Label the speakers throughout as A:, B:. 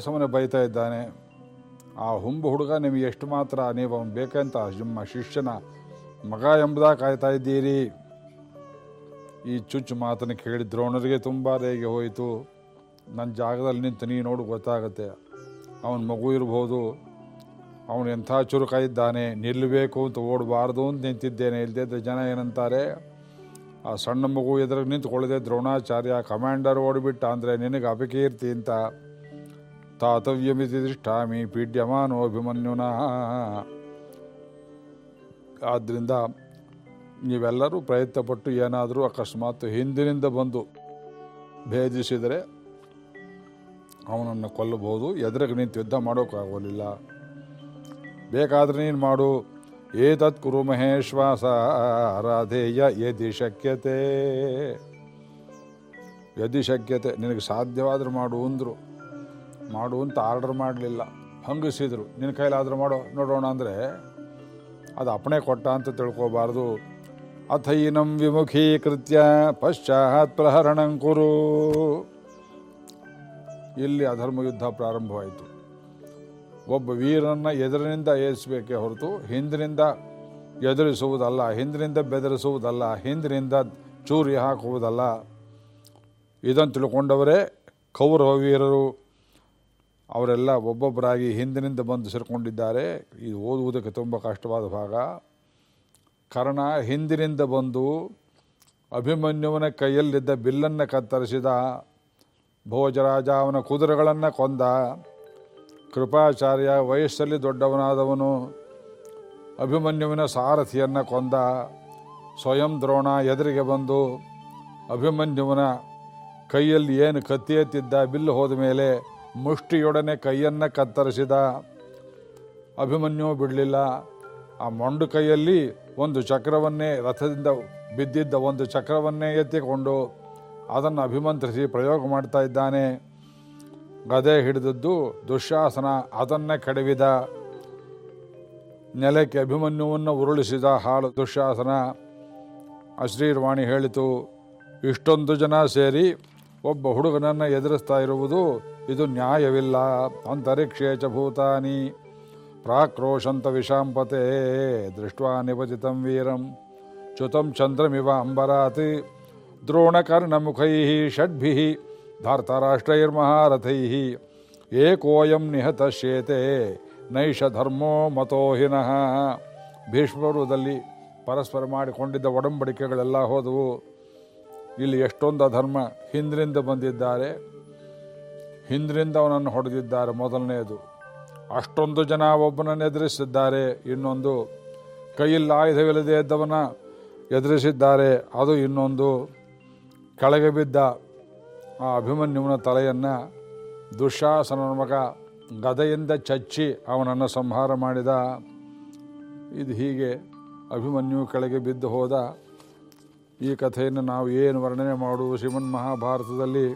A: ಸಮನೆ ಬೈತಾ ಇದ್ದಾನೆ. ಆ ಹುಂಬು ಹುಡುಗ ನಿಮಗೆ ಎಷ್ಟು ಮಾತ್ರ ನೀವು ಅವನು ಬೇಕಂತ ನಿಮ್ಮ ಶಿಷ್ಯನ ಮಗ ಎಂಬುದಾಗಿ ಕಾಯ್ತಾ ಇದ್ದೀರಿ? ಈ ಚುಚ್ಚು ಮಾತನ್ನು ಕೇಳಿ ದ್ರೋಣರಿಗೆ ತುಂಬ ರೇಗೆ ಹೋಯಿತು. ನನ್ನ ಜಾಗದಲ್ಲಿ ನಿಂತು ನೀ ನೋಡು ಗೊತ್ತಾಗುತ್ತೆ. ಅವನ ಮಗು ಇರ್ಬೋದು. ಅವನು ಎಂಥ ಚುರುಕ ಇದ್ದಾನೆ ನಿಲ್ಲಬೇಕು ಅಂತ ಓಡಬಾರ್ದು ಅಂತ ನಿಂತಿದ್ದೇನೆ. ಇಲ್ಲದೆ ಜನ ಏನಂತಾರೆ? ಆ ಸಣ್ಣ ಮಗು ಎದುರಿಗೆ ನಿಂತ್ಕೊಳ್ಳದೆ ದ್ರೋಣಾಚಾರ್ಯ ಕಮಾಂಡರ್ ಓಡಿಬಿಟ್ಟ ಅಂದರೆ ನಿನಗೆ ಅಪಕೀರ್ತಿ ಅಂತ. ತಾತವ್ಯಮಿತಿ ದೃಷ್ಟಾಮಿ ಪೀಡ್ಯಮಾನೋ ಅಭಿಮನ್ಯುನ ಆದ್ದರಿಂದ ನೀವೆಲ್ಲರೂ ಪ್ರಯತ್ನಪಟ್ಟು ಏನಾದರೂ ಅಕಸ್ಮಾತ್ ಹಿಂದಿನಿಂದ ಬಂದು ಭೇದಿಸಿದರೆ ಅವನನ್ನು ಕೊಲ್ಲಬಹುದು, ಎದುರಿಗೆ ನಿಂತು ಯುದ್ಧ ಮಾಡೋಕ್ಕಾಗೋಲಿಲ್ಲ ಬೇಕಾದರೆ ನೀನು ಮಾಡು. ಏತತ್ ಕುರು ಮಹೇಶ್ವಾಸ, ರಾಧೇಯ ಯದಿ ಶಕ್ಯತೆ. ಯದಿ ಶಕ್ಯತೆ, ನಿನಗೆ ಸಾಧ್ಯವಾದರೂ ಮಾಡು ಅಂದರು. ಮಾಡು ಅಂತ ಆರ್ಡರ್ ಮಾಡಲಿಲ್ಲ. ಹಂಗಿಸಿದ್ರು ನಿನ್ನ ಕೈಲಾದರೂ ಮಾಡೋ, ನೋಡೋಣ ಅಂದರೆ ಅದು ಅಪಣೆ ಕೊಟ್ಟ ಅಂತ ತಿಳ್ಕೋಬಾರ್ದು. ಅಥೈನಂ ವಿಮುಖೀಕೃತ್ಯ ಪಶ್ಚಾತ್ ಪ್ರಹರಣಂಕುರು ಇಲ್ಲಿ ಅಧರ್ಮ ಯುದ್ಧ ಪ್ರಾರಂಭವಾಯಿತು. ಒಬ್ಬ ವೀರನ್ನು ಎದುರಿನಿಂದ ಏರಿಸಬೇಕೇ ಹೊರತು ಹಿಂದಿನಿಂದ ಎದುರಿಸುವುದಲ್ಲ, ಹಿಂದಿನಿಂದ ಬೆದರಿಸುವುದಲ್ಲ, ಹಿಂದಿನಿಂದ ಚೂರಿ ಹಾಕುವುದಲ್ಲ. ಇದನ್ನು ತಿಳ್ಕೊಂಡವರೇ ಕೌರವ ವೀರರು. ಅವರೆಲ್ಲ ಒಬ್ಬೊಬ್ಬರಾಗಿ ಹಿಂದಿನಿಂದ ಬಂದು ಸೇರಿಕೊಂಡಿದ್ದಾರೆ. ಇದು ಓದುವುದಕ್ಕೆ ತುಂಬ ಕಷ್ಟವಾದ ಭಾಗ. ಕರ್ಣ ಹಿಂದಿನಿಂದ ಬಂದು ಅಭಿಮನ್ಯುವನ ಕೈಯಲ್ಲಿದ್ದ ಬಿಲ್ಲನ್ನು ಕತ್ತರಿಸಿದ ಭೋಜರಾಜ ಅವನ ಕುದುರೆಗಳನ್ನು ಕೊಂದ, ಕೃಪಾಚಾರ್ಯ ವಯಸ್ಸಲ್ಲಿ ದೊಡ್ಡವನಾದವನು ಅಭಿಮನ್ಯುವಿನ ಸಾರಥಿಯನ್ನು ಕೊಂದ, ಸ್ವಯಂ ದ್ರೋಣ ಎದುರಿಗೆ ಬಂದು ಅಭಿಮನ್ಯುವನ ಕೈಯಲ್ಲಿ ಏನು ಕತ್ತಿ ಎತ್ತಿದ್ದ ಬಿಲ್ಲು ಹೋದ ಮೇಲೆ ಮುಷ್ಟಿಯೊಡನೆ ಕೈಯನ್ನು ಕತ್ತರಿಸಿದ, ಅಭಿಮನ್ಯು ಬಿಡಲಿಲ್ಲ. ಆ ಮೊಂಡು ಕೈಯಲ್ಲಿ ಒಂದು ಚಕ್ರವನ್ನೇ, ರಥದಿಂದ ಬಿದ್ದಿದ್ದ ಒಂದು ಚಕ್ರವನ್ನೇ ಎತ್ತಿಕೊಂಡು ಅದನ್ನು ಅಭಿಮಂತ್ರಿಸಿ ಪ್ರಯೋಗ ಮಾಡ್ತಾ ಇದ್ದಾನೆ. ಗದೆ ಹಿಡಿದದ್ದು ದುಶ್ಯಾಸನ ಅದನ್ನೇ ಕಡವಿದ. ನೆಲಕ್ಕೆ ಅಭಿಮನ್ಯುವನ್ನು ಉರುಳಿಸಿದ ಹಾಳು ದುಶ್ಯಾಸನ ಅಶ್ರೀರ್ವಾಣಿ ಹೇಳಿತು, ಇಷ್ಟೊಂದು ಜನ ಸೇರಿ ಒಬ್ಬ ಹುಡುಗನನ್ನು ಎದುರಿಸ್ತಾ ಇರುವುದು ಇದು ನ್ಯಾಯವಿಲ್ಲ. ಅಂತರಿಕ್ಷೇ ಚ ಭೂತಾನಿ. ಪ್ರಾಕ್ರೋಶಂತ ವಿಷಾಂಪತೆ ದೃಷ್ಟ್ವಾ ನಿವಜಿತಂ ವೀರಂ. ಚ್ಯುತಂ ಚಂದ್ರಮಿವ ಅಂಬರಾತ್. ದ್ರೋಣಕರ್ಣಮುಖೈ ಷಡ್ಭಿ. ಧಾರ್ತರಾಷ್ಟ್ರೈರ್ಮಹಾರಥೈ. ಏಕೋಯಂ ಶೇತೆ ನೈಷ ಧರ್ಮೋ ಮತೋಹಿನಃ ಭೀಷ್ಮಪರ್ವದಲ್ಲಿ ಪರಸ್ಪರ ಮಾಡಿಕೊಂಡಿದ್ದ ಒಡಂಬಡಿಕೆಗಳೆಲ್ಲ ಹೋದವು. ಇಲ್ಲಿ ಎಷ್ಟೊಂದು ಅಧರ್ಮ ಹಿಂದಿನಿಂದ ಬಂದಿದ್ದಾರೆ. ಹಿಂದಿನಿಂದ ಅವನನ್ನು ಹೊಡೆದಿದ್ದಾರೆ. ಮೊದಲನೆಯದು, ಅಷ್ಟೊಂದು ಜನ ಒಬ್ಬನನ್ನು ಎದುರಿಸಿದ್ದಾರೆ. ಇನ್ನೊಂದು, ಕೈಯಲ್ಲಿ ಆಯುಧವಿಲ್ಲದೆ ಇದ್ದವನ ಎದುರಿಸಿದ್ದಾರೆ. ಅದು ಇನ್ನೊಂದು, ಕೆಳಗೆ ಬಿದ್ದ ಆ ಅಭಿಮನ್ಯುವನ ತಲೆಯನ್ನು ದುಶ್ಯಾಸನನ ಮಗ ಗದೆಯಿಂದ ಚಚ್ಚಿ ಅವನನ್ನು ಸಂಹಾರ ಮಾಡಿದ. ಇದು ಹೀಗೆ ಅಭಿಮನ್ಯು ಕೆಳಗೆ ಬಿದ್ದು ಹೋದ. ಈ ಕಥೆಯನ್ನು ನಾವು ಏನು ವರ್ಣನೆ ಮಾಡುವುದು ಶ್ರೀಮನ್ ಮಹಾಭಾರತದಲ್ಲಿ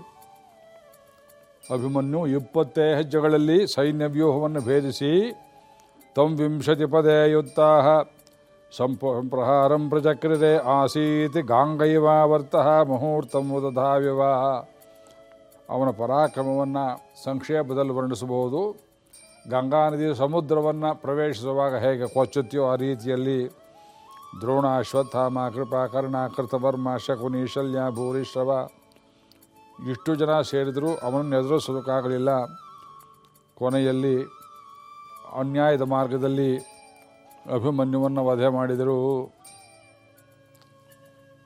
A: ಅಭಿಮನ್ಯು ಇಪ್ಪತ್ತೇ ಹೆಜ್ಜೆಗಳಲ್ಲಿ ಸೈನ್ಯ ವ್ಯೂಹವನ್ನು ಭೇದಿಸಿ, ತಂ ವಿಂಶತಿ ಪದೇ ಯುತ್ತಾಹ ಸಂಪ ಸಂಪ್ರಹಾರಂ ಪ್ರಚಕ್ರಿರೆ ಆಸೀತಿ ಗಾಂಗೈವಾವರ್ತಃ ಮುಹೂರ್ತಂ ಉದಧಾವ್ಯವ ಅವನ ಪರಾಕ್ರಮವನ್ನು ಸಂಕ್ಷೇಪದಲ್ಲಿ ವರ್ಣಿಸಬಹುದು. ಗಂಗಾ ನದಿ ಸಮುದ್ರವನ್ನು ಪ್ರವೇಶಿಸುವಾಗ ಹೇಗೆ ಕೊಚ್ಚುತ್ತೆಯೋ ಆ ರೀತಿಯಲ್ಲಿ ದ್ರೋಣ ಅಶ್ವತ್ಥಾಮ ಕೃಪಾ ಕರ್ಣ ಕೃತವರ್ಮ, ಶಕುನಿ, ಶಲ್ಯ, ಭೂರಿಶ್ರವ ಇಷ್ಟು ಜನ ಸೇರಿದರೂ ಅವನನ್ನು ಎದುರಿಸೋದಕ್ಕಾಗಲಿಲ್ಲ. ಕೊನೆಯಲ್ಲಿ ಅನ್ಯಾಯದ ಮಾರ್ಗದಲ್ಲಿ ಅಭಿಮನ್ಯುವನ್ನು ವಧೆ ಮಾಡಿದರು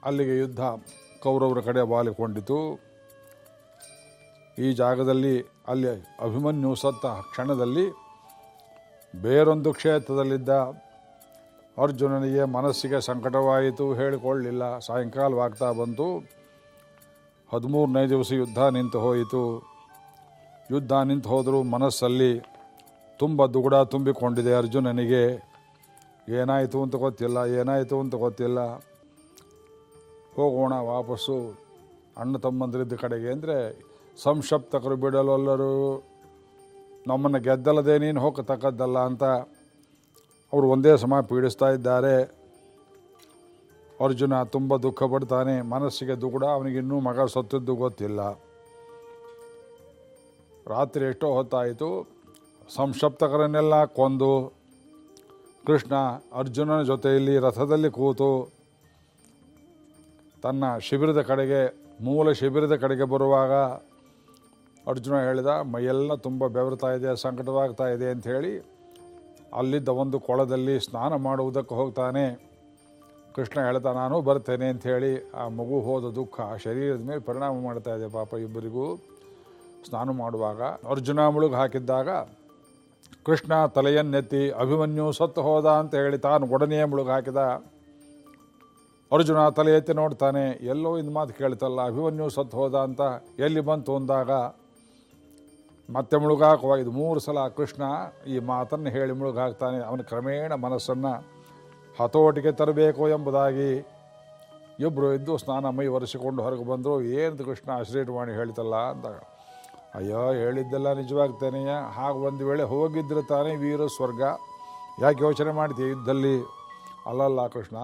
A: ಅಲ್ಲಿಗೆ ಯುದ್ಧ ಕೌರವರ ಕಡೆ ಬಾಲಿಕೊಂಡಿತು. ಈ ಜಾಗದಲ್ಲಿ ಅಲ್ಲಿ ಅಭಿಮನ್ಯು ಸತ್ತ ಕ್ಷಣದಲ್ಲಿ ಬೇರೊಂದು ಕ್ಷೇತ್ರದಲ್ಲಿದ್ದ ಅರ್ಜುನನಿಗೆ ಮನಸ್ಸಿಗೆ ಸಂಕಟವಾಯಿತು, ಹೇಳಿಕೊಳ್ಳಲಿಲ್ಲ. ಸಾಯಂಕಾಲವಾಗ್ತಾ ಬಂತು. ಹದಿಮೂರನೇ ದಿವಸ ಯುದ್ಧ ನಿಂತು ಹೋಯಿತು. ಯುದ್ಧ ನಿಂತು ಹೋದರೂ ಮನಸ್ಸಲ್ಲಿ ತುಂಬ ದುಗುಡ ತುಂಬಿಕೊಂಡಿದೆ ಅರ್ಜುನನಿಗೆ. ಏನಾಯಿತು ಅಂತ ಗೊತ್ತಿಲ್ಲ, ಏನಾಯಿತು ಅಂತ ಗೊತ್ತಿಲ್ಲ. ಹೋಗೋಣ ವಾಪಸ್ಸು, ಅಣ್ಣ ತಮ್ಮಂದ್ರಿದ್ದ ಕಡೆಗೆ. ಅಂದರೆ ಸಂಶಪ್ತಕರು, ಬಿಡಲೊಲ್ಲರು, ನಮ್ಮನ್ನು ಗೆದ್ದಲ್ಲದೆ ನೀನು ಹೋಗತಕ್ಕದ್ದಲ್ಲ ಅಂತ ಅವರು ಒಂದೇ ಸಮ ಪೀಡಿಸ್ತಾ ಇದ್ದಾರೆ. ಅರ್ಜುನ ತುಂಬ ದುಃಖ ಪಡ್ತಾನೆ, ಮನಸ್ಸಿಗೆ ದುಗುಡ ಅವನಿಗಿನ್ನೂ ಮಗ ಸತ್ತಿದ್ದು ಗೊತ್ತಿಲ್ಲ. ರಾತ್ರಿ ಎಷ್ಟೋ ಹೊತ್ತಾಯಿತು, ಸಂಶಪ್ತಕರನ್ನೆಲ್ಲ ಕೊಂದು, ಕೃಷ್ಣ ಅರ್ಜುನನ ಜೊತೆಯಲ್ಲಿ ರಥದಲ್ಲಿ ಕೂತು, ತನ್ನ ಶಿಬಿರದ ಕಡೆಗೆ, ಮೂಲ ಶಿಬಿರದ ಕಡೆಗೆ ಬರುವಾಗ ಅರ್ಜುನ ಹೇಳಿದ, ಮೈಯೆಲ್ಲ ತುಂಬ ಬೆವರ್ತಾ ಇದೆ, ಸಂಕಟವಾಗ್ತಾ ಇದೆ ಅಂತ ಹೇಳಿ, ಅಲ್ಲಿದ್ದ ಒಂದು ಕೊಳದಲ್ಲಿ ಸ್ನಾನ ಮಾಡುವುದಕ್ಕೆ ಹೋಗ್ತಾನೆ. ಕೃಷ್ಣ ಹೇಳ್ತಾ, ನಾನು ಬರ್ತೇನೆ ಅಂತ ಹೇಳಿ ಆ ಮಗು ಹೋದ ದುಃಖ. ಶರೀರದ ಮೇಲೆ ಪರಿಣಾಮ ಮಾಡ್ತಾ ಇದೆ ಪಾಪ ಇಬ್ಬರಿಗೂ. ಸ್ನಾನ ಮಾಡುವಾಗ ಅರ್ಜುನ ಮುಳುಗು ಹಾಕಿದ್ದಾಗ, ಕೃಷ್ಣ ತಲೆಯನ್ನೆತ್ತಿ ಅಭಿಮನ್ಯು ಸತ್ತು ಹೋದ ಅಂತ ಹೇಳಿ ತಾನು ಒಡನೆಯೇ ಮುಳುಗು ಹಾಕಿದ. ಅರ್ಜುನ ತಲೆ ಎತ್ತಿ ನೋಡ್ತಾನೆ, ಎಲ್ಲೋ ಇದು ಮಾತು ಕೇಳ್ತಲ್ಲ, ಅಭಿಮನ್ಯು ಸತ್ತು ಹೋದ ಅಂತ ಎಲ್ಲಿ ಬಂತು? ಅಂದಾಗ, ಮತ್ತೆ ಮುಳುಗಾಕುವ ಇದು ಮೂರು ಸಲ ಕೃಷ್ಣ ಈ ಮಾತನ್ನು ಹೇಳಿ ಮುಳುಗಾಕ್ತಾನೆ ಅವನ ಕ್ರಮೇಣ ಮನಸ್ಸನ್ನು ಹತೋಟಿಗೆ ತರಬೇಕು ಎಂಬುದಾಗಿ ಇಬ್ಬರು ಇದ್ದು ಸ್ನಾನ ಮೈ ಒರೆಸಿಕೊಂಡು ಹೊರಗೆ ಬಂದರು. ಏನು ಕೃಷ್ಣ ಆಶ್ರಯವಾಣಿ ಹೇಳ್ತಲ್ಲ? ಅಂತ ಅಯ್ಯೋ, ಹೇಳಿದ್ದೆಲ್ಲ ನಿಜವಾಗ್ತಾನೆ. ಹಾಗೆ ಒಂದು ವೇಳೆ ಹೋಗಿದ್ರೆ ತಾನೇ ವೀರ ಸ್ವರ್ಗ. ಯಾಕೆ ಯೋಚನೆ ಮಾಡ್ತೀಯ ಯುದ್ಧದಲ್ಲಿ? ಅಲ್ಲಲ್ಲ ಕೃಷ್ಣ,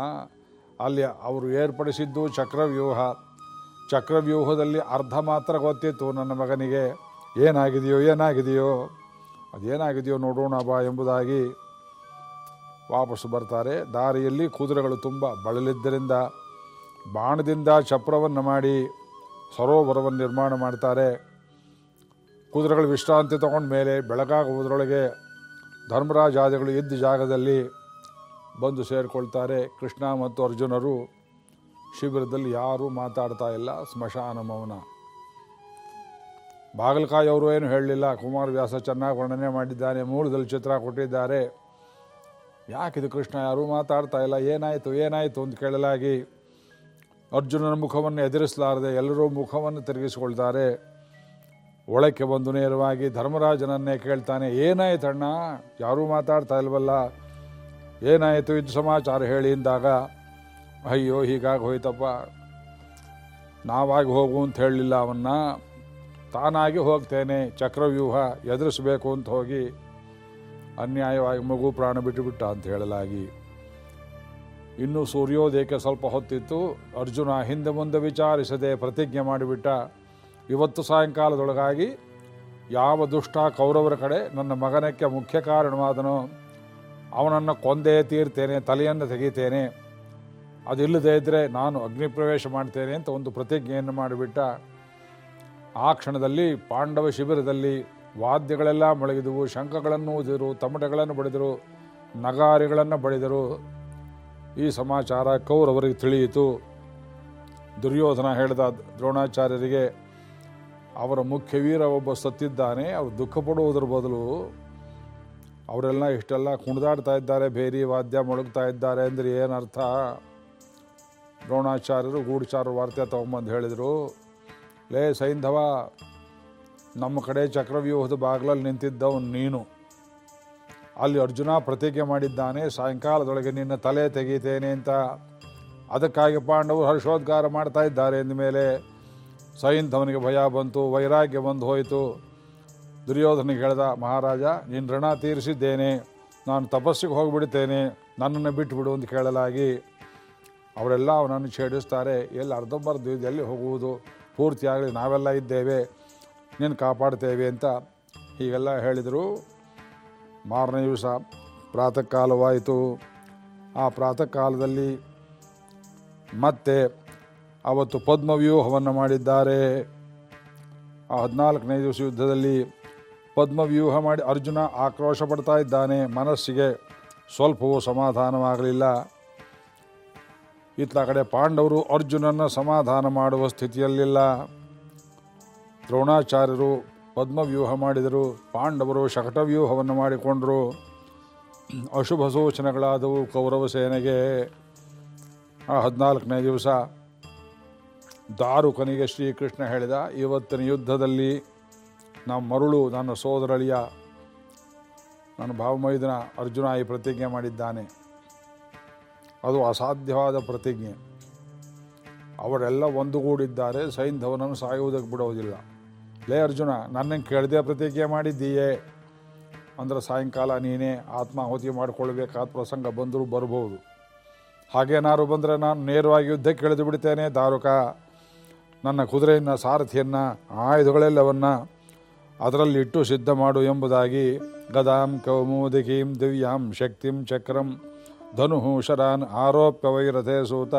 A: ಅಲ್ಲಿ ಅವರು ಏರ್ಪಡಿಸಿದ್ದು ಚಕ್ರವ್ಯೂಹ. ಚಕ್ರವ್ಯೂಹದಲ್ಲಿ ಅರ್ಧ ಮಾತ್ರ ಗೊತ್ತಿತ್ತು ನನ್ನ ಮಗನಿಗೆ. ಏನಾಗಿದೆಯೋ ಏನಾಗಿದೆಯೋ. ಅದೇನಾಗಿದೆಯೋ ನೋಡೋಣ ಬಾ ಎಂಬುದಾಗಿ ವಾಪಸ್ಸು ಬರ್ತಾರೆ. ದಾರಿಯಲ್ಲಿ ಕುದುರೆಗಳು ತುಂಬ ಬಳಲಿದ್ದರಿಂದ ಬಾಣದಿಂದ ಚಪ್ರವನ್ನು ಮಾಡಿ ಸರೋವರವನ್ನು ನಿರ್ಮಾಣ ಮಾಡ್ತಾರೆ. ಕುದುರೆಗಳು ವಿಶ್ರಾಂತಿ ತಗೊಂಡ ಮೇಲೆ ಬೆಳಗಾಗುವುದರೊಳಗೆ ಧರ್ಮರಾಜಾದಿಗಳು ಇದ್ದ ಜಾಗದಲ್ಲಿ ಬಂದು ಸೇರಿಕೊಳ್ತಾರೆ. ಕೃಷ್ಣ ಮತ್ತು ಅರ್ಜುನರು ಶಿಬಿರದಲ್ಲಿ ಯಾರೂ ಮಾತಾಡ್ತಾ ಇಲ್ಲ. ಸ್ಮಶಾನ ಮೌನ. ಬಾಗಲಕಾಯಿ ಅವರು ಏನು ಹೇಳಲಿಲ್ಲ. ಕುಮಾರವ್ಯಾಸ ಚೆನ್ನಾಗಿ ವರ್ಣನೆ ಮಾಡಿದ್ದಾನೆ. ಮೂಲದಲ್ಲಿ ಚಿತ್ರ ಕೊಟ್ಟಿದ್ದಾರೆ. ಯಾಕಿದು ಕೃಷ್ಣ ಯಾರೂ ಮಾತಾಡ್ತಾ ಇಲ್ಲ? ಏನಾಯಿತು? ಏನಾಯಿತು ಅಂತ ಕೇಳಲಾಗಿ ಅರ್ಜುನನ ಮುಖವನ್ನು ಎದುರಿಸಲಾರದೆ ಎಲ್ಲರೂ ಮುಖವನ್ನು ತಿರುಗಿಸಿಕೊಳ್ತಾರೆ. ಒಳಕ್ಕೆ ಬಂದು ನೇರವಾಗಿ ಧರ್ಮರಾಜನನ್ನೇ ಕೇಳ್ತಾನೆ, ಏನಾಯ್ತು ಅಣ್ಣ? ಯಾರೂ ಮಾತಾಡ್ತಾ ಇಲ್ವಲ್ಲ? ಏನಾಯಿತು? ಇದು ಸಮಾಚಾರ ಹೇಳಿ ಅಂದಾಗ, ಅಯ್ಯೋ, ಹೀಗಾಗಿ ಹೋಯ್ತಪ್ಪ. ನಾವಾಗಿ ಹೋಗು ಅಂತ ಹೇಳಲಿಲ್ಲ ಅವನ್ನ. ತಾನಾಗಿ ಹೋಗ್ತೇನೆ. ಚಕ್ರವ್ಯೂಹ ಎದುರಿಸ್ಬೇಕು ಅಂತ ಹೋಗಿ ಅನ್ಯಾಯವಾಗಿ ಮಗು ಪ್ರಾಣ ಬಿಟ್ಟುಬಿಟ್ಟ ಅಂತ ಹೇಳಲಾಗಿ. ಇನ್ನು ಸೂರ್ಯೋದಯಕ್ಕೆ ಸ್ವಲ್ಪ ಹೊತ್ತಿತ್ತು. ಅರ್ಜುನ ಹಿಂದೆ ಮುಂದೆ ವಿಚಾರಿಸದೆ ಪ್ರತಿಜ್ಞೆ ಮಾಡಿಬಿಟ್ಟ. ಇವತ್ತು ಸಾಯಂಕಾಲದೊಳಗಾಗಿ ಯಾವ ದುಷ್ಟ ಕೌರವರ ಕಡೆ ನನ್ನ ಮಗನಕ್ಕೆ ಮುಖ್ಯ ಕಾರಣವಾದನೋ, ಅವನನ್ನು ಕೊಂದೇ ತೀರ್ತೇನೆ, ತಲೆಯನ್ನು ತೆಗಿತೇನೆ. ಅದಿಲ್ಲದೇ ಇದ್ದರೆ ನಾನು ಅಗ್ನಿ ಪ್ರವೇಶ ಮಾಡ್ತೇನೆ ಅಂತ ಒಂದು ಪ್ರತಿಜ್ಞೆಯನ್ನು ಮಾಡಿಬಿಟ್ಟ. ಆ ಕ್ಷಣದಲ್ಲಿ ಪಾಂಡವ ಶಿಬಿರದಲ್ಲಿ ವಾದ್ಯಗಳೆಲ್ಲ ಮೊಳಗಿದವು, ಶಂಖಗಳನ್ನು ಊದಿದರು ತಮಟೆಗಳನ್ನು ಬಡಿದರು, ನಗಾರಿಗಳನ್ನು ಬಡಿದರು. ಈ ಸಮಾಚಾರ ಕೌರವರಿಗೆ ತಿಳಿಯಿತು. ದುರ್ಯೋಧನ ಹೇಳಿದ ದ್ರೋಣಾಚಾರ್ಯರಿಗೆ, ಅವರ ಮುಖ್ಯ ವೀರ ಒಬ್ಬ ಸತ್ತಿದ್ದಾನೆ, ಅವರು ದುಃಖ ಪಡುವುದರ ಬದಲು ಅವರೆಲ್ಲ ಇಷ್ಟೆಲ್ಲ ಕುಣಿದಾಡ್ತಾ ಇದ್ದಾರೆ ಬೇರಿ ವಾದ್ಯ ಮೊಳಗ್ತಾ ಇದ್ದಾರೆ ಅಂದರೆ ಏನರ್ಥ? ದ್ರೋಣಾಚಾರ್ಯರು ಗೂಢಚಾರ ವಾರ್ತೆ ತಗೊಂಬಂದು ಹೇಳಿದರು. ಲೇ ಸೈಂಧವ ನಮ್ಮ ಕಡೆ ಚಕ್ರವ್ಯೂಹದ ಬಾಗಿಲಲ್ಲಿ ನಿಂತಿದ್ದವನು ನೀನು. ಅಲ್ಲಿ ಅರ್ಜುನ ಪ್ರತಿಜ್ಞೆ ಮಾಡಿದ್ದಾನೆ, ಸಾಯಂಕಾಲದೊಳಗೆ ನಿನ್ನ ತಲೆ ತೆಗೀತೇನೆ ಅಂತ. ಅದಕ್ಕಾಗಿ ಪಾಂಡವರು ಹರ್ಷೋದ್ಗಾರ ಮಾಡ್ತಾ ಇದ್ದಾರೆ ಅಂದಮೇಲೆ ಸೈಂಧವನಿಗೆ ಭಯ ಬಂತು, ವೈರಾಗ್ಯ ಬಂದು ಹೋಯಿತು. ದುರ್ಯೋಧನಿಗೆ ಹೇಳ್ದ, ಮಹಾರಾಜ ನಿನ್ನ ಋಣ ತೀರಿಸಿದ್ದೇನೆ. ನಾನು ತಪಸ್ಸಿಗೆ ಹೋಗಿಬಿಡ್ತೇನೆ. ನನ್ನನ್ನು ಬಿಟ್ಟುಬಿಡು ಅಂತ ಕೇಳಲಾಗಿ ಅವರೆಲ್ಲ ಅವನನ್ನು ಛೇಡಿಸ್ತಾರೆ. ಎಲ್ಲಿ ಅರ್ಧಂಬರ್ದು ಎಲ್ಲಿ ಹೋಗುವುದು ಪೂರ್ತಿಯಾಗಲಿ, ನಾವೆಲ್ಲ ಇದ್ದೇವೆ. ನೀನು ಕಾಪಾಡ್ತೇವೆ ಅಂತ ಹೀಗೆಲ್ಲ ಹೇಳಿದರು. ಮಾರನೇ ದಿವಸ ಪ್ರಾತಃ ಕಾಲವಾಯಿತು ಆ ಪ್ರಾತಃ ಕಾಲದಲ್ಲಿ ಮತ್ತೆ ಅವತ್ತು ಪದ್ಮವ್ಯೂಹವನ್ನು ಮಾಡಿದ್ದಾರೆ. ಆ ಹದಿನಾಲ್ಕನೇ ದಿವಸ ಯುದ್ಧದಲ್ಲಿ ಪದ್ಮವ್ಯೂಹ ಮಾಡಿ ಅರ್ಜುನ ಆಕ್ರೋಶ ಪಡ್ತಾ ಇದ್ದಾನೆ. ಮನಸ್ಸಿಗೆ ಸ್ವಲ್ಪವೂ ಸಮಾಧಾನವಾಗಲಿಲ್ಲ. ಇತ್ತ ಕಡೆ ಪಾಂಡವರು ಅರ್ಜುನನ ಸಮಾಧಾನ ಮಾಡುವ ಸ್ಥಿತಿಯಲ್ಲಿಲ್ಲ. ದ್ರೋಣಾಚಾರ್ಯರು ಪದ್ಮವ್ಯೂಹ ಮಾಡಿದರು, ಪಾಂಡವರು ಶಕಟವ್ಯೂಹವನ್ನು ಮಾಡಿಕೊಂಡರು. ಅಶುಭ ಸೂಚನೆಗಳಾದವು ಕೌರವ ಸೇನೆಗೆ. ಆ ಹದಿನಾಲ್ಕನೇ ದಿವಸ ದಾರುಕನಿಗೆ ಶ್ರೀಕೃಷ್ಣ ಹೇಳಿದ, ಇವತ್ತಿನ ಯುದ್ಧದಲ್ಲಿ ನಮ್ಮ ಮರುಳು ನನ್ನ ಸೋದರಳಿಯ, ನನ್ನ ಭಾವಮೈದನ ಅರ್ಜುನ ಈ ಪ್ರತಿಜ್ಞೆ ಮಾಡಿದ್ದಾನೆ. ಅದು ಅಸಾಧ್ಯವಾದ ಪ್ರತಿಜ್ಞೆ. ಅವರೆಲ್ಲ ಒಂದುಗೂಡಿದ್ದಾರೆ, ಸೈಂಧವನನ್ನು ಸಾಯುವುದಕ್ಕೆ ಬಿಡೋದಿಲ್ಲ. ಲೇ ಅರ್ಜುನ ನನ್ನನ್ನು ಕೇಳದೆ ಪ್ರತಿಜ್ಞೆ ಮಾಡಿದ್ದೀಯೇ. ಅಂದ್ರೆ ಸಾಯಂಕಾಲ ನೀನೇ ಆತ್ಮಾಹುತಿ ಮಾಡಿಕೊಳ್ಬೇಕಾದ ಪ್ರಸಂಗ ಬಂದರೂ ಬರ್ಬೋದು ಹಾಗೇನಾದ್ರು ಬಂದರೆ ನಾನು ನೇರವಾಗಿ ಯುದ್ಧಕ್ಕೆ ಇಳಿದು ಬಿಡ್ತೇನೆ, ದಾರುಕ. ನನ್ನ ಕುದುರೆಯನ್ನು, ಸಾರಥಿಯನ್ನು, ಆಯುಧಗಳೆಲ್ಲವನ್ನು ಅದರಲ್ಲಿಟ್ಟು ಸಿದ್ಧ ಮಾಡು ಎಂಬುದಾಗಿ ಗದಾಂ ಕೌಮೋದಿಕೀಂ ದಿವ್ಯಾಂ ಶಕ್ತಿಂ ಚಕ್ರಂ ಧನು ಶರಾನ್ ಆರೋಪ್ಯ ವೈರಥೆ ಸೂತ.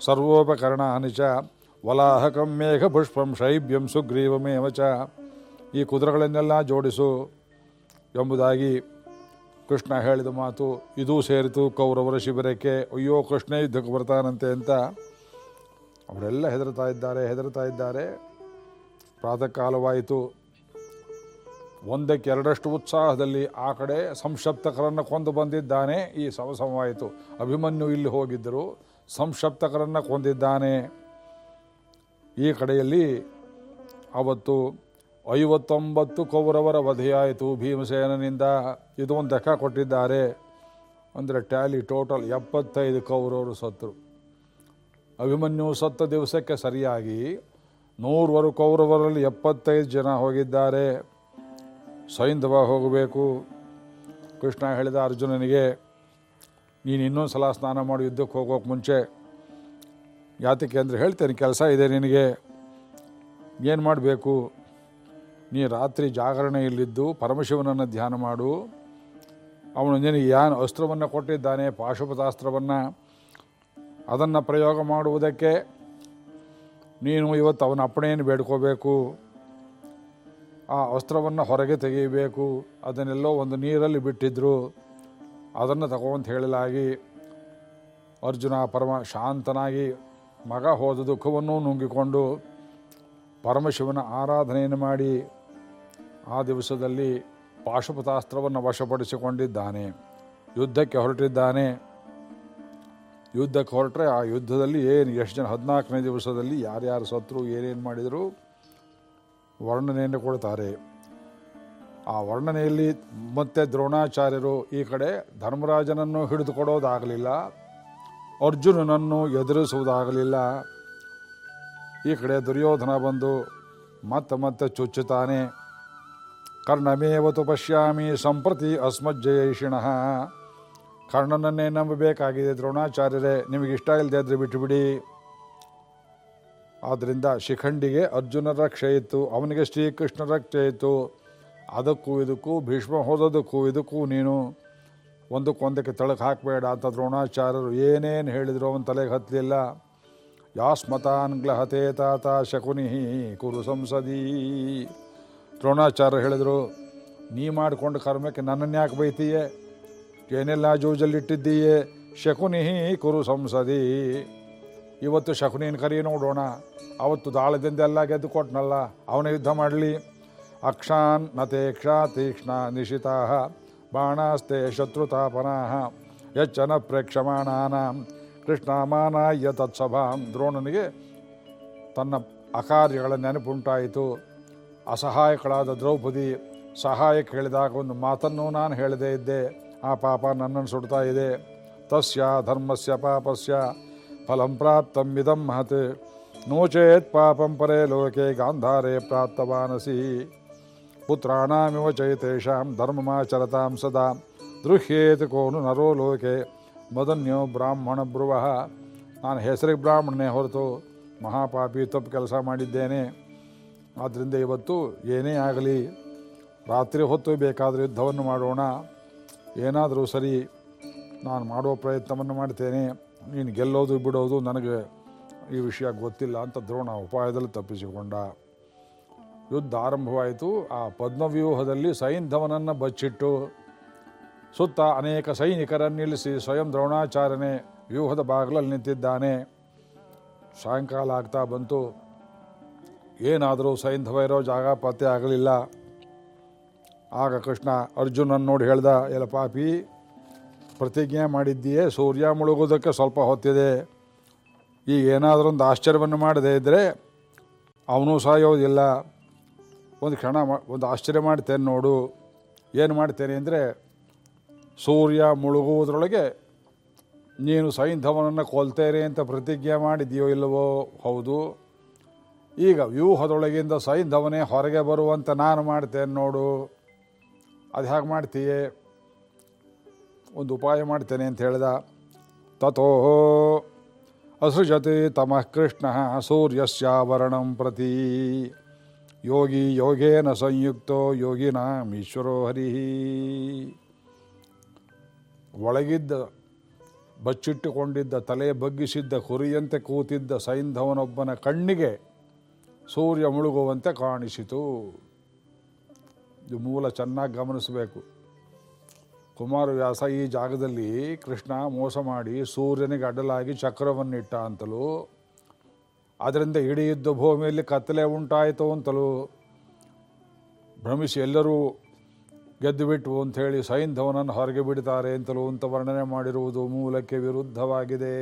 A: ಸರ್ವೋಪಕರಣಾನಿ ಚ ವಲಾಹಕಂ ಮೇಘಪುಷ್ಪಂ ಶೈಬ್ಯಂ ಸುಗ್ರೀವಮೇವ ಚ. ಈ ಕುದುರೆಗಳನ್ನೆಲ್ಲ ಜೋಡಿಸು ಎಂಬುದಾಗಿ ಕೃಷ್ಣ ಹೇಳಿದ ಮಾತು ಇದೂ ಸೇರಿತು ಕೌರವರ ಶಿಬಿರಕ್ಕೆ. ಅಯ್ಯೋ, ಕೃಷ್ಣ ಯುದ್ಧಕ್ಕೆ ಬರ್ತಾನಂತೆ ಅಂತ ಅವರೆಲ್ಲ ಹೆದರ್ತಾ ಇದ್ದಾರೆ ಹೆದರ್ತಾ ಇದ್ದಾರೆ. ಪ್ರಾತಃ ಕಾಲವಾಯಿತು ಒಂದಕ್ಕೆ ಎರಡಷ್ಟು ಉತ್ಸಾಹದಲ್ಲಿ ಆ ಕಡೆ ಸಂಶಪ್ತಕರನ್ನು ಕೊಂದು ಬಂದಿದ್ದಾನೆ. ಈ ಸಮಸಮವಾಯಿತು ಅಭಿಮನ್ಯು ಇಲ್ಲಿ ಹೋಗಿದ್ದರು. ಸಂಶಪ್ತಕರನ್ನು ಕೊಂದಿದ್ದಾನೆ. ಈ ಕಡೆಯಲ್ಲಿ ಅವತ್ತು ಐವತ್ತೊಂಬತ್ತು ಕೌರವರ ವಧೆಯಾಯಿತು ಭೀಮಸೇನನಿಂದ. ಇದು ಒಂದು ಲೆಕ್ಕ ಕೊಟ್ಟಿದ್ದಾರೆ. ಅಂದರೆ ಟ್ಯಾಲಿ ಟೋಟಲ್ ಎಪ್ಪತ್ತೈದು ಕೌರವರು ಸತ್ತರು ಅಭಿಮನ್ಯು ಸತ್ತ ದಿವಸಕ್ಕೆ ಸರಿಯಾಗಿ ನೂರವರು ಕೌರವರಲ್ಲಿ ಎಪ್ಪತ್ತೈದು ಜನ ಹೋಗಿದ್ದಾರೆ. ಸೈಂಧವ ಹೋಗಬೇಕು. ಕೃಷ್ಣ ಹೇಳಿದ ಅರ್ಜುನನಿಗೆ, ನೀನು ಇನ್ನೊಂದು ಸಲ ಸ್ನಾನ ಮಾಡಿ, ಯುದ್ಧಕ್ಕೆ ಹೋಗೋಕೆ ಮುಂಚೆ. ಯಾತಕ್ಕೆ ಅಂದರೆ ಹೇಳ್ತೇನೆ, ಕೆಲಸ ಇದೆ ನಿನಗೆ. ಏನು ಮಾಡಬೇಕು? ನೀ ರಾತ್ರಿ ಜಾಗರಣೆಯಲ್ಲಿದ್ದು ಪರಮಶಿವನನ್ನು ಧ್ಯಾನ ಮಾಡು. ಅವನು ನಿನಗೆ ಯಾನ್ ಅಸ್ತ್ರವನ್ನು ಕೊಟ್ಟಿದ್ದಾನೆ, ಪಾಶುಪತಾಸ್ತ್ರವನ್ನು. ಅದನ್ನು ಪ್ರಯೋಗ ಮಾಡುವುದಕ್ಕೆ ನೀನು ಇವತ್ತು ಅವನ ಅಪ್ಪಣೆಯನ್ನು ಬೇಡ್ಕೋಬೇಕು. ಆ ಅಸ್ತ್ರವನ್ನು ಹೊರಗೆ ತೆಗೆಯಬೇಕು. ಅದನ್ನೆಲ್ಲೋ ಒಂದು ನೀರಲ್ಲಿ ಬಿಟ್ಟಿದ್ರು. ಅದನ್ನು ಅಂತ ಹೇಳಲಾಗಿ. ಅರ್ಜುನ ಪರಮ ಶಾಂತನಾಗಿ ಮಗ ಹೋದ ದುಃಖವನ್ನು ನುಂಗಿಕೊಂಡು ಪರಮಶಿವನ ಆರಾಧನೆಯನ್ನು ಮಾಡಿ ಆ ದಿವಸದಲ್ಲಿ ಪಾಶುಪತಾಸ್ತ್ರವನ್ನು ವಶಪಡಿಸಿಕೊಂಡಿದ್ದಾನೆ. ಯುದ್ಧಕ್ಕೆ ಹೊರಟಿದ್ದಾನೆ. ಯುದ್ಧಕ್ಕೆ ಹೊರಟ್ರೆ ಆ ಯುದ್ಧದಲ್ಲಿ ಏನು? ಎಷ್ಟು ಜನ? ಹದಿನಾಲ್ಕನೇ ದಿವಸದಲ್ಲಿ ಯಾರ್ಯಾರು ಸತ್ರು ಏನೇನು ಮಾಡಿದರು? ವರ್ಣನೆಯನ್ನು ಕೊಡ್ತಾರೆ. ಆ ವರ್ಣನೆಯಲ್ಲಿ ಮತ್ತೆ ದ್ರೋಣಾಚಾರ್ಯರು ಈ ಕಡೆ ಧರ್ಮರಾಜನನ್ನು ಹಿಡಿದುಕೊಡೋದಾಗಲಿಲ್ಲ ಅರ್ಜುನನನ್ನು ಎದುರಿಸುವುದಾಗಲಿಲ್ಲ. ಈ ಕಡೆ ದುರ್ಯೋಧನ ಬಂದು ಮತ್ತೆ ಮತ್ತೆ ಚುಚ್ಚುತ್ತಾನೆ. ಕರ್ಣಮೇವತು ಪಶ್ಯಾಮಿ ಸಂಪ್ರತಿ ಅಸ್ಮಜ್ಜಯೇಷಿಣಃ. ಕರ್ಣನನ್ನೇ ನಂಬಬೇಕಾಗಿದೆ ದ್ರೋಣಾಚಾರ್ಯರೇ, ನಿಮಗೆ ಇಷ್ಟ ಇಲ್ಲದೆ ಇದ್ರೆ ಬಿಟ್ಟುಬಿಡಿ. ಆದ್ದರಿಂದ ಶಿಖಂಡಿಗೆ ಅರ್ಜುನ ರಕ್ಷೆ ಇತ್ತು, ಅವನಿಗೆ ಶ್ರೀಕೃಷ್ಣ ರಕ್ಷೆ ಇತ್ತು. ಅದಕ್ಕೂ ಇದಕ್ಕೂ ಭೀಷ್ಮ ಹೋದದಕ್ಕೂ ಇದಕ್ಕೂ ನೀನು ಒಂದಕ್ಕೊಂದಕ್ಕೆ ತಳಕ್ಕೆ ಹಾಕಬೇಡ ಅಂತ ದ್ರೋಣಾಚಾರ್ಯರು ಏನೇನು ಹೇಳಿದ್ರು ಅವನ ತಲೆಗೆ ಹತ್ತಲಿಲ್ಲ ಯಾಸ್ಮತಾನ್ ಗ್ಲಹತೆ ತಾತ ಶಕುನಿ ಕುರು ಸಂಸದೀ. ದ್ರೋಣಾಚಾರ್ಯ ಹೇಳಿದರು, ನೀ ಮಾಡಿಕೊಂಡು ಕರ್ಮಕ್ಕೆ ನನ್ನನ್ನು ಯಾಕೆ ಬೈತೀಯೇ? ಏನೆಲ್ಲ ಜೂಜಲ್ಲಿಟ್ಟಿದ್ದೀಯೇ? ಶಕುನಿ ಕುರು ಸಂಸದಿ. ಇವತ್ತು ಶಕುನಿನ ಕರಿ ನೋಡೋಣ. ಅವತ್ತು ದಾಳದಿಂದ ಎಲ್ಲ ಗೆದ್ದು ಕೊಟ್ನಲ್ಲ, ಅವನ ಯುದ್ಧ ಮಾಡಲಿ. ಅಕ್ಷಾನ್ ನತೆ ಕ್ಷಾ ತೀಕ್ಷ್ಣ ನಿಶಿತಾ ಬಾಣಾಸ್ತೆ ಶತ್ರುತಾಪನಾ ಯಚ್ಚನ ಪ್ರೇಕ್ಷಮಾಣಾನಾಂ ಕೃಷ್ಣಮಾನಾಯ ತತ್ಸಭಾಂ, ದ್ರೋಣನಿಗೆ ತನ್ನ ಅಕಾರ್ಯಗಳ ನೆನಪುಂಟಾಯಿತು. ಅಸಹಾಯಕಳಾದ ದ್ರೌಪದಿ ಸಹಾಯ ಕೇಳಿದಾಗ ಒಂದು ಮಾತನ್ನು ನಾನು ಹೇಳದೇ ಇದ್ದೆ. ಆ ಪಾಪ ನನ್ನನ್ನು ಸುಡ್ತಾ ಇದೆ. ತಸ್ಯ ಧರ್ಮಸ್ಯ ಪಾಪಸ್ಯ ಫಲಂ ಪ್ರಾಪ್ತಂ ಇದಂ ಮಹತ್ ನೋಚೇತ್ ಪಾಪಂ ಪರೇ ಲೋಕೆ ಗಾಂಧಾರೇ ಪ್ರಾಪ್ತವಾನಸಿ. ಪುತ್ರಾಣಾಮಿವ ಚೈತೇಷಾಂ ಧರ್ಮಮಾಚರತಾಂ ಸದಾ ದೃಹ್ಯೇತು ಕೋನು ನರೋ ಲೋಕೆ ಮದನ್ಯೋ ಬ್ರಾಹ್ಮಣ ಬ್ರುವಃ ನಾನು ಹೆಸರಿಗೆ ಬ್ರಾಹ್ಮಣನೇ ಹೊರತು ಮಹಾಪಾಪಿ ತಪ್ಪು ಕೆಲಸ ಮಾಡಿದ್ದೇನೆ। ಆದ್ದರಿಂದ ಇವತ್ತು ಏನೇ ಆಗಲಿ, ರಾತ್ರಿ ಹೊತ್ತು ಬೇಕಾದರೂ ಯುದ್ಧವನ್ನು ಮಾಡೋಣ। ಏನಾದರೂ ಸರಿ, ನಾನು ಮಾಡೋ ಪ್ರಯತ್ನವನ್ನು ಮಾಡ್ತೇನೆ। ನೀನು ಗೆಲ್ಲೋದು ಬಿಡೋದು ನನಗೆ ಈ ವಿಷಯ ಗೊತ್ತಿಲ್ಲ ಅಂತ ದ್ರೋಣ ಉಪಾಯದಲ್ಲಿ ತಪ್ಪಿಸಿಕೊಂಡ। ಯುದ್ಧ ಆರಂಭವಾಯಿತು. ಆ ಪದ್ಮವ್ಯೂಹದಲ್ಲಿ ಸೈಂಧವನನ್ನು ಬಚ್ಚಿಟ್ಟು ಸುತ್ತ ಅನೇಕ ಸೈನಿಕರನ್ನು ನಿಲ್ಲಿಸಿ ಸ್ವಯಂ ದ್ರೋಣಾಚಾರ್ಯನೇ ವ್ಯೂಹದ ಬಾಗಿಲಲ್ಲಿ ನಿಂತಿದ್ದಾನೆ. ಸಾಯಂಕಾಲ ಆಗ್ತಾ ಬಂತು. ಏನಾದರೂ ಸೈಂಧವ ಇರೋ ಜಾಗ ಪತ್ತೆ ಆಗಲಿಲ್ಲ. ಆಗ ಕೃಷ್ಣ ಅರ್ಜುನನ್ನು ನೋಡಿ ಹೇಳ್ದ ಎಲ್ಲ ಪಾಪಿ, ಪ್ರತಿಜ್ಞೆ ಮಾಡಿದ್ದೀಯೇ? ಸೂರ್ಯ ಮುಳುಗೋದಕ್ಕೆ ಸ್ವಲ್ಪ ಹೊತ್ತಿದೆ. ಈಗ ಏನಾದರೂ ಒಂದು ಆಶ್ಚರ್ಯವನ್ನು ಮಾಡದೇ ಇದ್ದರೆ ಅವನು ಸಾಯೋದಿಲ್ಲ. ಒಂದು ಕ್ಷಣ ಒಂದು ಆಶ್ಚರ್ಯ ಮಾಡ್ತೇನೆ ನೋಡು. ಏನು ಮಾಡ್ತೇನೆ ಅಂದರೆ, ಸೂರ್ಯ ಮುಳುಗುವುದರೊಳಗೆ ನೀನು ಸೈಂಧವನನ್ನು ಕೊಲ್ತೇನೆ ಅಂತ ಪ್ರತಿಜ್ಞೆ ಮಾಡಿದೆಯೋ ಇಲ್ಲವೋ? ಹೌದು. ಈಗ ವ್ಯೂಹದೊಳಗಿಂದ ಸೈಂಧವನೇ ಹೊರಗೆ ಬರುವಂತ ನಾನು ಮಾಡ್ತೇನೆ ನೋಡು. ಅದು ಹೇಗೆ ಮಾಡ್ತೀಯೇ? ಒಂದು ಉಪಾಯ ಮಾಡ್ತೇನೆ ಅಂತ ಹೇಳ್ದ. ತಥೋ ಅಸೃಜತೆ ತಮಃ ಕೃಷ್ಣ ಸೂರ್ಯಸ್ಯಾವರಣಂ ಪ್ರತಿ. ಯೋಗಿ ಯೋಗೇನ ಸಂಯುಕ್ತೋ ಯೋಗಿನಾಂ ಈಶ್ವರೋ ಹರಿ. ಒಳಗಿದ್ದ, ಬಚ್ಚಿಟ್ಟುಕೊಂಡಿದ್ದ, ತಲೆ ಬಗ್ಗಿಸಿದ್ದ, ಕುರಿಯಂತೆ ಕೂತಿದ್ದ ಸೈಂಧವನೊಬ್ಬನ ಕಣ್ಣಿಗೆ ಸೂರ್ಯ ಮುಳುಗುವಂತೆ ಕಾಣಿಸಿತು. ಇದು ಮೂಲ ಚೆನ್ನಾಗಿ ಗಮನಿಸಬೇಕು. ಕುಮಾರವ್ಯಾಸ ಈ ಜಾಗದಲ್ಲಿ ಕೃಷ್ಣ ಮೋಸ ಮಾಡಿ ಸೂರ್ಯನಿಗೆ ಅಡ್ಡಲಾಗಿ ಚಕ್ರವನ್ನಿಟ್ಟ ಅಂತಲೂ ಅದರಿಂದ ಇಡೀ ಯುದ್ಧ ಭೂಮಿಯಲ್ಲಿ ಕತ್ತಲೆ ಉಂಟಾಯಿತು ಅಂತಲೂ ಭ್ರಮಿಸಿ ಎಲ್ಲರೂ ಗೆದ್ದು ಬಿಟ್ಟು ಅಂಥೇಳಿ ಸೈಂಧವನನ್ನು ಹೊರಗೆ ಬಿಡ್ತಾರೆ ಅಂತಲೂ ಅಂತ ವರ್ಣನೆ ಮಾಡಿರುವುದು ಮೂಲಕ್ಕೆ ವಿರುದ್ಧವಾಗಿದೆ.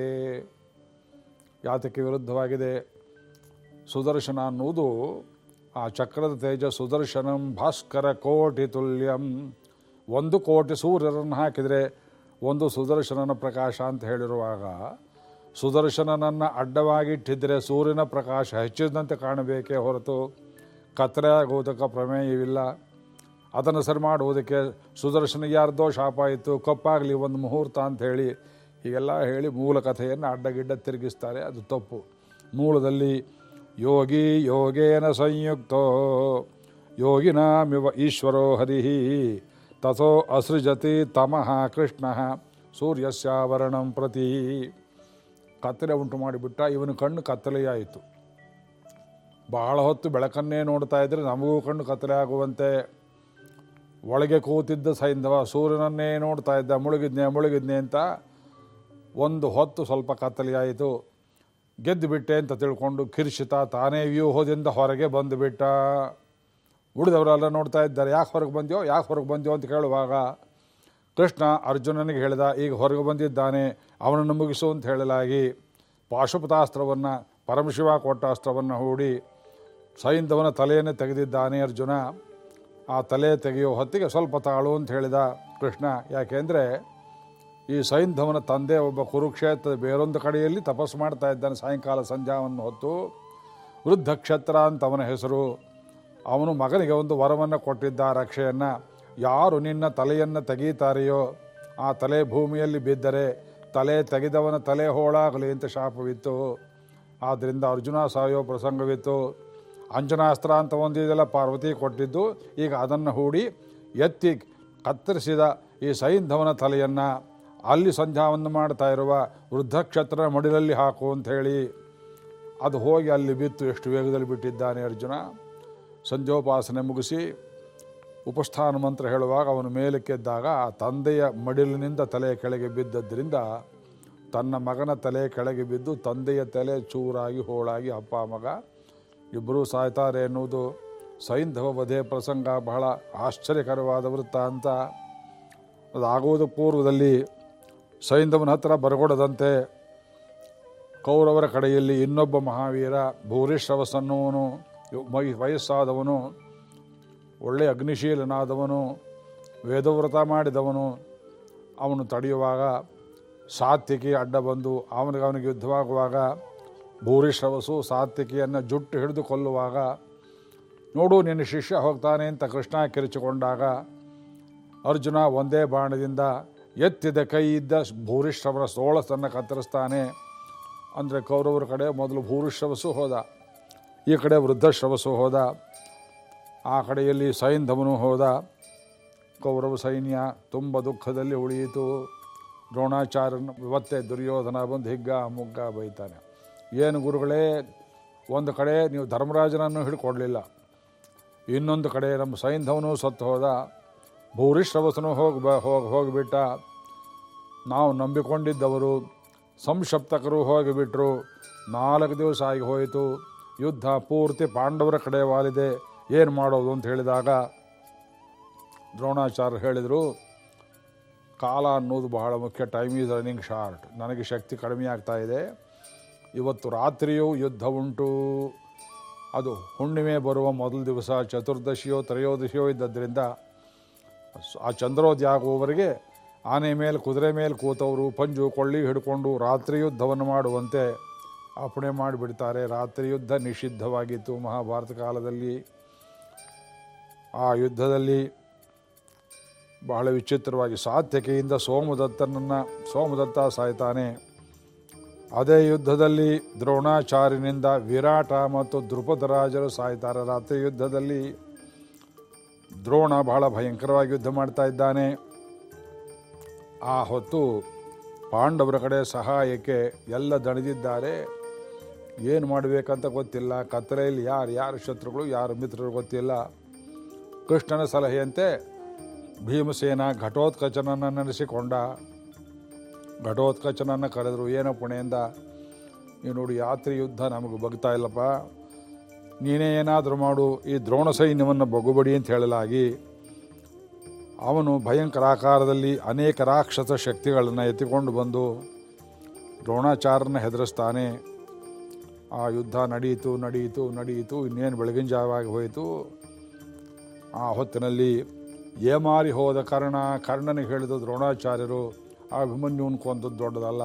A: ಯಾತಕ್ಕೆ ವಿರುದ್ಧವಾಗಿದೆ? ಸುದರ್ಶನ ಅನ್ನುವುದು ಆ ಚಕ್ರದ ತೇಜ ಸುದರ್ಶನಂ ಭಾಸ್ಕರ ಕೋಟಿ ತುಲ್ಯಂ. ಒಂದು ಕೋಟಿ ಸೂರ್ಯರನ್ನು ಹಾಕಿದರೆ ಒಂದು ಸುದರ್ಶನನ ಪ್ರಕಾಶ ಅಂತ ಹೇಳಿರುವಾಗ ಸುದರ್ಶನನನ್ನು ಅಡ್ಡವಾಗಿಟ್ಟಿದ್ದರೆ ಸೂರ್ಯನ ಪ್ರಕಾಶ ಹೆಚ್ಚಿದಂತೆ ಕಾಣಬೇಕೇ ಹೊರತು ಕತ್ತರೆ ಆಗುವುದಕ್ಕೆ ಪ್ರಮೇಯವಿಲ್ಲ. ಅದನ್ನು ಸರಿ ಮಾಡುವುದಕ್ಕೆ ಸುದರ್ಶನ ಯಾರ್ದೋ ಶಾಪ ಇತ್ತು, ಕಪ್ಪಾಗಲಿ ಒಂದು ಮುಹೂರ್ತ ಅಂತ ಹೇಳಿ ಹೀಗೆಲ್ಲ ಹೇಳಿ ಮೂಲ ಕಥೆಯನ್ನು ಅಡ್ಡಗಿಡ್ಡ ತಿರುಗಿಸ್ತಾರೆ. ಅದು ತಪ್ಪು. ಮೂಲದಲ್ಲಿ ಯೋಗಿ ಯೋಗೇನ ಸಂಯುಕ್ತೋ ಯೋಗಿನಾಮಿವ ಈಶ್ವರೋ ಹರಿ ತಥೋ ಅಸೃಜತಿ ತಮಃ ಕೃಷ್ಣ, ಸೂರ್ಯಸ್ಯಾವರಣಂ ಪ್ರತಿ. ಕತ್ತಲೆ ಉಂಟು ಮಾಡಿಬಿಟ್ಟ, ಇವನು ಕಣ್ಣು ಕತ್ತಲೆಯಾಯಿತು. ಬಹಳ ಹೊತ್ತು ಬೆಳಕನ್ನೇ ನೋಡ್ತಾ ಇದ್ರೆ ನಮಗೂ ಕಣ್ಣು ಕತ್ತಲೆ ಆಗುವಂತೆ. ಒಳಗೆ ಕೂತಿದ್ದ ಸೈಂಧವ ಸೂರ್ಯನನ್ನೇ ನೋಡ್ತಾ ಇದ್ದ, ಮುಳುಗಿದ್ನೆ ಮುಳುಗಿದ್ನೆ ಅಂತ ಒಂದು ಹೊತ್ತು ಸ್ವಲ್ಪ ಕತ್ತಲೆಯಾಯಿತು. ಗೆದ್ದು ಬಿಟ್ಟೆ ಅಂತ ತಿಳ್ಕೊಂಡು ಕಿರ್ಷಿತ ತಾನೇ ವ್ಯೂಹದಿಂದ ಹೊರಗೆ ಬಂದುಬಿಟ್ಟ ಉಳಿದವರೆಲ್ಲ ನೋಡ್ತಾ ಇದ್ದಾರೆ, ಯಾಕೆ ಹೊರಗೆ ಬಂದ್ಯೋ, ಯಾಕೆ ಹೊರಗೆ ಬಂದ್ಯೋ ಅಂತ ಕೇಳುವಾಗ ಕೃಷ್ಣ ಅರ್ಜುನನಿಗೆ ಹೇಳಿದ, ಈಗ ಹೊರಗೆ ಬಂದಿದ್ದಾನೆ, ಅವನನ್ನು ಮುಗಿಸು ಅಂತ ಹೇಳಲಾಗಿ ಪಾಶುಪತಾಸ್ತ್ರವನ್ನು, ಪರಮಶಿವ ಕೊಟ್ಟ ಅಸ್ತ್ರವನ್ನು ಹೂಡಿ ಸೈಂಧವನ ತಲೆಯನ್ನು ತೆಗೆದಿದ್ದಾನೆ ಅರ್ಜುನ. ಆ ತಲೆ ತೆಗೆಯೋ ಹೊತ್ತಿಗೆ ಸ್ವಲ್ಪ ತಾಳು ಅಂತ ಹೇಳಿದ ಕೃಷ್ಣ. ಯಾಕೆಂದರೆ ಈ ಸೈಂಧವನ ತಂದೆ ಒಬ್ಬ ಕುರುಕ್ಷೇತ್ರದ ಬೇರೊಂದು ಕಡೆಯಲ್ಲಿ ತಪಸ್ಸು ಮಾಡ್ತಾ ಇದ್ದಾನೆ ಸಾಯಂಕಾಲ ಸಂಧ್ಯಾವನ್ನು ಹೊತ್ತು. ವೃದ್ಧಕ್ಷತ್ರ ಅಂತ ಅವನ ಹೆಸರು. ಅವನು ಮಗನಿಗೆ ಒಂದು ವರವನ್ನು ಕೊಟ್ಟಿದ್ದ ರಕ್ಷೆಯನ್ನು. ಯಾರು ನಿನ್ನ ತಲೆಯನ್ನು ತೆಗೀತಾರೆಯೋ ಆ ತಲೆ ಭೂಮಿಯಲ್ಲಿ ಬಿದ್ದರೆ ತಲೆ ತೆಗೆದವನ ತಲೆ ಹೋಳಾಗಲಿ ಅಂತ ಶಾಪವಿತ್ತು. ಆದ್ದರಿಂದ ಅರ್ಜುನ ಸಾಯೋ ಪ್ರಸಂಗವಿತ್ತು. ಅಂಜನಾಸ್ತ್ರ ಅಂತ ಒಂದಿದೆಲ್ಲ ಪಾರ್ವತಿ ಕೊಟ್ಟಿದ್ದು, ಈಗ ಅದನ್ನು ಹೂಡಿ ಎತ್ತಿ ಕತ್ತರಿಸಿದ ಈ ಸೈಂಧವನ ತಲೆಯನ್ನು ಅಲ್ಲಿ ಸಂಧ್ಯಾವನ್ನು ಮಾಡ್ತಾ ಇರುವ ವೃದ್ಧಕ್ಷತ್ರ ಮಡಿಲಲ್ಲಿ ಹಾಕು ಅಂತ ಹೇಳಿ ಅದು ಹೋಗಿ ಅಲ್ಲಿ ಬಿತ್ತು ಎಷ್ಟು ವೇಗದಲ್ಲಿ ಬಿಟ್ಟಿದ್ದಾನೆ ಅರ್ಜುನ. ಸಂಧ್ಯೋಪಾಸನೆ ಮುಗಿಸಿ ಉಪಸ್ಥಾನ ಮಂತ್ರ ಹೇಳುವಾಗ ಅವನು ಮೇಲಕ್ಕೆದ್ದಾಗ ಆ ತಂದೆಯ ಮಡಿಲಿನಿಂದ ತಲೆ ಕೆಳಗೆ ಬಿದ್ದದ್ದರಿಂದ ತನ್ನ ಮಗನ ತಲೆ ಕೆಳಗೆ ಬಿದ್ದು ತಂದೆಯ ತಲೆ ಚೂರಾಗಿ ಹೋಳಾಗಿ, ಅಪ್ಪ ಮಗ ಇಬ್ಬರೂ ಸಾಯ್ತಾರೆ ಎನ್ನುವುದು ಸೈಂಧವ ವಧೆ ಪ್ರಸಂಗ ಬಹಳ ಆಶ್ಚರ್ಯಕರವಾದ ವೃತ್ತ ಅಂತ. ಅದಾಗುವುದು ಪೂರ್ವದಲ್ಲಿ ಸೈಂಧವನ ಹತ್ರ ಬರಗೊಡದಂತೆ ಕೌರವರ ಕಡೆಯಲ್ಲಿ ಇನ್ನೊಬ್ಬ ಮಹಾವೀರ ಭೂರಿಶ್ರವಸನ್ನುವನು ವಯಸ್ಸಾದವನು ಒಳ್ಳೆಯ ಅಗ್ನಿಶೀಲನಾದವನು, ವೇದವ್ರತ ಮಾಡಿದವನು, ಅವನು ತಡೆಯುವಾಗ ಸಾತ್ವಿಕಿ ಅಡ್ಡ ಬಂದು ಅವನಿಗೆ ಅವನಿಗೆ ಯುದ್ಧವಾಗುವಾಗ ಭೂರಿಶ್ರವಸು ಸಾತ್ವಿಕಿಯನ್ನು ಜುಟ್ಟು ಹಿಡಿದು ಕೊಲ್ಲುವಾಗ, ನೋಡು ನಿನ್ನ ಶಿಷ್ಯ ಹೋಗ್ತಾನೆ ಅಂತ ಕೃಷ್ಣ ಕಿರಿಚಿಕೊಂಡಾಗ ಅರ್ಜುನ ಒಂದೇ ಬಾಣದಿಂದ ಎತ್ತಿದ ಕೈ ಇದ್ದ ಭೂರಿಶ್ರವರ ಸೋಳಸನ್ನು ಕತ್ತರಿಸ್ತಾನೆ. ಅಂದರೆ ಕೌರವರ ಕಡೆ ಮೊದಲು ಭೂರಿಶ್ರವಸು ಹೋದ, ಈ ಕಡೆ ವೃದ್ಧಶ್ರವಸು ಹೋದ ಆ ಕಡೆಯಲ್ಲಿ ಸೈಂಧವನು ಹೋದ. ಕೌರವ ಸೈನ್ಯ ತುಂಬ ದುಃಖದಲ್ಲಿ ಉಳಿಯಿತು. ದ್ರೋಣಾಚಾರ್ಯನ ಇವತ್ತೇ ದುರ್ಯೋಧನ ಬಂದು ಹಿಗ್ಗ ಮುಗ್ಗ ಬೈತಾನೆ. ಏನು ಗುರುಗಳೇ, ಒಂದು ಕಡೆ ನೀವು ಧರ್ಮರಾಜನನ್ನು ಹಿಡ್ಕೊಡ್ಲಿಲ್ಲ. ಇನ್ನೊಂದು ಕಡೆ ನಮ್ಮ ಸೈಂಧವನು ಸತ್ತು ಹೋದ. ಭೂರಿಶ್ರವಸನು ಹೋಗಿ ಬ, ಹೋಗಿ, ಹೋಗಿಬಿಟ್ಟ. ನಾವು ನಂಬಿಕೊಂಡಿದ್ದವರು ಸಂಶಪ್ತಕರು ಹೋಗಿಬಿಟ್ರು. ನಾಲ್ಕು ದಿವಸ ಆಗಿ ಹೋಯಿತು. ಯುದ್ಧ ಪೂರ್ತಿ ಪಾಂಡವರ ಕಡೆ ವಾಲಿದೆ. ಏನು ಮಾಡೋದು ಅಂತ ಹೇಳಿದಾಗ ದ್ರೋಣಾಚಾರ್ಯ ಹೇಳಿದರು, ಕಾಲ ಅನ್ನೋದು ಬಹಳ ಮುಖ್ಯ ಟೈಮ್ ಈಸ್ ರನ್ನಿಂಗ್ ಶಾರ್ಟ್ ನನಗೆ ಶಕ್ತಿ ಕಡಿಮೆ ಆಗ್ತಾ ಇದೆ. ಇವತ್ತು ರಾತ್ರಿಯೂ ಯುದ್ಧ ಉಂಟು. ಅದು ಹುಣ್ಣಿಮೆ ಬರುವ ಮೊದಲ ದಿವಸ, ಚತುರ್ದಶಿಯೋ, ತ್ರಯೋದಶಿಯೋ ಇದ್ದದ್ರಿಂದ ಆ ಚಂದ್ರೋದಯ ಆಗುವವರೆಗೆ ಆನೆ ಮೇಲೆ, ಕುದುರೆ ಮೇಲೆ ಕೂತವರು ಪಂಜು, ಕೊಳ್ಳಿ ಹಿಡ್ಕೊಂಡು ರಾತ್ರಿ ಯುದ್ಧವನ್ನು ಮಾಡುವಂತೆ ಅಪ್ಪಣೆ ಮಾಡಿಬಿಡ್ತಾರೆ. ರಾತ್ರಿ ಯುದ್ಧ ನಿಷಿದ್ಧವಾಗಿತ್ತು ಮಹಾಭಾರತ ಕಾಲದಲ್ಲಿ. ಆ ಯುದ್ಧದಲ್ಲಿ ಬಹಳ ವಿಚಿತ್ರವಾಗಿ ಸಾತ್ಯಕೆಯಿಂದ ಸೋಮದತ್ತನನ್ನು, ಸೋಮದತ್ತ ಸಾಯ್ತಾನೆ. ಅದೇ ಯುದ್ಧದಲ್ಲಿ ದ್ರೋಣಾಚಾರ್ಯನಿಂದ ವಿರಾಟ ಮತ್ತು ದ್ರುಪದರಾಜರು ಸಾಯ್ತಾರೆ. ರಾತ್ರಿ ಯುದ್ಧದಲ್ಲಿ ದ್ರೋಣ ಬಹಳ ಭಯಂಕರವಾಗಿ ಯುದ್ಧ ಮಾಡ್ತಾ ಇದ್ದಾನೆ. ಆ ಹೊತ್ತು ಪಾಂಡವರ ಕಡೆ ಸಹಾಯಕ್ಕೆ ಎಲ್ಲ ದಣಿದಿದ್ದಾರೆ. ಏನು ಮಾಡಬೇಕಂತ ಗೊತ್ತಿಲ್ಲ. ಕತ್ತಲೆಯಲ್ಲಿ ಯಾರು ಯಾರು ಶತ್ರುಗಳು, ಯಾರು ಮಿತ್ರರು ಗೊತ್ತಿಲ್ಲ. ಕೃಷ್ಣನ ಸಲಹೆಯಂತೆ ಭೀಮಸೇನ ಘಟೋತ್ಕಚನನ್ನು ನಡೆಸಿಕೊಂಡ. ಘಟೋತ್ಕಚನನ್ನು ಕರೆದರು, ಏನೋ ಪುಣೆಯಿಂದ ನೀವು ನೋಡಿ ಯಾತ್ರಿ ಯುದ್ಧ ನಮಗೆ ಬಗ್ತಾ ಇಲ್ಲಪ್ಪ. ನೀನೇ ಏನಾದರೂ ಮಾಡು, ಈ ದ್ರೋಣ ಸೈನ್ಯವನ್ನು ಬಗುಬಡಿ ಅಂತ ಹೇಳಲಾಗಿ, ಅವನು ಭಯಂಕರ ಆಕಾರದಲ್ಲಿ ಅನೇಕ ರಾಕ್ಷಸ ಶಕ್ತಿಗಳನ್ನು ಎತ್ತಿಕೊಂಡು ಬಂದು ದ್ರೋಣಾಚಾರ್ಯನ ಹೆದರಿಸ್ತಾನೆ. ಆ ಯುದ್ಧ ನಡೆಯಿತು ನಡೆಯಿತು ನಡೆಯಿತು ಇನ್ನೇನು ಬೆಳಗಿನ ಜಾವಾಗಿ ಹೋಯಿತು. ಆ ಹೊತ್ತಿನಲ್ಲಿ ಏಮಾರಿ ಹೋದ ಕರ್ಣ ಕರ್ಣನಿಗೆ ಹೇಳಿದ ದ್ರೋಣಾಚಾರ್ಯರು ಆ ಅಭಿಮನ್ಯುವನ್ ಕೊಂದದ್ದು ದೊಡ್ಡದಲ್ಲ.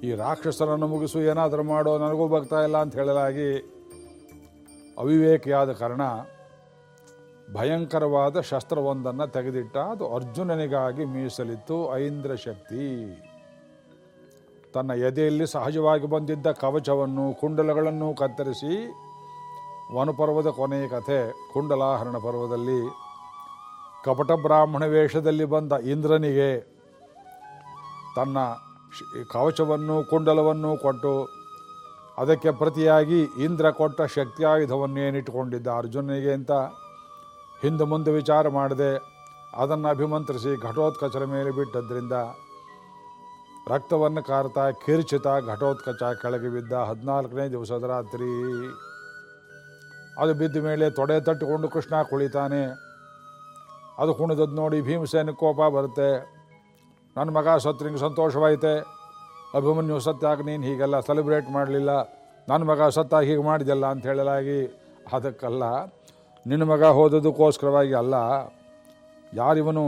A: ಈ ರಾಕ್ಷಸರನ್ನು ಮುಗಿಸು ಏನಾದರೂ ಮಾಡೋ ನನಗೂ ಬರ್ತಾ ಇಲ್ಲ ಅಂತ ಹೇಳಲಾಗಿ ಅವಿವೇಕಿಯಾದ ಕಾರಣ ಭಯಂಕರವಾದ ಶಸ್ತ್ರವೊಂದನ್ನು ತೆಗೆದಿಟ್ಟ. ಅದು ಅರ್ಜುನನಿಗಾಗಿ ಮೀಸಲಿತ್ತು ಐಂದ್ರ ಶಕ್ತಿ ತನ್ನ ಎದೆಯಲ್ಲಿ ಸಹಜವಾಗಿ ಬಂದಿದ್ದ ಕವಚವನ್ನು, ಕುಂಡಲಗಳನ್ನು ಕತ್ತರಿಸಿ ವನಪರ್ವದ ಕೊನೆಯ ಕಥೆ ಕುಂಡಲಾಹರಣ ಪರ್ವದಲ್ಲಿ ಕಪಟ ಬ್ರಾಹ್ಮಣ ವೇಷದಲ್ಲಿ ಬಂದ ಇಂದ್ರನಿಗೆ ತನ್ನ ಕವಚವನ್ನು ಕುಂಡಲವನ್ನು ಕೊಟ್ಟು ಅದಕ್ಕೆ ಪ್ರತಿಯಾಗಿ ಇಂದ್ರ ಕೊಟ್ಟ ಶಕ್ತಿಯಾಯುಧವನ್ನೇನಿಟ್ಟುಕೊಂಡಿದ್ದ ಅರ್ಜುನನಿಗೆ ಅಂತ ಹಿಂದೆ ಮುಂದೆ ವಿಚಾರ ಮಾಡದೆ ಅದನ್ನು ಅಭಿಮಂತ್ರಿಸಿ ಘಟೋತ್ಕಚರ ಮೇಲೆ ಬಿಟ್ಟದ್ರಿಂದ ರಕ್ತವನ್ನು ಕಾರ್ತಾ ಕಿರ್ಚಿತ ಘಟೋತ್ಕಚ ಕೆಳಗೆ ಬಿದ್ದ ಹದಿನಾಲ್ಕನೇ ದಿವಸದ ರಾತ್ರಿ. ಅದು ಬಿದ್ದ ಮೇಲೆ ತೊಡೆ ತಟ್ಟಿಕೊಂಡು ಕೃಷ್ಣ ಕುಳಿತಾನೆ. ಅದು ಕುಣಿದದ್ದು ನೋಡಿ ಭೀಮಸೇನ ಕೋಪ ಬರುತ್ತೆ. ನನ್ನ ಮಗ ಸತ್ರಿಂಗೆ ಸಂತೋಷವಾಯಿತೆ. ಅಭಿಮನ್ಯು ಸತ್ತಾಗ ನೀನು ಹೀಗೆಲ್ಲ ಸೆಲೆಬ್ರೇಟ್ ಮಾಡಲಿಲ್ಲ. ನನ್ನ ಮಗ ಸತ್ತಾಗ ಹೀಗೆ ಮಾಡಿದೆಲ್ಲ ಅಂತ ಹೇಳಲಾಗಿ, ಅದಕ್ಕಲ್ಲ, ನಿನ್ನ ಮಗ ಹೋದದಕ್ಕೋಸ್ಕರವಾಗಿ ಅಲ್ಲ, ಯಾರಿವನು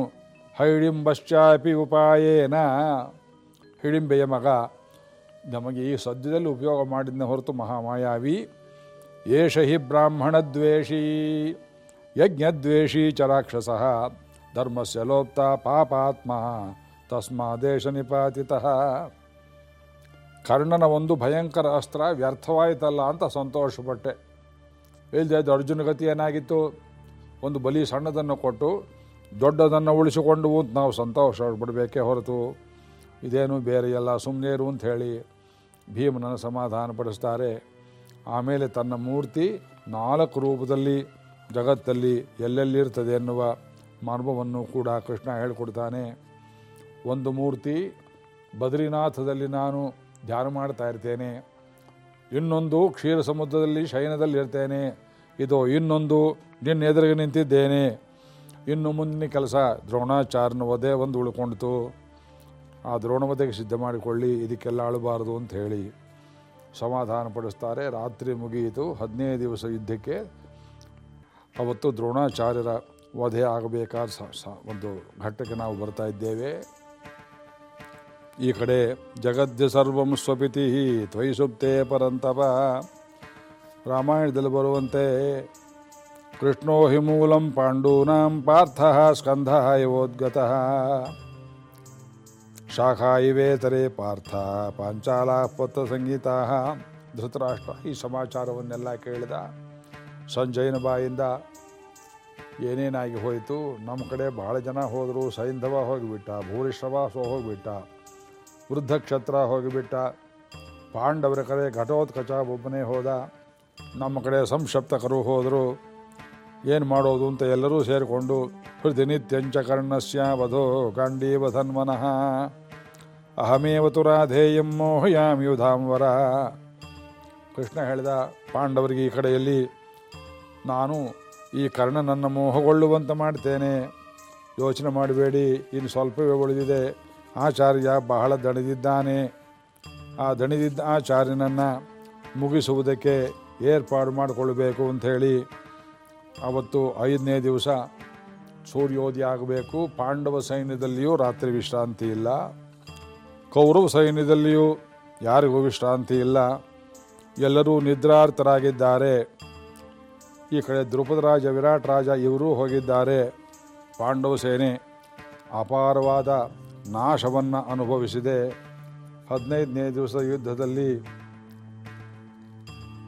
A: ಹೈಡಿಂಬಶ್ಚಾಪಿ ಉಪಾಯೇನ? ಹಿಡಿಂಬೆಯ ಮಗ, ನಮಗೆ ಈ ಸದ್ಯದಲ್ಲಿ ಉಪಯೋಗ ಮಾಡಿದ್ನ ಹೊರತು ಮಹಾಮಾಯಾವಿ. ಏಷ ಹಿ ಬ್ರಾಹ್ಮಣದ್ವೇಷಿ ಯಜ್ಞದ್ವೇಷಿ ಚ ರಾಕ್ಷಸ, ಧರ್ಮಸ್ಯ ಲೋಪ್ತ ಪಾಪಾತ್ಮ ತಸ್ಮಾದೇಶ ನಿಪಾತಿತಃ. ಕರ್ಣನ ಒಂದು ಭಯಂಕರ ಅಸ್ತ್ರ ವ್ಯರ್ಥವಾಯಿತಲ್ಲ ಅಂತ ಸಂತೋಷಪಟ್ಟೆ. ಇಲ್ಲದೆ ಅರ್ಜುನ ಗತಿ ಏನಾಗಿತ್ತು? ಒಂದು ಬಲಿ ಸಣ್ಣದನ್ನು ಕೊಟ್ಟು ದೊಡ್ಡದನ್ನು ಉಳಿಸಿಕೊಂಡು ಅಂತ ನಾವು ಸಂತೋಷ ಬಿಡಬೇಕೇ ಹೊರತು. ಇದೇನು ಬೇರೆ ಎಲ್ಲ ಸುಮ್ಮನೆ ಇರು ಅಂತ ಹೇಳಿ ಭೀಮನನ್ನು ಸಮಾಧಾನಪಡಿಸ್ತಾರೆ. ಆಮೇಲೆ ತನ್ನ ಮೂರ್ತಿ ನಾಲ್ಕು ರೂಪದಲ್ಲಿ ಜಗತ್ತಲ್ಲಿ ಎಲ್ಲೆಲ್ಲಿರ್ತದೆ ಎನ್ನುವ ಮರ್ಮವನ್ನು ಕೂಡ ಕೃಷ್ಣ ಹೇಳಿಕೊಡ್ತಾನೆ. ಒಂದು ಮೂರ್ತಿ ಬದ್ರಿನಾಥದಲ್ಲಿ ನಾನು ಧ್ಯಾನ ಮಾಡ್ತಾ ಇರ್ತೇನೆ. ಇನ್ನೊಂದು ಕ್ಷೀರ ಸಮುದ್ರದಲ್ಲಿ ಶಯನದಲ್ಲಿ ಇರ್ತೇನೆ. ಇದು ಇನ್ನೊಂದು ನಿನ್ನ ಎದುರಿಗೆ ನಿಂತಿದ್ದೇನೆ. ಇನ್ನು ಮುಂದಿನ ಕೆಲಸ ದ್ರೋಣಾಚಾರ್ಯನ ವಧೆ ಒಂದು ಉಳ್ಕೊಂಡಿತು. ಆ ದ್ರೋಣವಧೆಗೆ ಸಿದ್ಧ ಮಾಡಿಕೊಳ್ಳಿ ಇದಕ್ಕೆಲ್ಲ ಅಳಬಾರದು ಅಂತ ಹೇಳಿ. ಸಮಾಧಾನ ಪಡಿಸ್ತಾರೆ ರಾತ್ರಿ ಮುಗಿಯಿತು. ಹದಿನೈದು ದಿವಸ ಯುದ್ಧಕ್ಕೆ ಅವತ್ತು ದ್ರೋಣಾಚಾರ್ಯರ ವಧೆ ಆಗಬೇಕಾದ ಒಂದು ಘಟ್ಟಕ್ಕೆ ನಾವು ಬರ್ತಾ ಇದ್ದೇವೆ. ಈ ಕಡೆ ಜಗದ್ಯ ಸರ್ವಂ ಸ್ವಪಿತಿ ತ್ವಯಿ ಸುಪ್ತೇ ಪರಂತಪ. ರಾಮಾಯಣದಲ್ಲಿ ಬರುವಂತೆ ಕೃಷ್ಣೋ ಹಿ ಮೂಲಂ ಪಾಂಡೂನಾಂ ಪಾರ್ಥ ಸ್ಕಂಧ ಇವೋದ್ಗತಃ ಶಾಖಾ ಇವೇತರೆ ಪಾರ್ಥ ಪಾಂಚಾಲ ಪತ್ರ ಸಂಗೀತ ಧೃತರಾಷ್ಟ್ರ, ಈ ಸಮಾಚಾರವನ್ನೆಲ್ಲ ಕೇಳಿದ ಸಂಜಯನ ಬಾಯಿಂದ ಏನೇನಾಗಿ ಹೋಯಿತು? ನಮ್ಮ ಕಡೆ ಬಹಳ ಜನ ಹೋದರು. ಸೈಂಧವ ಹೋಗಿಬಿಟ್ಟ ಭೂರಿಶ್ರವಾಸ ಹೋಗಿಬಿಟ್ಟ ವೃದ್ಧ ಕ್ಷತ್ರ ಹೋಗಿಬಿಟ್ಟ, ಪಾಂಡವರ ಕಡೆ ಘಟೋತ್ಕಚ ಒಬ್ಬನೇ ಹೋದ, ನಮ್ಮ ಕಡೆ ಸಂಶಪ್ತಕರು ಹೋದರು. ಏನು ಮಾಡೋದು ಅಂತ ಎಲ್ಲರೂ ಸೇರಿಕೊಂಡು ಪ್ರತಿನಿತ್ಯಂಚ ಕರ್ಣಸ್ಯ ವಧೋ ಗಾಂಡೀವ ಸನ್ಮನಃ ಅಹಮೇವತು ರಾಧೇಯಂ ಮೋಹಯಾಮ್ ಯುಧಾಂವರ ಕೃಷ್ಣ ಹೇಳಿದ ಪಾಂಡವರಿಗೆ ಈ ಕಡೆಯಲ್ಲಿ, ನಾನು ಈ ಕರ್ಣನನ್ನು ಮೋಹಗೊಳ್ಳುವಂತೆ ಮಾಡ್ತೇನೆ. ಯೋಚನೆ ಮಾಡಬೇಡಿ, ಇನ್ನು ಸ್ವಲ್ಪವೇ ಉಳಿದಿದೆ. ಆಚಾರ್ಯ ಬಹಳ ದಣಿದಿದ್ದಾನೆ. ಆ ದಣಿದಿದ್ದ ಆಚಾರ್ಯನನ್ನು ಮುಗಿಸುವುದಕ್ಕೆ ಏರ್ಪಾಡು ಮಾಡಿಕೊಳ್ಬೇಕು ಅಂಥೇಳಿ ಅವತ್ತು ಐದನೇ ದಿವಸ ಸೂರ್ಯೋದಯ ಆಗಬೇಕು ಪಾಂಡವ ಸೈನ್ಯದಲ್ಲಿಯೂ ರಾತ್ರಿ ವಿಶ್ರಾಂತಿ ಇಲ್ಲ. ಕೌರವ ಸೈನ್ಯದಲ್ಲಿಯೂ ಯಾರಿಗೂ ವಿಶ್ರಾಂತಿ ಇಲ್ಲ. ಎಲ್ಲರೂ ನಿದ್ರಾರ್ಥರಾಗಿದ್ದಾರೆ. ಈ ಕಡೆ ದ್ರುಪದ ರಾಜ, ವಿರಾಟ್ ರಾಜ ಇವರೂ ಹೋಗಿದ್ದಾರೆ. ಪಾಂಡವ ಸೇನೆ ಅಪಾರವಾದ ನಾಶವನ್ನು ಅನುಭವಿಸಿದೆ. ಹದಿನೈದನೇ ದಿವಸದ ಯುದ್ಧದಲ್ಲಿ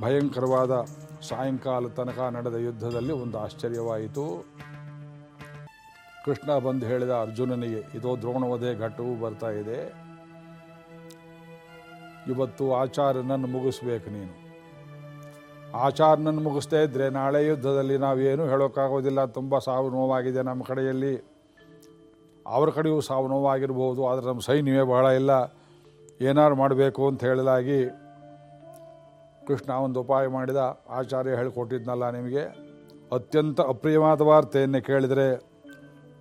A: ಭಯಂಕರವಾದ ಸಾಯಂಕಾಲ ತನಕ ನಡೆದ ಯುದ್ಧದಲ್ಲಿ ಒಂದು ಆಶ್ಚರ್ಯವಾಯಿತು. ಕೃಷ್ಣ ಬಂದು ಹೇಳಿದ, ಅರ್ಜುನನಿಗೆ, ಇದೋ ದ್ರೋಣವಧೆ ಘಟ್ಟವೂ ಬರ್ತಾ ಇದೆ. ಇವತ್ತು ಆಚಾರ್ಯನನ್ನು ಮುಗಿಸ್ಬೇಕು ನೀನು. ಆಚಾರ್ಯನನ್ನು ಮುಗಿಸ್ತಾ ಇದ್ದರೆ ನಾಳೆ ಯುದ್ಧದಲ್ಲಿ ನಾವೇನು ಹೇಳೋಕ್ಕಾಗೋದಿಲ್ಲ. ತುಂಬ ಸಾವು ನೋವಾಗಿದೆ ನಮ್ಮ ಕಡೆಯಲ್ಲಿ. ಅವ್ರ ಕಡೆಯೂ ಸಾವು ನೋವಾಗಿರ್ಬೋದು, ಆದರೆ ನಮ್ಮ ಸೈನ್ಯವೇ ಬಹಳ ಇಲ್ಲ. ಏನಾರು ಮಾಡಬೇಕು ಅಂತ ಹೇಳಲಾಗಿ ಕೃಷ್ಣ ಒಂದು ಉಪಾಯ ಮಾಡಿದ, ಆಚಾರ್ಯ ಹೇಳಿಕೊಟ್ಟಿದ್ನಲ್ಲ ನಿಮಗೆ? ಅತ್ಯಂತ ಅಪ್ರಿಯವಾದ ವಾರ್ತೆಯನ್ನು ಕೇಳಿದರೆ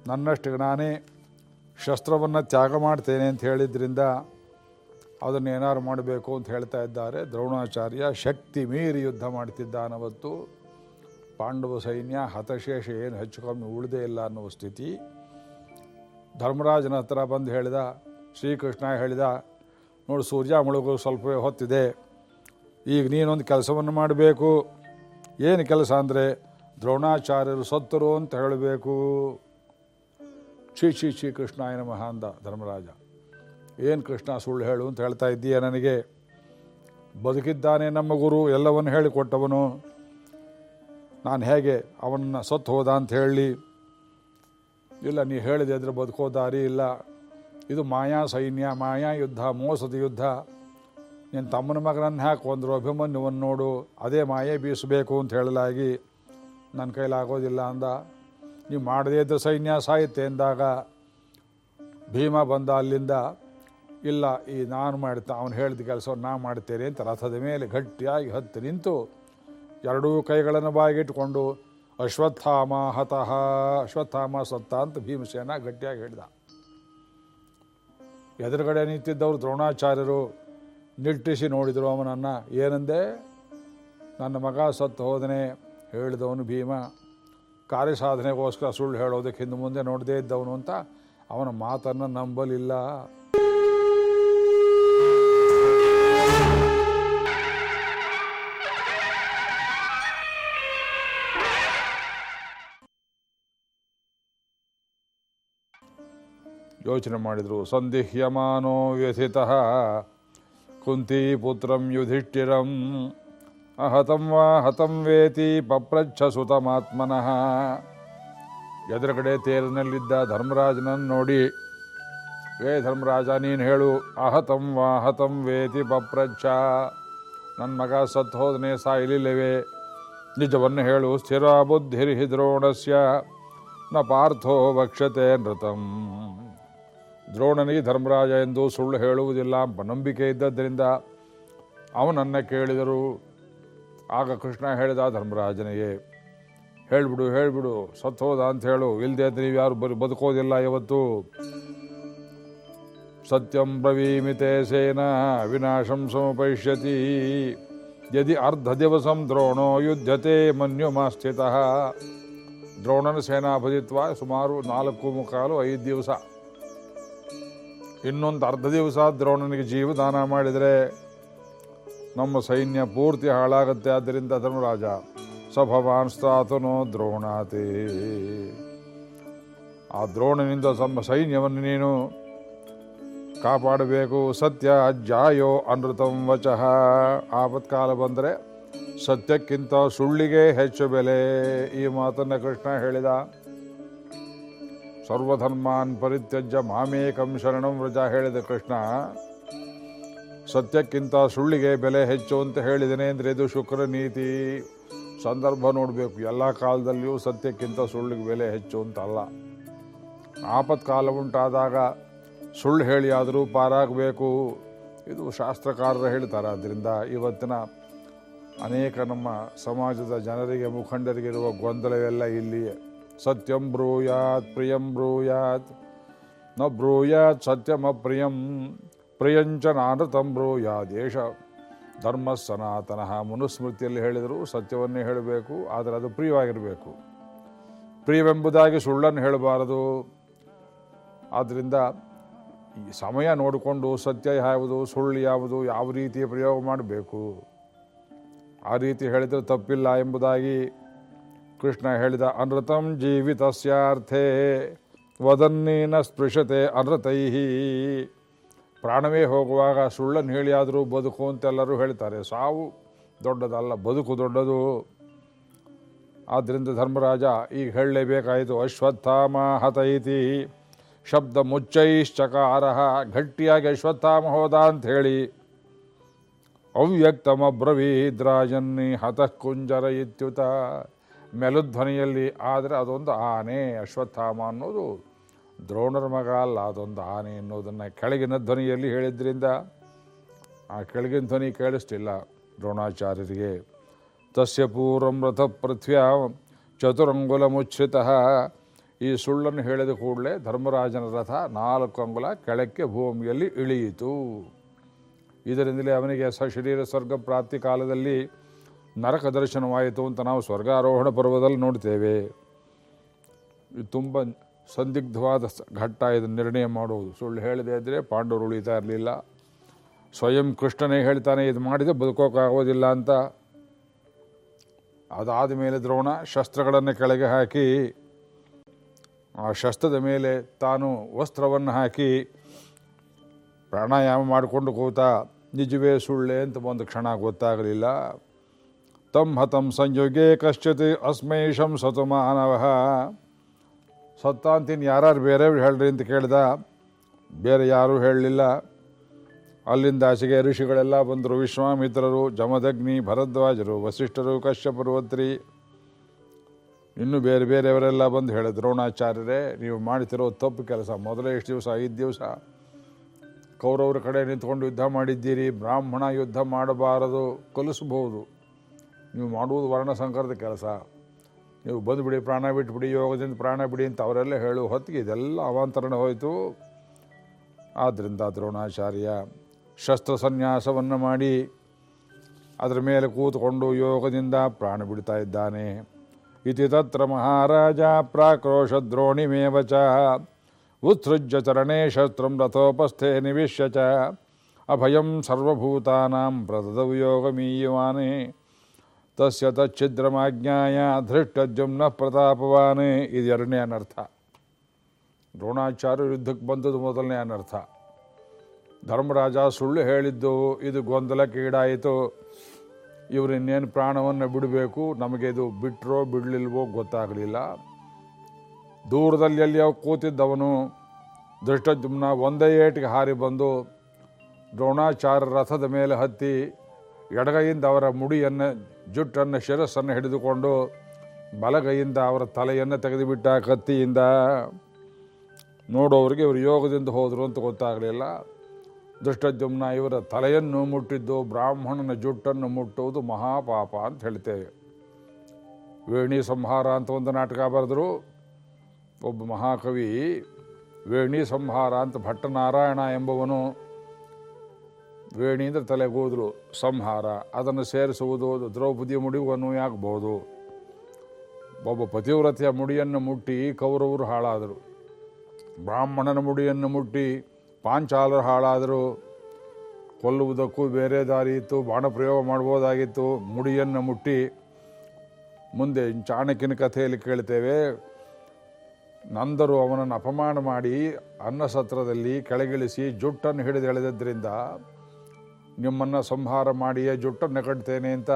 A: ನನ್ನಷ್ಟು ನಾನೇ ಶಸ್ತ್ರವನ್ನು ತ್ಯಾಗ ಮಾಡ್ತೇನೆ ಅಂತ ಹೇಳಿದ್ರಿಂದ ಅದನ್ನು ಏನಾರು ಮಾಡಬೇಕು ಅಂತ ಹೇಳ್ತಾ ಇದ್ದಾರೆ. ದ್ರೋಣಾಚಾರ್ಯ, ಶಕ್ತಿ ಮೀರಿ ಯುದ್ಧ ಮಾಡ್ತಿದ್ದಾನವತ್ತು ಪಾಂಡವ ಸೈನ್ಯ ಹತಶೇಷ ಏನು ಹೆಚ್ಚು ಕಮ್ಮಿ ಉಳಿದೇ ಇಲ್ಲ ಅನ್ನುವ ಸ್ಥಿತಿ. ಧರ್ಮರಾಜನ ಹತ್ರ ಬಂದು ಹೇಳಿದ, ಶ್ರೀಕೃಷ್ಣ ಹೇಳಿದ, ನೋಡು ಸೂರ್ಯ ಮುಳುಗು ಸ್ವಲ್ಪ ಹೊತ್ತಿದೆ. ಈಗ ನೀನೊಂದು ಕೆಲಸವನ್ನು ಮಾಡಬೇಕು. ಏನು ಕೆಲಸ ಅಂದರೆ ದ್ರೋಣಾಚಾರ್ಯರು ಸತ್ತರು ಅಂತ ಹೇಳಬೇಕು. ಛೀ ಛೀ ಛೀ ಕೃಷ್ಣ ನಮಃ ಮಹಾಂದ ಧರ್ಮರಾಜ. ಏನು ಕೃಷ್ಣ ಸುಳ್ಳು ಹೇಳು ಅಂತ ಹೇಳ್ತಾ ಇದ್ದೀಯ ನನಗೆ? ಬದುಕಿದ್ದಾನೆ ನಮ್ಮ ಗುರು, ಎಲ್ಲವನ್ನು ಹೇಳಿಕೊಟ್ಟವನು. ನಾನು ಹೇಗೆ ಅವನ್ನ ಸತ್ತು ಹೋದ ಅಂತ ಹೇಳಿ. ಇಲ್ಲ, ನೀ ಹೇಳಿದೆ ಅಂದರೆ ಬದುಕೋ ದಾರಿ ಇಲ್ಲ. ಇದು ಮಾಯಾ ಸೈನ್ಯ, ಮಾಯಾ ಯುದ್ಧ, ಮೋಸದ ಯುದ್ಧ. ನಿನ್ನ ತಮ್ಮನ ಮಗನನ್ನು ಹಾಕಿ, ಒಂದರು ಅಭಿಮನ್ಯುವನ್ನು ನೋಡು, ಅದೇ ಮಾಯೆ ಬೀಸಬೇಕು ಅಂತ ಹೇಳಲಾಗಿ ನನ್ನ ಕೈಲಾಗೋದಿಲ್ಲ ಅಂದ. ನೀವು ಮಾಡದೇ ಇದ್ದ ಸೈನ್ಯ ಸಾಯುತ್ತೆ ಎಂದಾಗ ಭೀಮ ಬಂದ ಅಲ್ಲಿಂದ, ಇಲ್ಲ, ಈ ನಾನು ಮಾಡ್ತಾ ಅವನು ಹೇಳಿದ ಕೆಲಸವನ್ನು ನಾ ಮಾಡ್ತೇನೆ ಅಂತ ರಥದ ಮೇಲೆ ಗಟ್ಟಿಯಾಗಿ ಹತ್ತಿ ನಿಂತು, ಎರಡೂ ಕೈಗಳನ್ನು ಬಾಯಿಗಿಟ್ಕೊಂಡು ಅಶ್ವತ್ಥಾಮ ಹತಃ, ಅಶ್ವತ್ಥಾಮ ಸತ್ತ ಅಂತ ಭೀಮಸೇನ ಗಟ್ಟಿಯಾಗಿ ಹೇಳಿದ. ಎದುರುಗಡೆ ನಿಂತಿದ್ದವರು ದ್ರೋಣಾಚಾರ್ಯರು ನಿಟ್ಟಿಸಿ ನೋಡಿದರು ಅವನನ್ನು. ಏನಂದೆ? ನನ್ನ ಮಗ ಸತ್ತು ಹೋದನೆ, ಹೇಳಿದವನು ಭೀಮ. ಕಾರ್ಯಸಾಧನೆಗೋಸ್ಕರ ಸುಳ್ಳು ಹೇಳೋದಕ್ಕೆ ಹಿಂದೆ ಮುಂದೆ ನೋಡದೇ ಇದ್ದವನು ಅಂತ ಅವನ ಮಾತನ್ನು ನಂಬಲಿಲ್ಲ. ಯೋಚನೆ ಮಾಡಿದರು, ಸಂದಿಹ್ಯಮಾನೋ ವ್ಯಥಿತ. ಕುಂತೀಪುತ್ರಂ ಯುಧಿಷ್ಠಿರಂ. ಅಹತಂ ವಾ ಹತಂ ವೇತಿ ಪಪ್ರಚ್ಛ ಸುತಮಾತ್ಮನಃ. ಎದುರುಗಡೆ ತೇರಿನಲ್ಲಿದ್ದ ಧರ್ಮರಾಜನನ್ನು ನೋಡಿ, ಏ ಧರ್ಮರಾಜ, ನೀನು ಹೇಳು, ಅಹತಂ ವಾ ಹತಂ ವೇತಿ ಪಪ್ರಚ್ಛ. ನನ್ನ ಮಗ ಸತ್ತು ಹೋದನೆ ಸಾಯಲಿಲ್ಲವೇ? ನಿಜವನ್ನು ಹೇಳು, ಸ್ಥಿರ ಬುದ್ಧಿರ್ಹಿ ದ್ರೋಣಸ್ಯ. ನ ಪಾರ್ಥೋ ವಕ್ಷತೆ ನೃತಂ. ದ್ರೋಣನಿಗೆ ಧರ್ಮರಾಜ ಎಂದು ಸುಳ್ಳು ಹೇಳುವುದಿಲ್ಲ. ನಂಬಿಕೆ ಇದ್ದದ್ದರಿಂದ ಅವನನ್ನು ಕೇಳಿದರು. ಆಗ ಕೃಷ್ಣ ಹೇಳಿದ, ಧರ್ಮರಾಜನಿಗೆ ಹೇಳಿಬಿಡು, ಹೇಳ್ಬಿಡು ಸತ್ತೋದ ಅಂತ ಹೇಳು. ಇಲ್ಲದೆ ನೀವು ಯಾರು ಬರಿ ಬದುಕೋದಿಲ್ಲ ಇವತ್ತು ಸತ್ಯಂ ಬ್ರವೀಮಿತೆ ಸೇನಾ, ವಿನಾಶಂ ಸಮಪೈಷ್ಯತಿ ಯದಿ ಅರ್ಧ ದಿವಸಂ ದ್ರೋಣೋ ಯುದ್ಧತೆ ಮನ್ಯುಮಾಸ್ಥಿತ. ದ್ರೋಣನ ಸೇನಾಪತಿತ್ವ ಸುಮಾರು ನಾಲ್ಕು ಮುಕ್ಕಾಲು ಐದು ದಿವಸ. ಇನ್ನೊಂದು ಅರ್ಧ ದಿವಸ ದ್ರೋಣನಿಗೆ ಜೀವದಾನ ಮಾಡಿದರೆ ನಮ್ಮ ಸೈನ್ಯ ಪೂರ್ತಿ ಹಾಳಾಗುತ್ತೆ. ಆದ್ದರಿಂದ ಧರ್ಮರಾಜ ಸಭವಾನ್ ಸ್ಥಾತನೋ ದ್ರೋಣಾತಿ. ಆ ದ್ರೋಣನಿಂದ ನಮ್ಮ ಸೈನ್ಯವನ್ನು ನೀನು ಕಾಪಾಡಬೇಕು. ಸತ್ಯ ಜಾಯೋ ಅನೃತಂ ವಚಃ. ಆಪತ್ಕಾಲ ಬಂದರೆ ಸತ್ಯಕ್ಕಿಂತ ಸುಳ್ಳಿಗೆ ಹೆಚ್ಚು ಬೆಲೆ. ಈ ಮಾತನ್ನು ಕೃಷ್ಣ ಹೇಳಿದ. ಸರ್ವಧರ್ಮಾನ್ ಪರಿತ್ಯಜ್ಯ ಮಾಮೇಕಂ ಶರಣಂ ವ್ರಜ ಹೇಳಿದ ಕೃಷ್ಣ. ಸತ್ಯಕ್ಕಿಂತ ಸುಳ್ಳಿಗೆ ಬೆಲೆ ಹೆಚ್ಚು ಅಂತ ಹೇಳಿದ್ದೇನೆ ಅಂದರೆ ಇದು ಶುಕ್ರ ನೀತಿ. ಸಂದರ್ಭ ನೋಡಬೇಕು, ಎಲ್ಲ ಕಾಲದಲ್ಲಿಯೂ ಸತ್ಯಕ್ಕಿಂತ ಸುಳ್ಳಿಗೆ ಬೆಲೆ ಹೆಚ್ಚು ಅಂತ ಅಲ್ಲ ಆಪತ್ಕಾಲ ಉಂಟಾದಾಗ ಸುಳ್ಳು ಹೇಳಿ ಆದರೂ ಪಾರಾಗಬೇಕು. ಇದು ಶಾಸ್ತ್ರಕಾರರು ಹೇಳ್ತಾರೆ ಆದ್ದರಿಂದ ಇವತ್ತಿನ ಅನೇಕ ನಮ್ಮ ಸಮಾಜದ ಜನರಿಗೆ ಮುಖಂಡರಿಗೆ ಇರುವ ಗೊಂದಲವೆಲ್ಲ ಇಲ್ಲಿಯೇ. ಸತ್ಯಂ ಬ್ರೂಯಾತ್, ಪ್ರಿಯಂ ಬ್ರೂಯಾತ್. ನ ಬ್ರೂಯಾತ್ ಸತ್ಯಮ ಪ್ರಿಯಂ, ಪ್ರಿಯಂಚ ನಾನೃತಂ ಬ್ರೂಯಾತ್ ದೇಶ ಧರ್ಮ ಸನಾತನಃ ಮನುಸ್ಮೃತಿಯಲ್ಲಿ ಹೇಳಿದರು ಸತ್ಯವನ್ನೇ ಹೇಳಬೇಕು, ಆದರೆ ಅದು ಪ್ರಿಯವಾಗಿರಬೇಕು. ಪ್ರಿಯವೆಂಬುದಾಗಿ ಸುಳ್ಳನ್ನು ಹೇಳಬಾರದು. ಆದ್ದರಿಂದ ಈ ಸಮಯ ನೋಡಿಕೊಂಡು ಸತ್ಯ ಯಾವುದು, ಸುಳ್ಳು ಯಾವುದು, ಯಾವ ರೀತಿಯ ಪ್ರಯೋಗ ಮಾಡಬೇಕು. ಆ ರೀತಿ ಹೇಳಿದರೆ ತಪ್ಪಿಲ್ಲ ಎಂಬುದಾಗಿ ಕೃಷ್ಣ ಹೇಳಿದ ಅನೃತಂ ಜೀವಿತಸ್ಯಾರ್ಥೇ ವದನ್ನೇನ ಸ್ಪೃಶತೆ ಅನೃತೈ. ಪ್ರಾಣವೇ ಹೋಗುವಾಗ ಸುಳ್ಳನ್ನು ಹೇಳಿ ಆದರೂ ಬದುಕು ಅಂತೆಲ್ಲರೂ ಹೇಳ್ತಾರೆ. ಸಾವು ದೊಡ್ಡದಲ್ಲ, ಬದುಕು ದೊಡ್ಡದು. ಆದ್ದರಿಂದ ಧರ್ಮರಾಜ, ಈಗ ಹೇಳಲೇಬೇಕಾಯಿತು, ಅಶ್ವತ್ಥಾಮ ಹತೈತಿ. ಶಬ್ದ ಮುಚ್ಚೈಶ್ಚಕಾರ, ಗಟ್ಟಿಯಾಗಿ ಅಶ್ವತ್ಥಾಮ ಹೋದ ಅಂತ ಹೇಳಿ. ಅವ್ಯಕ್ತಮಬ್ರವೀದ್ರಾಜನ್ನಿ ಹತಃ ಕುಂಜರ ಇತ್ಯುತ. ಮೆಲುಧ್ವನಿಯಲ್ಲಿ ಆದರೆ ಅದೊಂದು ಆನೆ, ಅಶ್ವತ್ಥಾಮ ಅನ್ನೋದು ದ್ರೋಣರ ಮಗ ಅಲ್ಲ, ಅದೊಂದು ಆನೆ ಅನ್ನೋದನ್ನು ಕೆಳಗಿನ ಧ್ವನಿಯಲ್ಲಿ ಹೇಳಿದ್ರಿಂದ ಆ ಕೆಳಗಿನ ಧ್ವನಿ ಕೇಳಿಸ್ತಿಲ್ಲ ದ್ರೋಣಾಚಾರ್ಯರಿಗೆ. ತಸ್ಯ ಪೂರ್ವಂ ರಥ ಪೃಥ್ವಿಯ ಚತುರಂಗುಲ ಮುಚ್ಛ್ರಿತ ಈ ಸುಳ್ಳನ್ನು ಹೇಳಿದ ಕೂಡಲೇ ಧರ್ಮರಾಜನ ರಥ ನಾಲ್ಕು ಅಂಗುಲ ಕೆಳಕ್ಕೆ ಭೂಮಿಯಲ್ಲಿ ಇಳಿಯಿತು. ಇದರಿಂದಲೇ ಅವನಿಗೆ ಸಶರೀರ ಸ್ವರ್ಗ ಪ್ರಾಪ್ತಿ ಕಾಲದಲ್ಲಿ ನರಕ ದರ್ಶನವಾಯಿತು ಅಂತ ನಾವು ಸ್ವರ್ಗಾರೋಹಣ ಪರ್ವದಲ್ಲಿ ನೋಡ್ತೇವೆ. ತುಂಬ ಸಂದಿಗ್ಧವಾದ ಘಟ್ಟ ಇದನ್ನು ನಿರ್ಣಯ ಮಾಡುವುದು. ಸುಳ್ಳು ಹೇಳದೇ ಇದ್ದರೆ ಪಾಂಡವರು ಉಳಿತಾ ಇರಲಿಲ್ಲ. ಸ್ವಯಂ ಕೃಷ್ಣನೇ ಹೇಳ್ತಾನೆ, ಇದು ಮಾಡಿದರೆ ಬದುಕೋಕ್ಕಾಗೋದಿಲ್ಲ ಅಂತ. ಅದಾದ ಮೇಲೆ ದ್ರೋಣ ಶಸ್ತ್ರಗಳನ್ನು ಕೆಳಗೆ ಹಾಕಿ, ಆ ಶಸ್ತ್ರದ ಮೇಲೆ ತಾನು ವಸ್ತ್ರವನ್ನು ಹಾಕಿ, ಪ್ರಾಣಾಯಾಮ ಮಾಡಿಕೊಂಡು ಕೂತ, ನಿಜವೇ ಸುಳ್ಳೆ ಅಂತ ಒಂದು ಕ್ಷಣ ಗೊತ್ತಾಗಲಿಲ್ಲ. ತಂ ಹತಂ ಸಂಯೋಗೇ ಕಶ್ಚಿತ್ ಅಸ್ಮೈಷಂ ಸತು ಸತ್ತಾಂತಿನ ಸತ್ತ ಅಂತೀನಿ ಯಾರು ಬೇರೆಯವ್ರು ಹೇಳ್ರಿ ಅಂತ ಕೇಳ್ದ. ಬೇರೆ ಯಾರೂ ಹೇಳಲಿಲ್ಲ. ಅಲ್ಲಿಂದ ಆಚೆಗೆ ಋಷಿಗಳೆಲ್ಲ ಬಂದರು. ವಿಶ್ವಾಮಿತ್ರರು, ಜಮದಗ್ನಿ, ಭರದ್ವಾಜರು, ವಸಿಷ್ಠರು ಕಶ್ಯಪರ್ವತ್ರಿ ಇನ್ನೂ ಬೇರೆ ಬೇರೆಯವರೆಲ್ಲ ಬಂದು ಹೇಳಿದ್ರು. ದ್ರೋಣಾಚಾರ್ಯರೇ, ನೀವು ಮಾಡ್ತಿರೋ ತಪ್ಪು ಕೆಲಸ ಮೊದಲೇ ಎಷ್ಟು ದಿವಸ, ಐದು ದಿವಸ. ಕೌರವ್ರ ಕಡೆ ನಿಂತ್ಕೊಂಡು ಯುದ್ಧ ಮಾಡಿದ್ದೀರಿ. ಬ್ರಾಹ್ಮಣ ಯುದ್ಧ ಮಾಡಬಾರದು. ಕಲಿಸ್ಬೋದು ನೀವು ಮಾಡುವುದು ವರ್ಣಸಂಕರದ ಕೆಲಸ. ನೀವು ಬಂದುಬಿಡಿ, ಪ್ರಾಣ ಬಿಟ್ಬಿಡಿ, ಯೋಗದಿಂದ ಪ್ರಾಣ ಬಿಡಿ ಅಂತ ಅವರೆಲ್ಲ ಹೇಳು ಹೊತ್ತಿಗೆ ಇದೆಲ್ಲ ಅವಾಂತರಣ ಹೋಯಿತು. ಆದ್ದರಿಂದ ದ್ರೋಣಾಚಾರ್ಯ ಶಸ್ತ್ರ ಸನ್ಯಾಸವನ್ನು ಮಾಡಿ ಅದರ ಮೇಲೆ ಕೂತ್ಕೊಂಡು ಯೋಗದಿಂದ ಪ್ರಾಣ ಬಿಡ್ತಾ ಇದ್ದಾನೆ. ಇತಿ ತತ್ರ ಮಹಾರಾಜ ಪ್ರಾಕ್ರೋಶ ದ್ರೋಣಿಮೇವ ಚ. ಉತ್ಸೃಜ್ಯ ಚರಣೇ ಶಸ್ತ್ರಂ ರಥೋಪಸ್ಥೆ ನಿವಿಶ್ಯ ಚ. ಅಭಯಂ ಸರ್ವಭೂತಾನಾಂ ಪ್ರದದವು ಯೋಗಮೀಯವಾನೆ. ತಸ್ಯ ತಚ್ಛಿದ್ರಮಾಜ್ಞಾಯ ಧೃಷ್ಟಜುಮ್ನ ಪ್ರತಾಪವಾನ್ ಇದು ಎರಡನೇ ಅನರ್ಥ. ದ್ರೋಣಾಚಾರ್ಯ ಯುದ್ಧಕ್ಕೆ ಬಂದದ್ದು ಮೊದಲನೇ ಅನರ್ಥ. ಧರ್ಮರಾಜ ಸುಳ್ಳು ಹೇಳಿದ್ದು, ಇದು ಗೊಂದಲಕ್ಕೀಡಾಯಿತು ಇವರು ಇನ್ನೇನು ಪ್ರಾಣವನ್ನು ಬಿಡಬೇಕು, ನಮಗೆ ಇದು ಬಿಟ್ಟರೋ ಬಿಡಲಿಲ್ವೋ ಗೊತ್ತಾಗಲಿಲ್ಲ. ದೂರದಲ್ಲಿ ಎಲ್ಲಿ ಅವ್ ಕೂತಿದ್ದವನು ದೃಷ್ಟಜುಮ್ನ ಒಂದೇ ಏಟಿಗೆ ಹಾರಿ ಬಂದು ದ್ರೋಣಾಚಾರ್ಯ ರಥದ ಮೇಲೆ ಹತ್ತಿ ಎಡಗೈಯಿಂದ ಅವರ ಮುಡಿಯನ್ನು ಜುಟ್ಟನ್ನು ಶಿರಸ್ಸನ್ನು ಹಿಡಿದುಕೊಂಡು ಬಲಗೈಯಿಂದ ಅವರ ತಲೆಯನ್ನು ತೆಗೆದುಬಿಟ್ಟ ಕತ್ತಿಯಿಂದ ನೋಡೋವ್ರಿಗೆ ಇವರು ಯೋಗದಿಂದ ಹೋದರು ಅಂತ ಗೊತ್ತಾಗಲಿಲ್ಲ. ದುಷ್ಟದ್ಯುಮ್ನ ಇವರ ತಲೆಯನ್ನು ಮುಟ್ಟಿದ್ದು, ಬ್ರಾಹ್ಮಣನ ಜುಟ್ಟನ್ನು ಮುಟ್ಟುವುದು ಮಹಾಪಾಪ ಅಂತ ಹೇಳ್ತೇವೆ. ವೇಣಿ ಸಂಹಾರ ಅಂತ ಒಂದು ನಾಟಕ ಬರೆದರು. ಒಬ್ಬ ಮಹಾಕವಿ, ವೇಣಿ ಸಂಹಾರ ಅಂತ ಭಟ್ಟನಾರಾಯಣ ಎಂಬವನು ವೇಣಿ ಅಂದರೆ ತಲೆಗೂದಲು ಸಂಹಾರ, ಅದನ್ನು ಸೇರಿಸುವುದು ದ್ರೌಪದಿಯ ಮುಡಿವನ್ನು ಆಗಬಹುದು ಒಬ್ಬ ಪತಿವ್ರತೆಯ ಮುಡಿಯನ್ನು ಮುಟ್ಟಿ ಕೌರವರು ಹಾಳಾದರು. ಬ್ರಾಹ್ಮಣನ ಮುಡಿಯನ್ನು ಮುಟ್ಟಿ ಪಾಂಚಾಲರು ಹಾಳಾದರು. ಕೊಲ್ಲುವುದಕ್ಕೂ ಬೇರೆ ದಾರಿ ಇತ್ತು, ಬಾಣಪ್ರಯೋಗ ಮಾಡ್ಬೋದಾಗಿತ್ತು. ಮುಡಿಯನ್ನು ಮುಟ್ಟಿ ಮುಂದೆ ಚಾಣಕ್ಯನ ಕಥೆಯಲ್ಲಿ ಕೇಳ್ತೇವೆ ನಂದರು ಅವನನ್ನು ಅಪಮಾನ ಮಾಡಿ ಅನ್ನಸತ್ರದಲ್ಲಿ ಕೆಳಗಿಳಿಸಿ ಜುಟ್ಟನ್ನು ಹಿಡಿದು ನಿಮ್ಮನ್ನು ಸಂಹಾರ ಮಾಡಿಯೇ ಜುಟ್ಟನ್ನು ಕಟ್ತೇನೆ ಅಂತ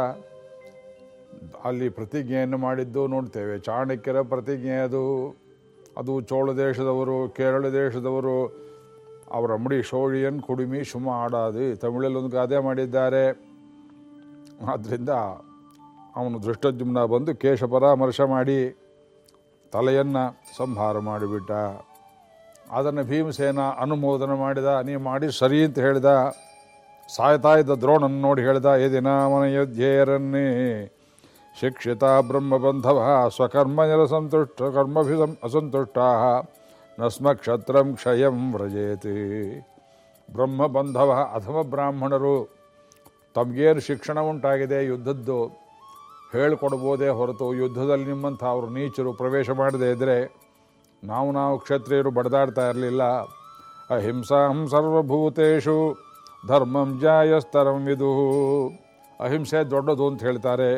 A: ಅಲ್ಲಿ ಪ್ರತಿಜ್ಞೆಯನ್ನು ಮಾಡಿದ್ದು ನೋಡ್ತೇವೆ. ಚಾಣಕ್ಯರ ಪ್ರತಿಜ್ಞೆ ಅದು. ಅದು ಚೋಳ ದೇಶದವರು, ಕೇರಳ ದೇಶದವರು. ಅವರ ಮುಡಿ ಶೋಳಿಯನ್ ಕುಡಿಮಿ ಶುಮ ಆಡಾದು. ತಮಿಳಲ್ಲಿ ಒಂದು ಗಾದೆ ಮಾಡಿದ್ದಾರೆ. ಆದ್ದರಿಂದ ಅವನು ದೃಷ್ಟಜುಮ್ನ ಬಂದು ಕೇಶ ಪರಾಮರ್ಶ ಮಾಡಿ ತಲೆಯನ್ನು ಸಂಹಾರ ಮಾಡಿಬಿಟ್ಟ. ಅದನ್ನು ಭೀಮಸೇನ ಅನುಮೋದನೆ ಮಾಡಿದ ನೀವು ಮಾಡಿ ಸರಿ ಅಂತ ಹೇಳಿದ. ಸಾಯ್ತಾ ಇದ್ದ ದ್ರೋಣನ್ ನೋಡಿ ಹೇಳ್ದ ಯದಿನಾಮನಯೋಧ್ಯೇಯರನ್ನೇ ಶಿಕ್ಷಿತ ಬ್ರಹ್ಮಬಂಧವ ಸ್ವಕರ್ಮ ನಿರಸಂತುಷ್ಟ ಕರ್ಮಭಿ ಅಸಂತುಷ್ಟ, ನಸ್ಮ ಸ್ಮ ಕ್ಷತ್ರಂ ಕ್ಷಯಂ ವ್ರಜೇತಿ. ಬ್ರಹ್ಮಬಂಧವ ಅಧಮ ಬ್ರಾಹ್ಮಣರು, ತಮಗೇನು ಶಿಕ್ಷಣ ಉಂಟಾಗಿದೆ? ಯುದ್ಧದ್ದು ಹೇಳಿಕೊಡ್ಬೋದೇ ಹೊರತು, ಯುದ್ಧದಲ್ಲಿ ನಿಮ್ಮಂಥ ಅವರು ನೀಚರು ಪ್ರವೇಶ ಮಾಡದೇ ಇದ್ದರೆ ನಾವು ನಾವು ಕ್ಷತ್ರಿಯರು ಬಡದಾಡ್ತಾ ಇರಲಿಲ್ಲ. ಅಹಿಂಸಾಂ ಸರ್ವಭೂತೇಷು ಧರ್ಮಂ ಜಾಯಸ್ತರಂ ವಿದು ಅಹಿಂಸೆ ದೊಡ್ಡದು ಅಂತ ಹೇಳ್ತಾರೆ.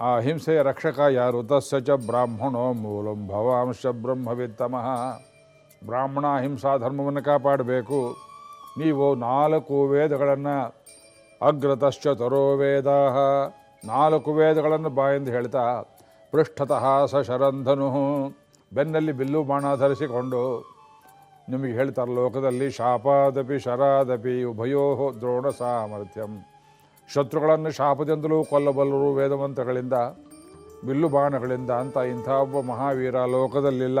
A: ಆ ಅಹಿಂಸೆಯ ರಕ್ಷಕ ಯಾರು? ತಸ್ಯ ಚ ಬ್ರಾಹ್ಮಣೋ ಮೂಲಂ ಭವಾಂಶ ಬ್ರಹ್ಮವಿತ್ತಮಃ. ಬ್ರಾಹ್ಮಣ ಅಹಿಂಸಾ ಧರ್ಮವನ್ನು ಕಾಪಾಡಬೇಕು. ನೀವು ನಾಲ್ಕು ವೇದಗಳನ್ನು ಅಗ್ರತಶ್ಚತರೋ ವೇದ ನಾಲ್ಕು ವೇದಗಳನ್ನು ಬಾಯಿಂದ ಹೇಳ್ತಾ, ಪೃಷ್ಠತಃ ಸ ಶರಂಧನು ಬೆನ್ನಲ್ಲಿ ಬಿಲ್ಲು ಬಾಣ ಧರಿಸಿಕೊಂಡು ನಿಮಗೆ ಹೇಳ್ತಾರೆ ಲೋಕದಲ್ಲಿ ಶಾಪಾದಪಿ ಶರಾದಪಿ ಉಭಯೋ ದ್ರೋಣ ಸಾಮರ್ಥ್ಯಂ ಶತ್ರುಗಳನ್ನು ಶಾಪದಿಂದಲೂ ಕೊಲ್ಲಬಲ್ಲರು ವೇದವಂತಗಳಿಂದ ಬಿಲ್ಲು ಬಾಣಗಳಿಂದ ಅಂತ ಇಂಥ ಒಬ್ಬ ಮಹಾವೀರ ಲೋಕದಲ್ಲಿಲ್ಲ.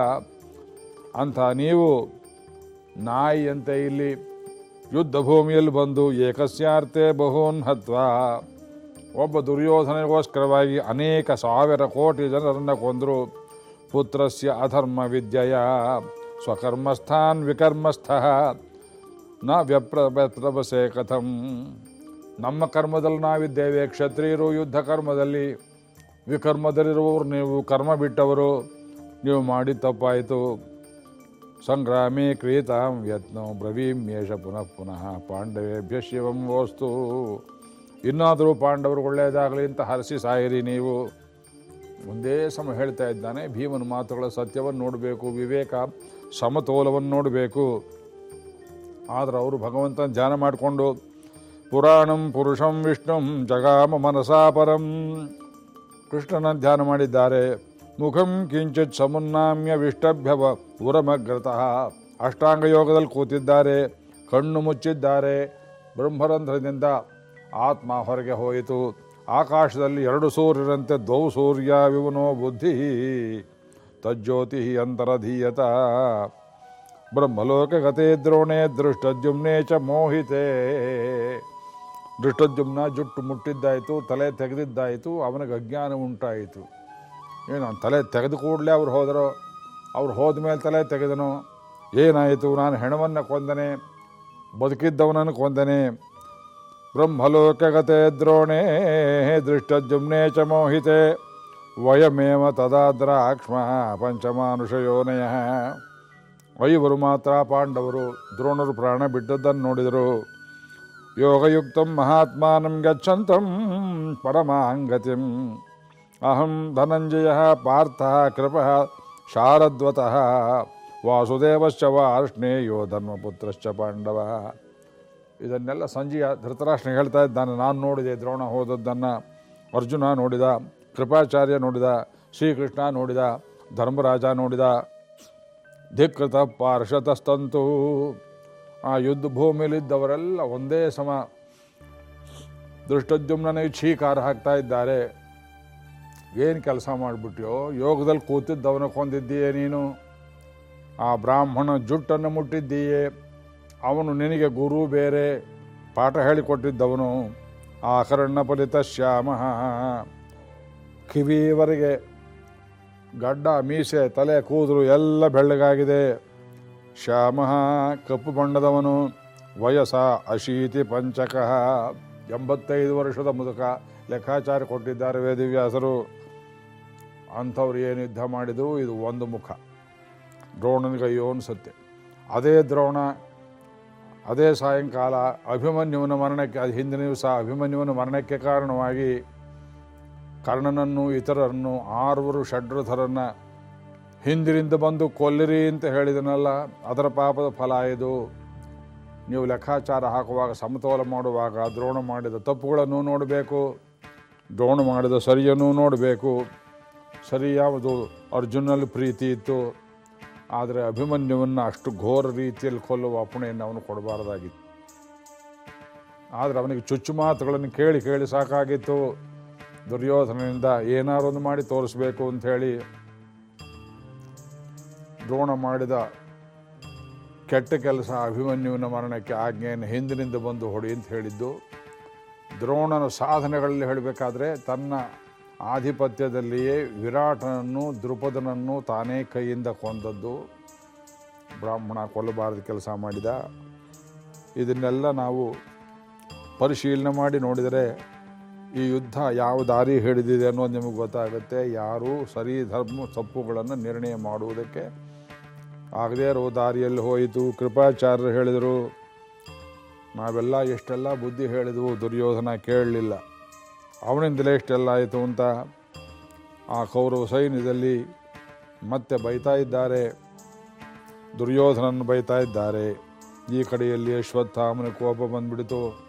A: ಅಂಥ ನೀವು ನಾಯಿಯಂತೆ ಇಲ್ಲಿ ಯುದ್ಧ ಭೂಮಿಯಲ್ಲಿ ಬಂದು ಏಕಸ್ಯಾರ್ಥೆ ಬಹೂನ್ ಹತ್ವ ಒಬ್ಬ ದುರ್ಯೋಧನೆಗೋಸ್ಕರವಾಗಿ ಅನೇಕ ಸಾವಿರ ಕೋಟಿ ಜನರನ್ನು ಕೊಂದರು ಪುತ್ರಸ್ಯ ಅಧರ್ಮ ವಿದ್ಯೆಯ ಸ್ವಕರ್ಮಸ್ಥಾನ್ ವಿಕರ್ಮಸ್ಥ ನ ವ್ಯಪ್ರ ವ್ಯಪ್ರವಸೆ ಕಥಂ ನಮ್ಮ ಕರ್ಮದಲ್ಲಿ ನಾವಿದ್ದೇವೆ, ಕ್ಷತ್ರಿಯರು ಯುದ್ಧ ಕರ್ಮದಲ್ಲಿ. ವಿಕರ್ಮದಲ್ಲಿರುವವರು ನೀವು ಕರ್ಮ ಬಿಟ್ಟವರು, ನೀವು ಮಾಡಿ ತಪ್ಪಾಯಿತು. ಸಂಗ್ರಾಮೇ ಕ್ರಿಯತಾಂ ಯತ್ನೋ ಯೇಷ ಪುನಃ ಪುನಃ ಪಾಂಡವೇಭ್ಯ ಶಿವಂ ವಸ್ತು. ಇನ್ನಾದರೂ ಪಾಂಡವರು ಒಳ್ಳೆಯದಾಗಲಿ ಅಂತ ಹರಸಿ ಸಾಯಿರಿ ನೀವು. ಒಂದೇ ಸಮ ಹೇಳ್ತಾ ಇದ್ದಾನೆ, ಭೀಮನ ಮಾತುಗಳ ಸತ್ಯವನ್ನು ನೋಡಬೇಕು. ವಿವೇಕ ಸಮತೋಲವನ್ನು ನೋಡಬೇಕು. ಆದರೆ ಅವರು ಭಗವಂತನ ಧ್ಯಾನ ಮಾಡಿಕೊಂಡು, ಪುರಾಣಂ ಪುರುಷಂ ವಿಷ್ಣುಂ ಜಗಾಮ ಮನಸಾಪರಂ ಕೃಷ್ಣನ ಧ್ಯಾನ ಮಾಡಿದ್ದಾರೆ. ಮುಖಂ ಕಿಂಚಿತ್ ಸಮುನ್ನಾಮ್ಯ ವಿಷ್ಟಭ್ಯವ ಉರಮಗ್ರತಃ. ಅಷ್ಟಾಂಗ ಯೋಗದಲ್ಲಿ ಕೂತಿದ್ದಾರೆ, ಕಣ್ಣು ಮುಚ್ಚಿದ್ದಾರೆ. ಬ್ರಹ್ಮರಂಧ್ರದಿಂದ ಆತ್ಮ ಹೊರಗೆ ಹೋಯಿತು. ಆಕಾಶದಲ್ಲಿ ಎರಡು ಸೂರ್ಯರಂತೆ ದ್ವೌ ಸೂರ್ಯ ವಿವನೋ ಬುದ್ಧಿ. ತಜ್ಜ್ಯೋತಿ ಅಂತರಧೀಯತ. ಬ್ರಹ್ಮಲೋಕಗತೆ ದ್ರೋಣೆ ದೃಷ್ಟದ್ಯುಮ್ನೆ ಚ ಮೋಹಿತೆ. ದೃಷ್ಟದ್ಯುಮ್ನ ಜುಟ್ಟು ಮುಟ್ಟಿದ್ದಾಯಿತು, ತಲೆ ತೆಗೆದಿದ್ದಾಯಿತು, ಅವನಿಗೆ ಅಜ್ಞಾನ ಉಂಟಾಯಿತು. ಏನು ತಲೆ ತೆಗೆದು ಕೂಡಲೇ ಅವ್ರು ಹೋದರು? ಅವ್ರು ಹೋದ ಮೇಲೆ ತಲೆ ತೆಗೆದನು? ಏನಾಯಿತು? ನಾನು ಹೆಣವನ್ನು ಕೊಂದನೆ, ಬದುಕಿದ್ದವನನ್ನು ಕೊಂದನೆ. ಬ್ರಹ್ಮಲೋಕಗತೆ ದ್ರೋಣೇ ದೃಷ್ಟದ್ಯುಮ್ನೆ ಚ ಮೋಹಿತೆ. ವಯಮೇವ ತದಾದ್ರಾಕ್ಷ್ಮ ಪಂಚಮಾನುಷಯೋನಯ ಐವರು ಮಾತ್ರ ಪಾಂಡವರು ದ್ರೋಣರು ಪ್ರಾಣ ಬಿಟ್ಟದ್ದನ್ನು ನೋಡಿದರು. ಯೋಗಯುಕ್ತಂ ಮಹಾತ್ಮಾನಂ ಗಚ್ಚಂತಂ ಪರಮಾಂಗತಿಂ. ಅಹಂ ಧನಂಜಯ ಪಾರ್ಥ ಕೃಪ ಶಾರದ್ವತಃ ವಾಸುದೇವಶ್ಚ ವಾರ್ಷ್ಣೇಯೋ ಧರ್ಮಪುತ್ರಶ್ಚ ಪಾಂಡವ. ಇದನ್ನೆಲ್ಲ ಸಂಜೆಯ ಧೃತರಾಷ್ಟ್ರ ಹೇಳ್ತಾ ಇದ್ದಾನೆ. ನಾನು ನೋಡಿದೆ ದ್ರೋಣ ಹೋದದ್ದನ್ನು ಅರ್ಜುನ ನೋಡಿದ. ಕೃಪಾಚಾರ್ಯ ನೋಡಿದ, ಶ್ರೀಕೃಷ್ಣ ನೋಡಿದ, ಧರ್ಮರಾಜ ನೋಡಿದ, ಧಿಕ್ಕೃತ ಪಾರ್ಷತಸ್ತಂತು ಆ ಯುದ್ಧ ಭೂಮಿಯಲ್ಲಿದ್ದವರೆಲ್ಲ ಒಂದೇ ಸಮ. ದೃಷ್ಟದ್ಯುಮ್ನನಿಗೆ ಛೀಕಾರ ಹಾಕ್ತಾ ಇದ್ದಾರೆ. ಏನು ಕೆಲಸ ಮಾಡಿಬಿಟ್ಯೋ? ಯೋಗದಲ್ಲಿ ಕೂತಿದ್ದವನ ಕೊಂದಿದ್ದೀಯೇ ನೀನು. ಆ ಬ್ರಾಹ್ಮಣ ಜುಟ್ಟನ್ನು ಮುಟ್ಟಿದ್ದೀಯೇ. ಅವನು ನಿನಗೆ ಗುರು ಬೇರೆ. ಪಾಠ ಹೇಳಿಕೊಟ್ಟಿದ್ದವನು. ಆ ಕರ್ಣ ಫಲಿತ ಶ್ಯಾಮ. ಕಿವಿವರೆಗೆ ಗಡ್ಡ, ಮೀಸೆ, ತಲೆ, ಕೂದಲು ಎಲ್ಲ ಬೆಳ್ಳಗಾಗಿದೆ. ಶ್ಯಾಮ, ಕಪ್ಪು ಬಣ್ಣದವನು ವಯಸ್ಸ ಅಶೀತಿ ಪಂಚಕ, ಎಂಬತ್ತೈದು ವರ್ಷದ ಮುದುಕ, ಲೆಕ್ಕಾಚಾರ ಕೊಟ್ಟಿದ್ದಾರೆ ವೇದಿವ್ಯಾಸರು. ಅಂಥವ್ರು ಏನು ಯುದ್ಧ ಮಾಡಿದ್ರು? ಇದು ಒಂದು ಮುಖ. ದ್ರೋಣನಿಗೆ ಅಯ್ಯೋ ಅನಿಸುತ್ತೆ. ಅದೇ ದ್ರೋಣ, ಅದೇ ಸಾಯಂಕಾಲ, ಅಭಿಮನ್ಯುವನ ಮರಣಕ್ಕೆ, ಅದು ಹಿಂದಿನ ದಿವಸ ಅಭಿಮನ್ಯುವನ ಮರಣಕ್ಕೆ ಕಾರಣವಾಗಿ ಕರ್ಣನನ್ನು ಇತರರನ್ನು ಆರ್ವರು ಷಡ್ರಥರನ್ನು ಹಿಂದಿನಿಂದ ಬಂದು ಕೊಲ್ಲಿರಿ ಅಂತ ಹೇಳಿದನಲ್ಲ, ಅದರ ಪಾಪದ ಫಲ ಇದು. ನೀವು ಲೆಕ್ಕಾಚಾರ ಹಾಕುವಾಗ ಸಮತೋಲ ಮಾಡುವಾಗ ದ್ರೋಣ ಮಾಡಿದ ತಪ್ಪುಗಳನ್ನು ನೋಡಬೇಕು, ದ್ರೋಣ ಮಾಡಿದ ಸರಿಯನ್ನು ನೋಡಬೇಕು. ಸರಿ, ಯಾವುದು? ಅರ್ಜುನಲ್ಲಿ ಪ್ರೀತಿ ಇತ್ತು. ಆದರೆ ಅಭಿಮನ್ಯುವನ್ನು ಅಷ್ಟು ಘೋರ ರೀತಿಯಲ್ಲಿ ಕೊಲ್ಲುವ ಅಪ್ಪಣೆಯನ್ನು ಅವನು ಕೊಡಬಾರದಾಗಿತ್ತು. ಆದರೆ ಅವನಿಗೆ ಚುಚ್ಚು ಮಾತುಗಳನ್ನು ಕೇಳಿ ಕೇಳಿ ಸಾಕಾಗಿತ್ತು. ದುರ್ಯೋಧನನಿಂದ ಏನಾರೊಂದು ಮಾಡಿ ತೋರಿಸ್ಬೇಕು ಅಂಥೇಳಿ ದ್ರೋಣ ಮಾಡಿದ ಕೆಟ್ಟ ಕೆಲಸ ಅಭಿಮನ್ಯುವಿನ ಮರಣಕ್ಕೆ ಆಜ್ಞೆಯನ್ನು ಹಿಂದಿನಿಂದ ಬಂದು ಹೊಡಿ ಅಂತ ಹೇಳಿದ್ದು, ದ್ರೋಣನ ಸಾಧನೆಗಳಲ್ಲಿ ಹೇಳಬೇಕಾದ್ರೆ ತನ್ನ ಆಧಿಪತ್ಯದಲ್ಲಿಯೇ ವಿರಾಟನನ್ನು ದೃಪದನನ್ನು ತಾನೇ ಕೈಯಿಂದ ಕೊಂದದ್ದು. ಬ್ರಾಹ್ಮಣ ಕೊಲ್ಲಬಾರದ ಕೆಲಸ ಮಾಡಿದ. ಇದನ್ನೆಲ್ಲ ನಾವು ಪರಿಶೀಲನೆ ಮಾಡಿ ನೋಡಿದರೆ ಈ ಯುದ್ಧ ಯಾವ ದಾರಿ ಹಿಡಿದಿದೆ ಅನ್ನೋದು ನಿಮಗೆ ಗೊತ್ತಾಗುತ್ತೆ. ಯಾರು ಸರಿ ಧರ್ಮ ತಪ್ಪುಗಳನ್ನು ನಿರ್ಣಯ ಮಾಡುವುದಕ್ಕೆ ಆಗದೇ ಇರೋ ದಾರಿಯಲ್ಲಿ ಹೋಯಿತು. ಕೃಪಾಚಾರ್ಯರು ಹೇಳಿದರು, ನಾವೆಲ್ಲ ಎಷ್ಟೆಲ್ಲ ಬುದ್ಧಿ ಹೇಳಿದವು ದುರ್ಯೋಧನ ಕೇಳಲಿಲ್ಲ. ಅವನಿಂದಲೇ ಇಷ್ಟೆಲ್ಲ ಆಯಿತು ಅಂತ ಆ ಕೌರವ ಸೈನ್ಯದಲ್ಲಿ ಮತ್ತೆ ಬೈತಾ ಇದ್ದಾರೆ. ದುರ್ಯೋಧನನ್ನು ಬೈತಾ ಇದ್ದಾರೆ. ಈ ಕಡೆಯಲ್ಲಿ ಅಶ್ವತ್ಥಾಮನ ಕೋಪ ಬಂದ್ಬಿಡಿತು.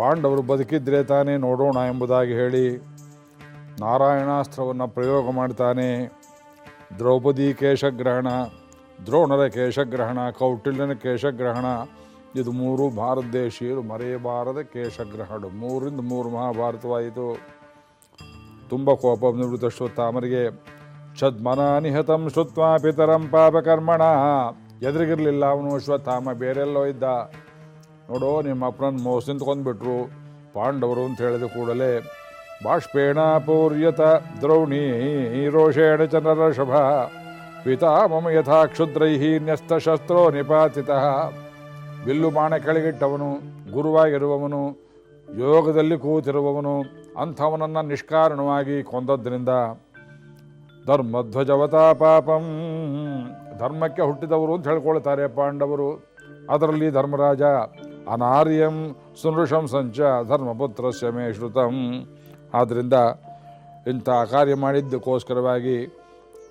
A: ಪಾಂಡವರು ಬದುಕಿದ್ರೆ ತಾನೇ ನೋಡೋಣ ಎಂಬುದಾಗಿ ಹೇಳಿ ನಾರಾಯಣಾಸ್ತ್ರವನ್ನು ಪ್ರಯೋಗ ಮಾಡ್ತಾನೆ. ದ್ರೌಪದಿ ಕೇಶಗ್ರಹಣ, ದ್ರೋಣರ ಕೇಶಗ್ರಹಣ, ಕೌಟಿಲ್ಯನ ಕೇಶಗ್ರಹಣ, ಇದು ಮೂರು ಭಾರತ ದೇಶೀಯರು ಮರೆಯಬಾರದ ಕೇಶಗ್ರಹಣ ಮೂರಿಂದ ಮೂರು ಮಹಾಭಾರತವಾಯಿತು. ತುಂಬ ಕೋಪ ಬಂದ್ಬಿಡ್ತು ಅಶ್ವತ್ಥಾಮರಿಗೆ ಛದ್ಮನ ನಿಹತಂ ಶ್ರುತ್ವ ಪಿತರಂ ಪಾಪಕರ್ಮಣ. ಎದುರಿಗಿರಲಿಲ್ಲ ಅವನು ಅಶ್ವತ್ಥಾಮ, ಬೇರೆಲ್ಲೋ ಇದ್ದ. ನೋಡೋ, ನಿಮ್ಮ ಅಪ್ಪನ ಮೋಸ ನಿಂತ್ಕೊಂಡ್ಬಿಟ್ರು ಪಾಂಡವರು ಅಂತ ಹೇಳಿದ ಕೂಡಲೇ ಬಾಷ್ಪೇಣ ಪೂರ್ಯತ ದ್ರೌಣಿ ರೋಷೇಣ ಚಂದ್ರ ಶುಭ ಪಿತಾ ಮಮ ಯಥಾ ಕ್ಷುದ್ರೈ ನ್ಯಸ್ತಶಸ್ತ್ರೋ ನಿಪಾತಿತ. ಬಿಲ್ಲು ಬಾಣ ಕೆಳಗಿಟ್ಟವನು, ಗುರುವಾಗಿರುವವನು, ಯೋಗದಲ್ಲಿ ಕೂತಿರುವವನು, ಅಂಥವನನ್ನು ನಿಷ್ಕಾರಣವಾಗಿ ಕೊಂದದ್ರಿಂದ ಧರ್ಮಧ್ವಜವತಾ ಪಾಪಂ, ಧರ್ಮಕ್ಕೆ ಹುಟ್ಟಿದವರು ಅಂತ ಹೇಳ್ಕೊಳ್ತಾರೆ ಪಾಂಡವರು. ಅದರಲ್ಲಿ ಧರ್ಮರಾಜ ಅನಾರ್ಯಂ ಸುನೃಷಂ ಸಂಚ ಧರ್ಮಪುತ್ರಸ್ಯ ಮೇ ಶ್ರುತಂ. ಆದ್ದರಿಂದ ಇಂಥ ಕಾರ್ಯ ಮಾಡಿದ್ದಕ್ಕೋಸ್ಕರವಾಗಿ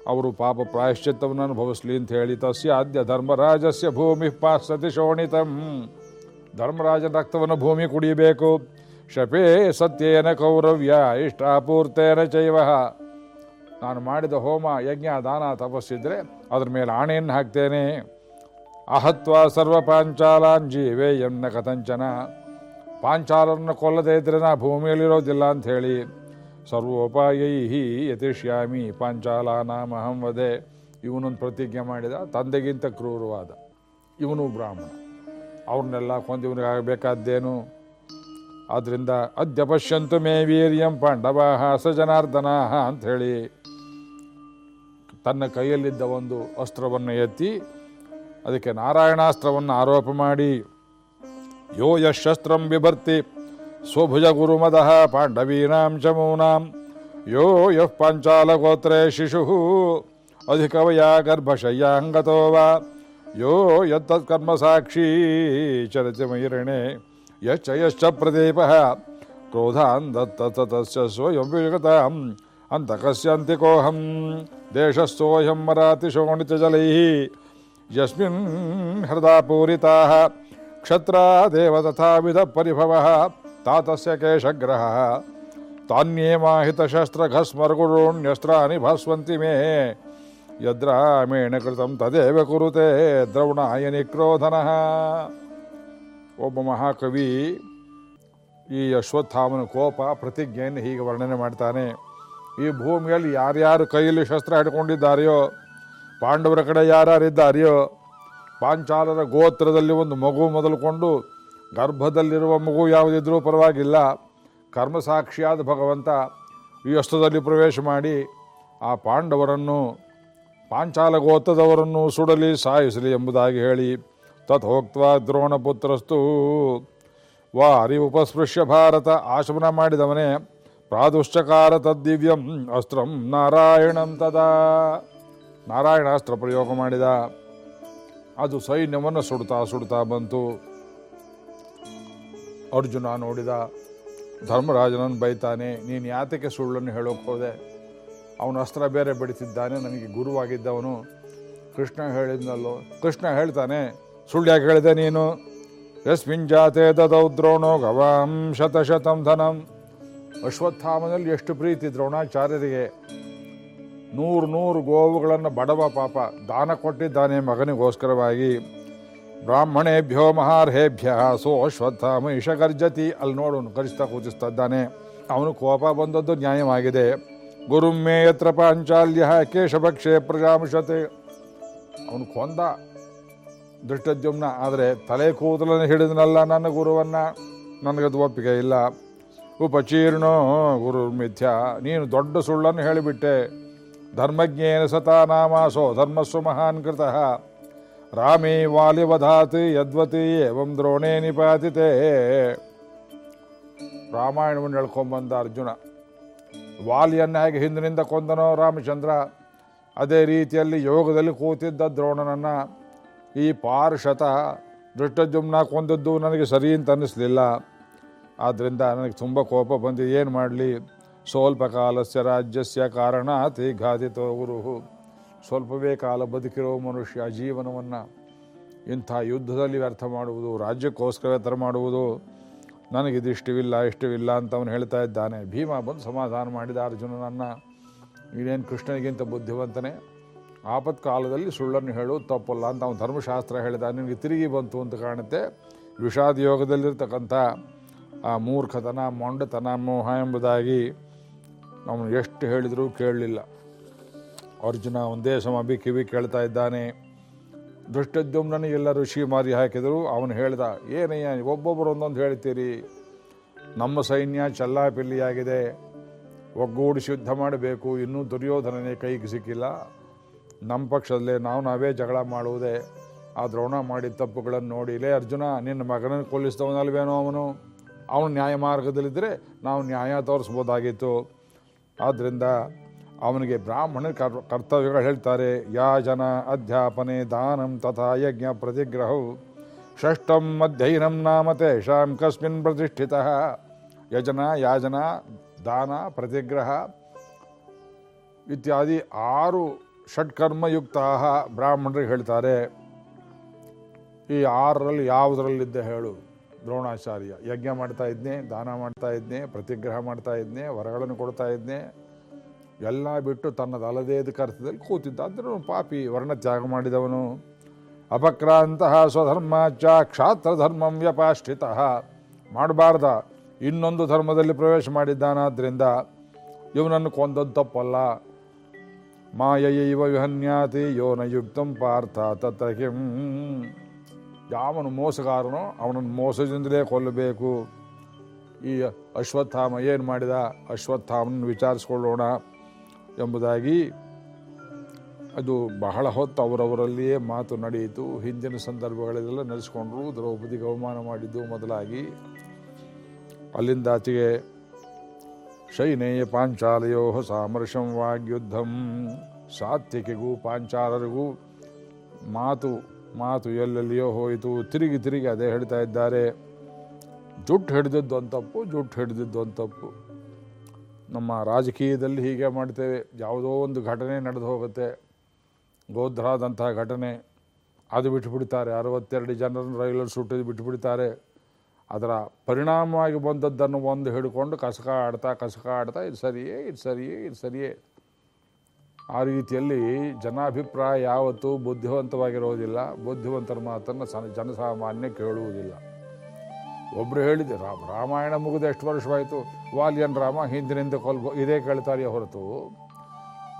A: ಅವರು ಪಾಪ ಪ್ರಾಯಶ್ಚಿತ್ತವನ್ನು ಅನುಭವಿಸ್ಲಿ ಅಂತ ಹೇಳಿ ತಸ್ಯ ಆದ್ಯ ಧರ್ಮರಾಜಸ್ಯ ಭೂಮಿ ಪಾಸತಿ ಶೋಣಿತಂ. ಧರ್ಮರಾಜನ ರಕ್ತವನ್ನು ಭೂಮಿ ಕುಡಿಯಬೇಕು. ಶಪೇ ಸತ್ಯೇನ ಕೌರವ್ಯ ಇಷ್ಟಾಪೂರ್ತೇನ ಚೈವ. ನಾನು ಮಾಡಿದ ಹೋಮ ಯಜ್ಞ ದಾನ ತಪಸ್ಸಿದ್ರೆ ಅದ್ರ ಮೇಲೆ ಆಣೆಯನ್ನು ಹಾಕ್ತೇನೆ. ಅಹತ್ವ ಸರ್ವ ಪಾಂಚಾಲಾನ್ ಜೀವೇ ಎನ್ನ ಕಥಂಚನ. ಪಾಂಚಾಲರನ್ನು ಕೊಲ್ಲದೇ ಇದ್ರೆ ನಾ ಭೂಮಿಯಲ್ಲಿರೋದಿಲ್ಲ ಅಂತ ಹೇಳಿ ಸರ್ವೋಪಾಯೈ ಯತಿಷ್ಯಾಮಿ ಪಾಂಚಾಲ ನಾಮಹಂ ವದೆ ಇವನೊಂದು ಪ್ರತಿಜ್ಞೆ ಮಾಡಿದ, ತಂದೆಗಿಂತ ಕ್ರೂರವಾದ. ಇವನು ಬ್ರಾಹ್ಮಣ. ಅವ್ರನ್ನೆಲ್ಲ ಕೊಂದು ಇವನಿಗಾಗಬೇಕಾದ್ದೇನು? ಆದ್ದರಿಂದ ಅದ್ಯ ಪಶ್ಯಂತು ಮೇ ವೀರ್ಯಂ ಪಾಂಡವಾಹ ಜನಾರ್ದನ ಅಂತ ಹೇಳಿ, ತನ್ನ ಕೈಯಲ್ಲಿದ್ದ ಒಂದು ಅಸ್ತ್ರವನ್ನು ಎತ್ತಿ ಅದಕ್ಕೆ ನಾರಾಯಣಾಸ್ತ್ರವನ್ನು ಆರೋಪ ಮಾಡಿ ಯೋ ಯಶಸ್ತ್ರಂ ಬಿಭರ್ತಿ ಸ್ವಭುಜ ಗುರುಮದಃ ಪಾಂಡವೀನಾಂ ಚ ಮೂನಾಂ ಯೋ ಯಃ ಪಾಂಚಾಲಗೋತ್ರೇ ಶಿಶು ಅಧಿಕವಯ ಗರ್ಭಶಯ್ಯಾಂಗತೋ ವಾ ಯೋ ಯತ್ತತ್ಕರ್ಮ ಸಾಕ್ಷೀ ಚರತಿ ಮೈರಣೆ ಯಶ್ಚ ಯಶ್ಚ ಪ್ರದೀಪ ಕ್ರೋಧಾನ್ ದತ್ತ ತಸ್ಯ ಸ್ವಯಂ ವಿಗತಾಂ ಅಂತಕಸ್ಯ ಅಂತಿಕೋಹಂ ದೇಶಸ್ಥೋಯಂ ಮರಾತಿ ಪೂರಿತಾಃ ಕ್ಷತ್ರಾ ದೇವ ತಥಾವಿಧ ಪರಿಭವಃ ತಾತಸ್ಯ ಕೇಶಗ್ರಹ ತಾನ್ಯೇಮಾಹಿತಶಸ್ತ್ರಘಸ್ಮರ್ಗುರುಣ್ಯಸ್ತ್ರಾಣಿ ಭಾಸ್ವಂತಿ ಮೇ ಯದ್ರಾಮೇಣ ಕೃತಂ ತದೇವ ಕುರುತೆ ದ್ರೌಣಾಯ ನಿಕ್ರೋಧನಃ ಒಬ್ಬ ಮಹಾಕವಿ ಈ ಅಶ್ವತ್ಥಾಮನ ಕೋಪ, ಪ್ರತಿಜ್ಞೆಯನ್ನು ಹೀಗೆ ವರ್ಣನೆ ಮಾಡ್ತಾನೆ, ಈ ಭೂಮಿಯಲ್ಲಿ ಯಾರ್ಯಾರು ಕೈಯಲ್ಲಿ ಶಸ್ತ್ರ ಹಿಡ್ಕೊಂಡಿದ್ದಾರೆಯೋ ಪಾಂಡವರ ಕಡೆ ಯಾರ್ಯಾರಿದ್ದಾರೆಯೋ, ಪಾಂಚಾಲರ ಗೋತ್ರದಲ್ಲಿ ಒಂದು ಮಗು ಮೊದಲುಕೊಂಡು ಗರ್ಭದಲ್ಲಿರುವ ಮಗು ಯಾವುದಿದ್ರೂ ಪರವಾಗಿಲ್ಲ. ಕರ್ಮಸಾಕ್ಷಿಯಾದ ಭಗವಂತ ಈ ಅಷ್ಟದಲ್ಲಿ ಪ್ರವೇಶ ಮಾಡಿ ಆ ಪಾಂಡವರನ್ನು, ಪಾಂಚಾಲ ಗೋತ್ರದವರನ್ನು ಸುಡಲಿ, ಸಾಯಿಸಲಿ ಎಂಬುದಾಗಿ ಹೇಳಿ ತಥೋಕ್ತ ದ್ರೋಣಪುತ್ರಸ್ತು ವಾರಿ ಉಪಸ್ಪೃಶ್ಯ ಭಾರತ ಆಶಮನ ಮಾಡಿದವನೇ ಪ್ರಾದುಷ್ಟಕಾರ ತದ್ದಿವ್ಯಂ ಅಸ್ತ್ರಂ ನಾರಾಯಣಂ ತದಾ. ನಾರಾಯಣಾಸ್ತ್ರ ಪ್ರಯೋಗ ಮಾಡಿದ. ಅದು ಸೈನ್ಯವನ್ನು ಸುಡ್ತಾ ಸುಡ್ತಾ ಬಂತು. ಅರ್ಜುನ ನೋಡಿದ, ಧರ್ಮರಾಜನನ್ನು ಬೈತಾನೆ, ನೀನು ಯಾತಕ್ಕೆ ಸುಳ್ಳನ್ನು ಹೇಳೋಕೆ ಹೋದೆ? ಅವನ ಅಸ್ತ್ರ ಬೇರೆ ಬಡಿಸಿದ್ದಾನೆ, ನನಗೆ ಗುರುವಾಗಿದ್ದವನು. ಕೃಷ್ಣ ಹೇಳಿದ್ನಲ್ಲೋ, ಕೃಷ್ಣ ಹೇಳ್ತಾನೆ, ಸುಳ್ಳು ಯಾಕೆ ಹೇಳಿದೆ ನೀನು? ಯಸ್ಮಿನ್ ಜಾತೆ ದದೌ ದ್ರೋಣೋ ಗವಾಂ ಶತಶತಂ ಧನಂ. ಅಶ್ವತ್ಥಾಮನಲ್ಲಿ ಎಷ್ಟು ಪ್ರೀತಿ ದ್ರೋಣಾಚಾರ್ಯರಿಗೆ. ನೂರು ನೂರು ಗೋವುಗಳನ್ನು ಬಡವ ಪಾಪ ದಾನ ಕೊಟ್ಟಿದ್ದಾನೆ ಮಗನಿಗೋಸ್ಕರವಾಗಿ. ಬ್ರಾಹ್ಮಣೇಭ್ಯೋ ಮಹಾರ್ಹೇಭ್ಯ, ಸೋ ಅಶ್ವತ್ಥ ಮಹಿಷ ಗರ್ಜತಿ. ಅಲ್ಲಿ ನೋಡೋನು ಕರಿಸ್ತಾ ಕೂತಿಸ್ತಾ ಇದ್ದಾನೆ. ಅವನು ಕೋಪ ಬಂದದ್ದು ನ್ಯಾಯವಾಗಿದೆ. ಗುರುಮ್ಮೆ ಯತ್ರ ಪಾಂಚಾಲ್ಯ ಕೇಶಭಕ್ಷೆ ಪ್ರಜಾಂಶತೆ ಅವನು ಕೊಂದ ದೃಷ್ಟದ್ಯುಮ್ನ ಆದರೆ ತಲೆ ಕೂದಲನ್ನು ಹಿಡಿದನಲ್ಲ ನನ್ನ ಗುರುವನ್ನ. ನನಗದು ಒಪ್ಪಿಗೆ ಇಲ್ಲ. ಉಪಚೀರ್ಣೋ ಗುರು ಮಿಥ್ಯ ನೀನು ದೊಡ್ಡ ಸುಳ್ಳನ್ನು ಹೇಳಿಬಿಟ್ಟೆ. ಧರ್ಮಜ್ಞೇನ ಸತಾ ನಾಮಾಸೋ ಧರ್ಮಸ್ವ ಮಹಾನ್ ಕೃತಃ. ರಾಮೇ ವಾಲಿವಧಾತಿ ಯದ್ವತಿ, ಏವಂ ದ್ರೋಣೇ ನಿಪಾತಿತೆ. ರಾಮಾಯಣವನ್ನು ಹೇಳ್ಕೊಂಬಂದ ಅರ್ಜುನ. ವಾಲಿಯನ್ನು ಹೇಗೆ ಹಿಂದಿನಿಂದ ಕೊಂದನೋ ರಾಮಚಂದ್ರ, ಅದೇ ರೀತಿಯಲ್ಲಿ ಯೋಗದಲ್ಲಿ ಕೂತಿದ್ದ ದ್ರೋಣನನ್ನು ಈ ಪಾರ್ಶತ ದೃಷ್ಟಜುಮ್ನ ಕೊಂದದ್ದು ನನಗೆ ಸರಿ ಅಂತ ಅನ್ನಿಸ್ಲಿಲ್ಲ. ಆದ್ದರಿಂದ ನನಗೆ ತುಂಬ ಕೋಪ ಬಂದು ಏನು ಮಾಡಲಿ? ಸ್ವಲ್ಪ ಕಾಲಸ್ಯ ರಾಜ್ಯಸ್ಯ ಅತಿ ಘಾತಿತೋ ಗುರು ಸ್ವಲ್ಪವೇ ಕಾಲ ಬದುಕಿರೋ ಮನುಷ್ಯ ಜೀವನವನ್ನು ಇಂಥ ಯುದ್ಧದಲ್ಲಿ ವ್ಯರ್ಥ ಮಾಡುವುದು, ರಾಜ್ಯಕ್ಕೋಸ್ಕರ ವ್ಯರ್ಥ ಮಾಡುವುದು ನನಗಿದಿಷ್ಟವಿಲ್ಲ ಇಷ್ಟವಿಲ್ಲ ಅಂತ ಅವನು ಹೇಳ್ತಾ ಇದ್ದಾನೆ. ಭೀಮ ಬಂದು ಸಮಾಧಾನ ಮಾಡಿದ ಅರ್ಜುನನನ್ನು ಇನ್ನೇನು ಕೃಷ್ಣನಿಗಿಂತ ಬುದ್ಧಿವಂತನೇ? ಆಪತ್ಕಾಲದಲ್ಲಿ ಸುಳ್ಳನ್ನು ಹೇಳೋದು ತಪ್ಪಲ್ಲ ಅಂತ ಅವನು ಧರ್ಮಶಾಸ್ತ್ರ ಹೇಳಿದ. ನಿನಗೆ ತಿರುಗಿ ಬಂತು ಅಂತ ಕಾಣುತ್ತೆ. ವಿಷಾದ ಯೋಗದಲ್ಲಿರ್ತಕ್ಕಂಥ ಆ ಮೂರ್ಖತನ, ಮೊಂಡತನ, ಮೋಹ ಎಂಬುದಾಗಿ ಅವನು ಎಷ್ಟು ಹೇಳಿದರೂ ಕೇಳಲಿಲ್ಲ. ಅರ್ಜುನ ಒಂದೇ ಸಮ ಕಿವಿ ಕೇಳ್ತಾ ಇದ್ದಾನೆ. ದೃಷ್ಟದ್ಯುಮ್ನಿಗೆಲ್ಲ ಋಷಿ ಮಾರಿ ಹಾಕಿದರು. ಅವನು ಹೇಳ್ದ ಏನಯ್ಯ ಒಬ್ಬೊಬ್ಬರು ಒಂದೊಂದು ಹೇಳ್ತೀರಿ. ನಮ್ಮ ಸೈನ್ಯ ಚಲ್ಲಾಪಿಲ್ಲಿಯಾಗಿದೆ. ಒಗ್ಗೂಡಿಸಿ ಶುದ್ಧ ಮಾಡಬೇಕು. ಇನ್ನೂ ದುರ್ಯೋಧನನೇ ಕೈಗೆ ಸಿಕ್ಕಿಲ್ಲ. ನಮ್ಮ ಪಕ್ಷದಲ್ಲೇ ನಾವು ನಾವೇ ಜಗಳ ಮಾಡುವುದೇ. ಆ ದ್ರೋಣ ಮಾಡಿದ ತಪ್ಪುಗಳನ್ನು ನೋಡಿ, ಲೇ ಅರ್ಜುನ, ನಿನ್ನ ಮಗನ ಕೊಲ್ಲಿಸಿದವನಲ್ವೇನೋ ಅವನು? ಅವನು ನ್ಯಾಯ ಮಾರ್ಗದಲ್ಲಿದ್ದರೆ ನಾವು ನ್ಯಾಯ ತೋರಿಸ್ಬೋದಾಗಿತ್ತು ಆದ್ದರಿಂದ ಅವನಿಗೆ ಬ್ರಾಹ್ಮಣ ಕರ್, ಕರ್ತವ್ಯಗಳು ಹೇಳ್ತಾರೆ ಯಾಜನ ಅಧ್ಯಾಪನೆ ದಾನಂ ತಥಾ ಯಜ್ಞ ಪ್ರತಿಗ್ರಹವು ಷಷ್ಠಂ ಅಧ್ಯಯನಂ ನಾಮ ತೇಷಾಂ ಕಸ್ಮಿನ್ ಪ್ರತಿಷ್ಠಿತ, ಯಜನ, ಯಾಜನ, ದಾನ, ಪ್ರತಿಗ್ರಹ ಇತ್ಯಾದಿ ಆರು ಷಟ್ಕರ್ಮಯುಕ್ತ ಬ್ರಾಹ್ಮಣರಿಗೆ ಹೇಳ್ತಾರೆ. ಈ ಆರರಲ್ಲಿ ಯಾವುದರಲ್ಲಿದ್ದೆ ಹೇಳು. ದ್ರೋಣಾಚಾರ್ಯ. ಯಜ್ಞ ಮಾಡ್ತಾ ಇದ್ನೆ, ದಾನ ಮಾಡ್ತಾ ಪ್ರತಿಗ್ರಹ ಮಾಡ್ತಾ ವರಗಳನ್ನು ಕೊಡ್ತಾ ಇದ್ನೆ. ಎಲ್ಲ ಬಿಟ್ಟು ತನ್ನದಲ್ಲದೇದ ಕರ್ತದಲ್ಲಿ ಕೂತಿದ್ದ. ಅಂದ್ರೆ ಪಾಪಿ ವರ್ಣ ತ್ಯಾಗ ಮಾಡಿದವನು. ಅಪಕ್ರಾಂತಹ ಸ್ವಧರ್ಮ ಚ ಕ್ಷಾತ್ರ ಧರ್ಮಂ ವ್ಯಪಾಷ್ಠಿತ. ಮಾಡಬಾರ್ದ. ಇನ್ನೊಂದು ಧರ್ಮದಲ್ಲಿ ಪ್ರವೇಶ ಮಾಡಿದ್ದಾನಾದ್ರಿಂದ ಇವನನ್ನು ಕೊಂದದ್ದು ತಪ್ಪಲ್ಲ. ಮಾಯೈವ ವಿಹನ್ಯಾತಿ ಯೋನ ಯುಕ್ತಂ ಪಾರ್ಥ ತತ್ರ ಯಾವನು ಮೋಸಗಾರನೋ ಅವನನ್ನು ಮೋಸದಿಂದಲೇ ಕೊಲ್ಲಬೇಕು. ಈ ಅಶ್ವತ್ಥಾಮ ಏನು ಮಾಡಿದ? ಅಶ್ವತ್ಥಾಮನ ವಿಚಾರಿಸ್ಕೊಳ್ಳೋಣ ಎಂಬುದಾಗಿ ಅದು ಬಹಳ ಹೊತ್ತು ಅವರವರಲ್ಲಿಯೇ ಮಾತು ನಡೆಯಿತು. ಹಿಂದಿನ ಸಂದರ್ಭಗಳಲ್ಲೆಲ್ಲ ನಡೆಸ್ಕೊಂಡ್ರು ದ್ರೌಪದಿಗೆ ಅವಮಾನ ಮಾಡಿದ್ದು ಮೊದಲಾಗಿ. ಅಲ್ಲಿಂದಾಚೆಗೆ ಶೈನೇಯ ಪಾಂಚಾಲಯೋ ಸಾಮರ್ಷಂ ವಾಗ್ಯುದ್ಧಂ. ಸಾತ್ವಿಕಿಗೂ ಪಾಂಚಾಲರಿಗೂ ಮಾತು ಮಾತು ಎಲ್ಲೆಲ್ಲಿಯೋ ಹೋಯಿತು. ತಿರುಗಿ ತಿರುಗಿ ಅದೇ ಹೇಳ್ತಾ ಇದ್ದಾರೆ. ಜುಟ್ಟು ಹಿಡಿದಿದ್ದು ಒಂದು ತಪ್ಪು, ಜುಟ್ಟು ಹಿಡಿದಿದ್ದು ಒಂದು ತಪ್ಪು. ನಮ್ಮ ರಾಜಕೀಯದಲ್ಲಿ ಹೀಗೆ ಮಾಡ್ತೇವೆ. ಯಾವುದೋ ಒಂದು ಘಟನೆ ನಡೆದು ಹೋಗುತ್ತೆ. ಗೋಧ್ರಾದಂತಹ ಘಟನೆ. ಅದು ಬಿಟ್ಟುಬಿಡ್ತಾರೆ. ಅರವತ್ತೆರಡು ಜನರನ್ನು ರೈಲಲ್ಲಿ ಸುಟ್ಟಿದ್ದು ಬಿಟ್ಟುಬಿಡ್ತಾರೆ. ಅದರ ಪರಿಣಾಮವಾಗಿ ಬಂದದ್ದನ್ನು ಒಂದು ಹಿಡ್ಕೊಂಡು ಕಸಕ ಆಡ್ತಾ ಕಸಕ ಆಡ್ತಾ, ಇದು ಸರಿಯೇ ಇದು ಸರಿಯೇ ಇದು ಸರಿಯೇ. ಆ ರೀತಿಯಲ್ಲಿ ಜನಾಭಿಪ್ರಾಯ ಯಾವತ್ತೂ ಬುದ್ಧಿವಂತವಾಗಿರೋದಿಲ್ಲ. ಬುದ್ಧಿವಂತರ ಮಾತನ್ನು ಸ ಜನಸಾಮಾನ್ಯ ಕೇಳುವುದಿಲ್ಲ. ಒಬ್ಬರು ಹೇಳಿದೆ ರಾಮ ರಾಮಾಯಣ ಮುಗಿದು ಎಷ್ಟು ವರ್ಷವಾಯಿತು? ವಾಲಿಯನ್ ರಾಮ ಹಿಂದಿನಿಂದ ಕೊಲ್ಬೋ ಇದೇ ಕೇಳ್ತಾರೆ ಹೊರತು,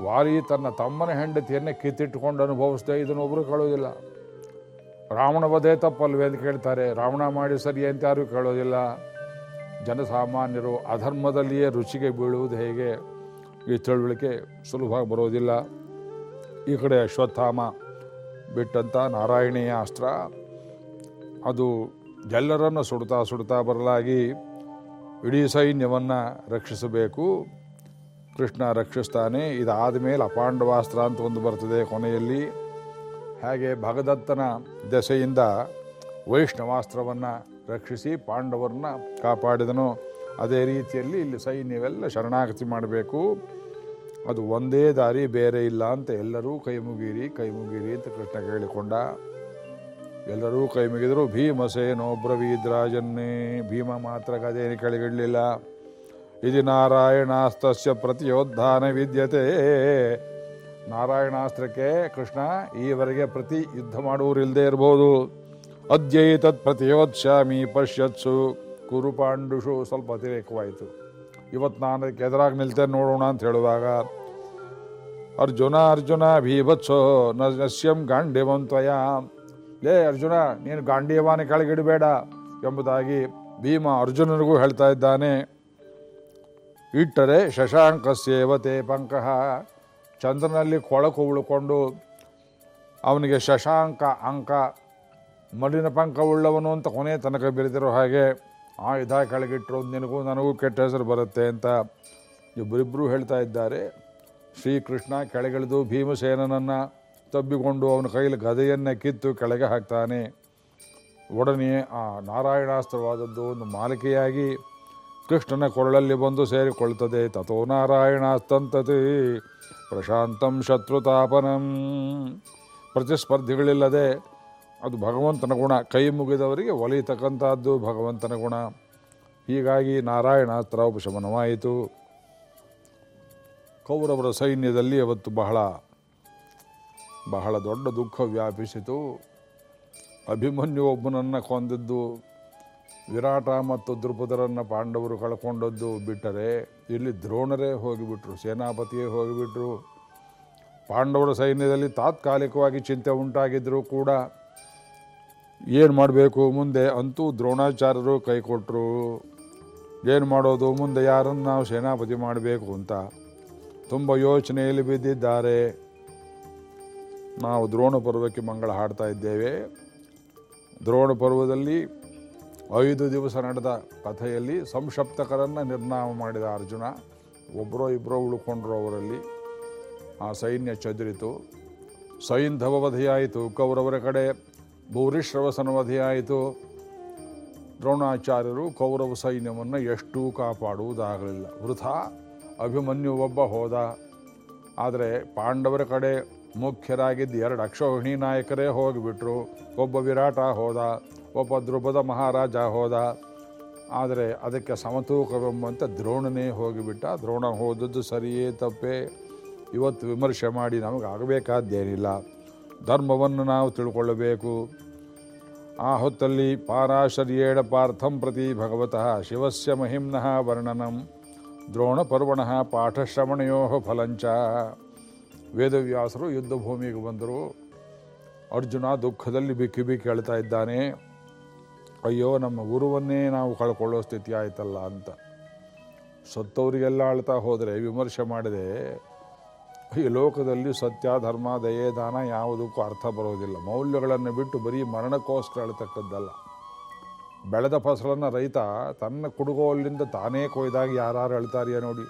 A: ವಾಲಿ ತನ್ನ ತಮ್ಮನ ಹೆಂಡತಿಯನ್ನೇ ಕಿತ್ತಿಟ್ಟುಕೊಂಡು ಅನುಭವಿಸ್ದೆ, ಇದನ್ನು ಒಬ್ಬರು ಕೇಳೋದಿಲ್ಲ ರಾವಣ ವಧೆ ತಪ್ಪಲ್ವೇ ಅಂತ ಕೇಳ್ತಾರೆ. ರಾವಣ ಮಾಡಿ ಸರಿ ಅಂತ ಯಾರೂ ಕೇಳೋದಿಲ್ಲ ಜನಸಾಮಾನ್ಯರು ಅಧರ್ಮದಲ್ಲಿಯೇ ರುಚಿಗೆ ಬೀಳುವುದು ಹೇಗೆ? ಈ ತಿಳುವಳಿಕೆ ಸುಲಭವಾಗಿ ಬರೋದಿಲ್ಲ. ಈ ಕಡೆ ಅಶ್ವತ್ಥಾಮ ಬಿಟ್ಟಂಥ ನಾರಾಯಣೀಯ ಅಸ್ತ್ರ, ಅದು ಎಲ್ಲರನ್ನು ಸುಡ್ತಾ ಸುಡ್ತಾ ಬರಲಾಗಿ ಇಡೀ ಸೈನ್ಯವನ್ನು ರಕ್ಷಿಸಬೇಕು. ಕೃಷ್ಣ ರಕ್ಷಿಸ್ತಾನೆ, ಇದಾದ ಮೇಲೆ ಅಪಾಂಡವಾಸ್ತ್ರ ಅಂತ ಒಂದು ಬರ್ತದೆ ಕೊನೆಯಲ್ಲಿ. ಹಾಗೆ ಭಗದತ್ತನ ದೆಸೆಯಿಂದ ವೈಷ್ಣವಾಸ್ತ್ರವನ್ನು ರಕ್ಷಿಸಿ ಪಾಂಡವರನ್ನ ಕಾಪಾಡಿದನು. ಅದೇ ರೀತಿಯಲ್ಲಿ ಇಲ್ಲಿ ಸೈನ್ಯವೆಲ್ಲ ಶರಣಾಗತಿ ಮಾಡಬೇಕು. ಅದು ಒಂದೇ ದಾರಿ ಬೇರೆ ಇಲ್ಲ ಅಂತ ಎಲ್ಲರೂ ಕೈ ಮುಗೀರಿ ಕೈ ಮುಗೀರಿ ಅಂತ ಕೃಷ್ಣ ಕೇಳಿಕೊಂಡ ಎಲ್ಲರೂ ಕೈ ಮುಗಿದರು ಭೀಮಸೇನೋ ಬ್ರವೀದ್ರಾಜನ್ನೇ. ಭೀಮ ಮಾತ್ರ ಕದೇನು ಕೆಳಗಿಡಲಿಲ್ಲ. ಇದು ನಾರಾಯಣಾಸ್ತ್ರ ಪ್ರತಿಯೋದ್ಧಾನ ವಿದ್ಯತೆ. ನಾರಾಯಣಾಸ್ತ್ರಕ್ಕೆ ಕೃಷ್ಣ ಈವರೆಗೆ ಪ್ರತಿ ಯುದ್ಧ ಮಾಡುವರಿಲ್ಲದೆ ಇರ್ಬೋದು. ಅದ್ಯೈತತ್ ಪ್ರತಿಯೋತ್ಸಾಮಿ ಪಶ್ಯತ್ಸು. ಕುರು ಪಾಂಡುಷು ಸ್ವಲ್ಪ ಅತಿರೇಕವಾಯಿತು. ಇವತ್ತು ನಾನು ಅದಕ್ಕೆ ಎದುರಾಗಿ ನೋಡೋಣ ಅಂತ ಹೇಳುವಾಗ, ಅರ್ಜುನ ಅರ್ಜುನ, ಭೀಭತ್ಸೋ ನಶ್ಯಂ ಗಾಂಡ್ಯವಂತ್ವಯ ಲೇ ಅರ್ಜುನ, ನೀನು ಗಾಂಡೀಯವಾನ ಕೆಳಗಿಡಬೇಡ ಎಂಬುದಾಗಿ ಭೀಮ ಅರ್ಜುನನಿಗೂ ಹೇಳ್ತಾ ಇದ್ದಾನೆ. ಇಟ್ಟರೆ ಶಶಾಂಕಸ್ಯೇವತೆ ಪಂಕಃ ಚಂದ್ರನಲ್ಲಿ ಕೊಳಕು ಉಳ್ಕೊಂಡು ಅವನಿಗೆ ಶಶಾಂಕ ಅಂಕ ಮಡಿನ ಪಂಕ ಉಳ್ಳವನು ಅಂತ ಕೊನೆ ತನಕ ಬೆರೆತಿರೋ ಹಾಗೆ ಆಯುಧ ಕೆಳಗಿಟ್ಟರು ನಿನಗೂ ನನಗೂ ಕೆಟ್ಟ ಹೆಸರು ಬರುತ್ತೆ ಅಂತ ಇಬ್ಬರಿಬ್ಬರು ಹೇಳ್ತಾ ಇದ್ದಾರೆ. ಶ್ರೀಕೃಷ್ಣ ಕೆಳಗಿಳಿದು ಭೀಮಸೇನನನ್ನು ತಬ್ಬಿಕೊಂಡು ಅವನ ಕೈಲಿ ಗದೆಯನ್ನು ಕಿತ್ತು ಕೆಳಗೆ ಹಾಕ್ತಾನೆ. ಒಡನೆ ಆ ನಾರಾಯಣಾಸ್ತ್ರವಾದದ್ದು ಒಂದು ಮಾಲಿಕೆಯಾಗಿ ಕೃಷ್ಣನ ಕೊರಳಲ್ಲಿ ಬಂದು ಸೇರಿಕೊಳ್ತದೆ ತಥೋ ನಾರಾಯಣಾಸ್ತಂತತಿ ಪ್ರಶಾಂತಂ ಶತ್ರುತಾಪನಂ. ಪ್ರತಿಸ್ಪರ್ಧಿಗಳಿಲ್ಲದೆ ಅದು ಭಗವಂತನ ಗುಣ. ಕೈ ಮುಗಿದವರಿಗೆ ಒಲಿತಕ್ಕಂಥದ್ದು ಭಗವಂತನ ಗುಣ. ಹೀಗಾಗಿ ನಾರಾಯಣಾಸ್ತ್ರ ಉಪಶಮನವಾಯಿತು ಕೌರವರ ಸೈನ್ಯದಲ್ಲಿ ಅವತ್ತು ಬಹಳ ಬಹಳ ದೊಡ್ಡ ದುಃಖ ವ್ಯಾಪಿಸಿತು. ಅಭಿಮನ್ಯು ಒಬ್ಬನನ್ನು ಕೊಂದದ್ದು, ವಿರಾಟ ಮತ್ತು ದೃಪದರನ್ನು ಪಾಂಡವರು ಕಳ್ಕೊಂಡದ್ದು ಬಿಟ್ಟರೆ ಇಲ್ಲಿ ದ್ರೋಣರೇ ಹೋಗಿಬಿಟ್ರು, ಸೇನಾಪತಿಯೇ ಹೋಗಿಬಿಟ್ರು. ಪಾಂಡವರ ಸೈನ್ಯದಲ್ಲಿ ತಾತ್ಕಾಲಿಕವಾಗಿ ಚಿಂತೆ ಉಂಟಾಗಿದ್ದರೂ ಕೂಡ ಏನು ಮಾಡಬೇಕು? ಮುಂದೆ ಅಂತೂ ದ್ರೋಣಾಚಾರ್ಯರು ಕೈ ಕೊಟ್ಟರು ಏನು ಮಾಡೋದು? ಮುಂದೆ ಯಾರನ್ನು ನಾವು ಸೇನಾಪತಿ ಮಾಡಬೇಕು ಅಂತ. ತುಂಬ ಯೋಚನೆಯಲ್ಲಿ ಬಿದ್ದಿದ್ದಾರೆ. ನಾವು ದ್ರೋಣ ಪರ್ವಕ್ಕೆ ಮಂಗಳ ಹಾಡ್ತಾ ಇದ್ದೇವೆ. ದ್ರೋಣ ಪರ್ವದಲ್ಲಿ ಐದು ದಿವಸ ನಡೆದ ಕಥೆಯಲ್ಲಿ ಸಂಕ್ಷಪ್ತಕರನ್ನು ನಿರ್ನಾಮ ಮಾಡಿದ ಅರ್ಜುನ ಒಬ್ಬರೋ ಇಬ್ಬರೋ ಉಳ್ಕೊಂಡ್ರು ಅವರಲ್ಲಿ. ಆ ಸೈನ್ಯ ಚದುರಿತು. ಸೈಂಧವ ವಧೆಯಾಯಿತು ಕೌರವರ ಕಡೆ. ಭೂರಿಶ್ರವಸನ ವಧೆಯಾಯಿತು ದ್ರೋಣಾಚಾರ್ಯರು ಕೌರವ ಸೈನ್ಯವನ್ನು ಎಷ್ಟೂ ಕಾಪಾಡುವುದಾಗಲಿಲ್ಲ. ವೃಥಾ ಅಭಿಮನ್ಯು ಒಬ್ಬ ಹೋದ. ಆದರೆ ಪಾಂಡವರ ಕಡೆ ಮುಖ್ಯರಾಗಿದ್ದ ಎರಡು ಅಕ್ಷೋಹಿಣಿ ನಾಯಕರೇ ಹೋಗಿಬಿಟ್ರು. ಒಬ್ಬ ವಿರಾಟ ಹೋದ, ಒಬ್ಬ ದ್ರುಪದ ಮಹಾರಾಜ ಹೋದ. ಆದರೆ ಅದಕ್ಕೆ ಸಮತೂಕವೆಂಬಂತೆ ದ್ರೋಣನೇ ಹೋಗಿಬಿಟ್ಟ. ದ್ರೋಣ ಹೋದದ್ದು ಸರಿಯೇ ತಪ್ಪೇ. ಇವತ್ತು ವಿಮರ್ಶೆ ಮಾಡಿ ನಮಗೆ ಆಗಬೇಕಾದ್ದೇನಿಲ್ಲ ಧರ್ಮವನ್ನು ನಾವು ತಿಳ್ಕೊಳ್ಳಬೇಕು. ಆ ಹೊತ್ತಲ್ಲಿ ಪಾರಾಶರ್ಯೇಣ ಪಾರ್ಥಂ ಪ್ರತಿ ಭಗವತಃ ಶಿವಸ್ಯ ಮಹಿಮ್ನಃ ವರ್ಣನಂ. ದ್ರೋಣ ಪರ್ವಣ ಪಾಠಶ್ರವಣಯೋ ಫಲಂಚ. ವೇದವ್ಯಾಸರು ಯುದ್ಧಭೂಮಿಗೆ ಬಂದರು. ಅರ್ಜುನ ದುಃಖದಲ್ಲಿ ಬಿಕ್ಕಿ ಬಿಕ್ಕಿ ಹೇಳ್ತಾ ಇದ್ದಾನೆ. ಅಯ್ಯೋ, ನಮ್ಮ ಗುರುವನ್ನೇ ನಾವು ಕಳ್ಕೊಳ್ಳೋ ಸ್ಥಿತಿ ಆಯ್ತಲ್ಲ ಅಂತ. ಸತ್ತವರಿಗೆಲ್ಲ ಅಳ್ತಾ ಹೋದರೆ ವಿಮರ್ಶೆ ಮಾಡಿದೆ. ಈ ಲೋಕದಲ್ಲಿ ಸತ್ಯ, ಧರ್ಮ, ದಯೆ, ದಾನ ಯಾವುದಕ್ಕೂ ಅರ್ಥ ಬರೋದಿಲ್ಲ. ಮೌಲ್ಯಗಳನ್ನು ಬಿಟ್ಟು ಬರೀ ಮರಣಕ್ಕೋಸ್ಕರ ಅಳ್ತಕ್ಕದ್ದಲ್ಲ ಬೆಳೆದ ಫಸಲನ್ನು ರೈತ ತನ್ನ ಕುಡುಗೋಲಿಂದ ತಾನೇ ಕೊಯ್ದಾಗ ಯಾರು ಅಳ್ತಾರಿಯ ನೋಡಿ.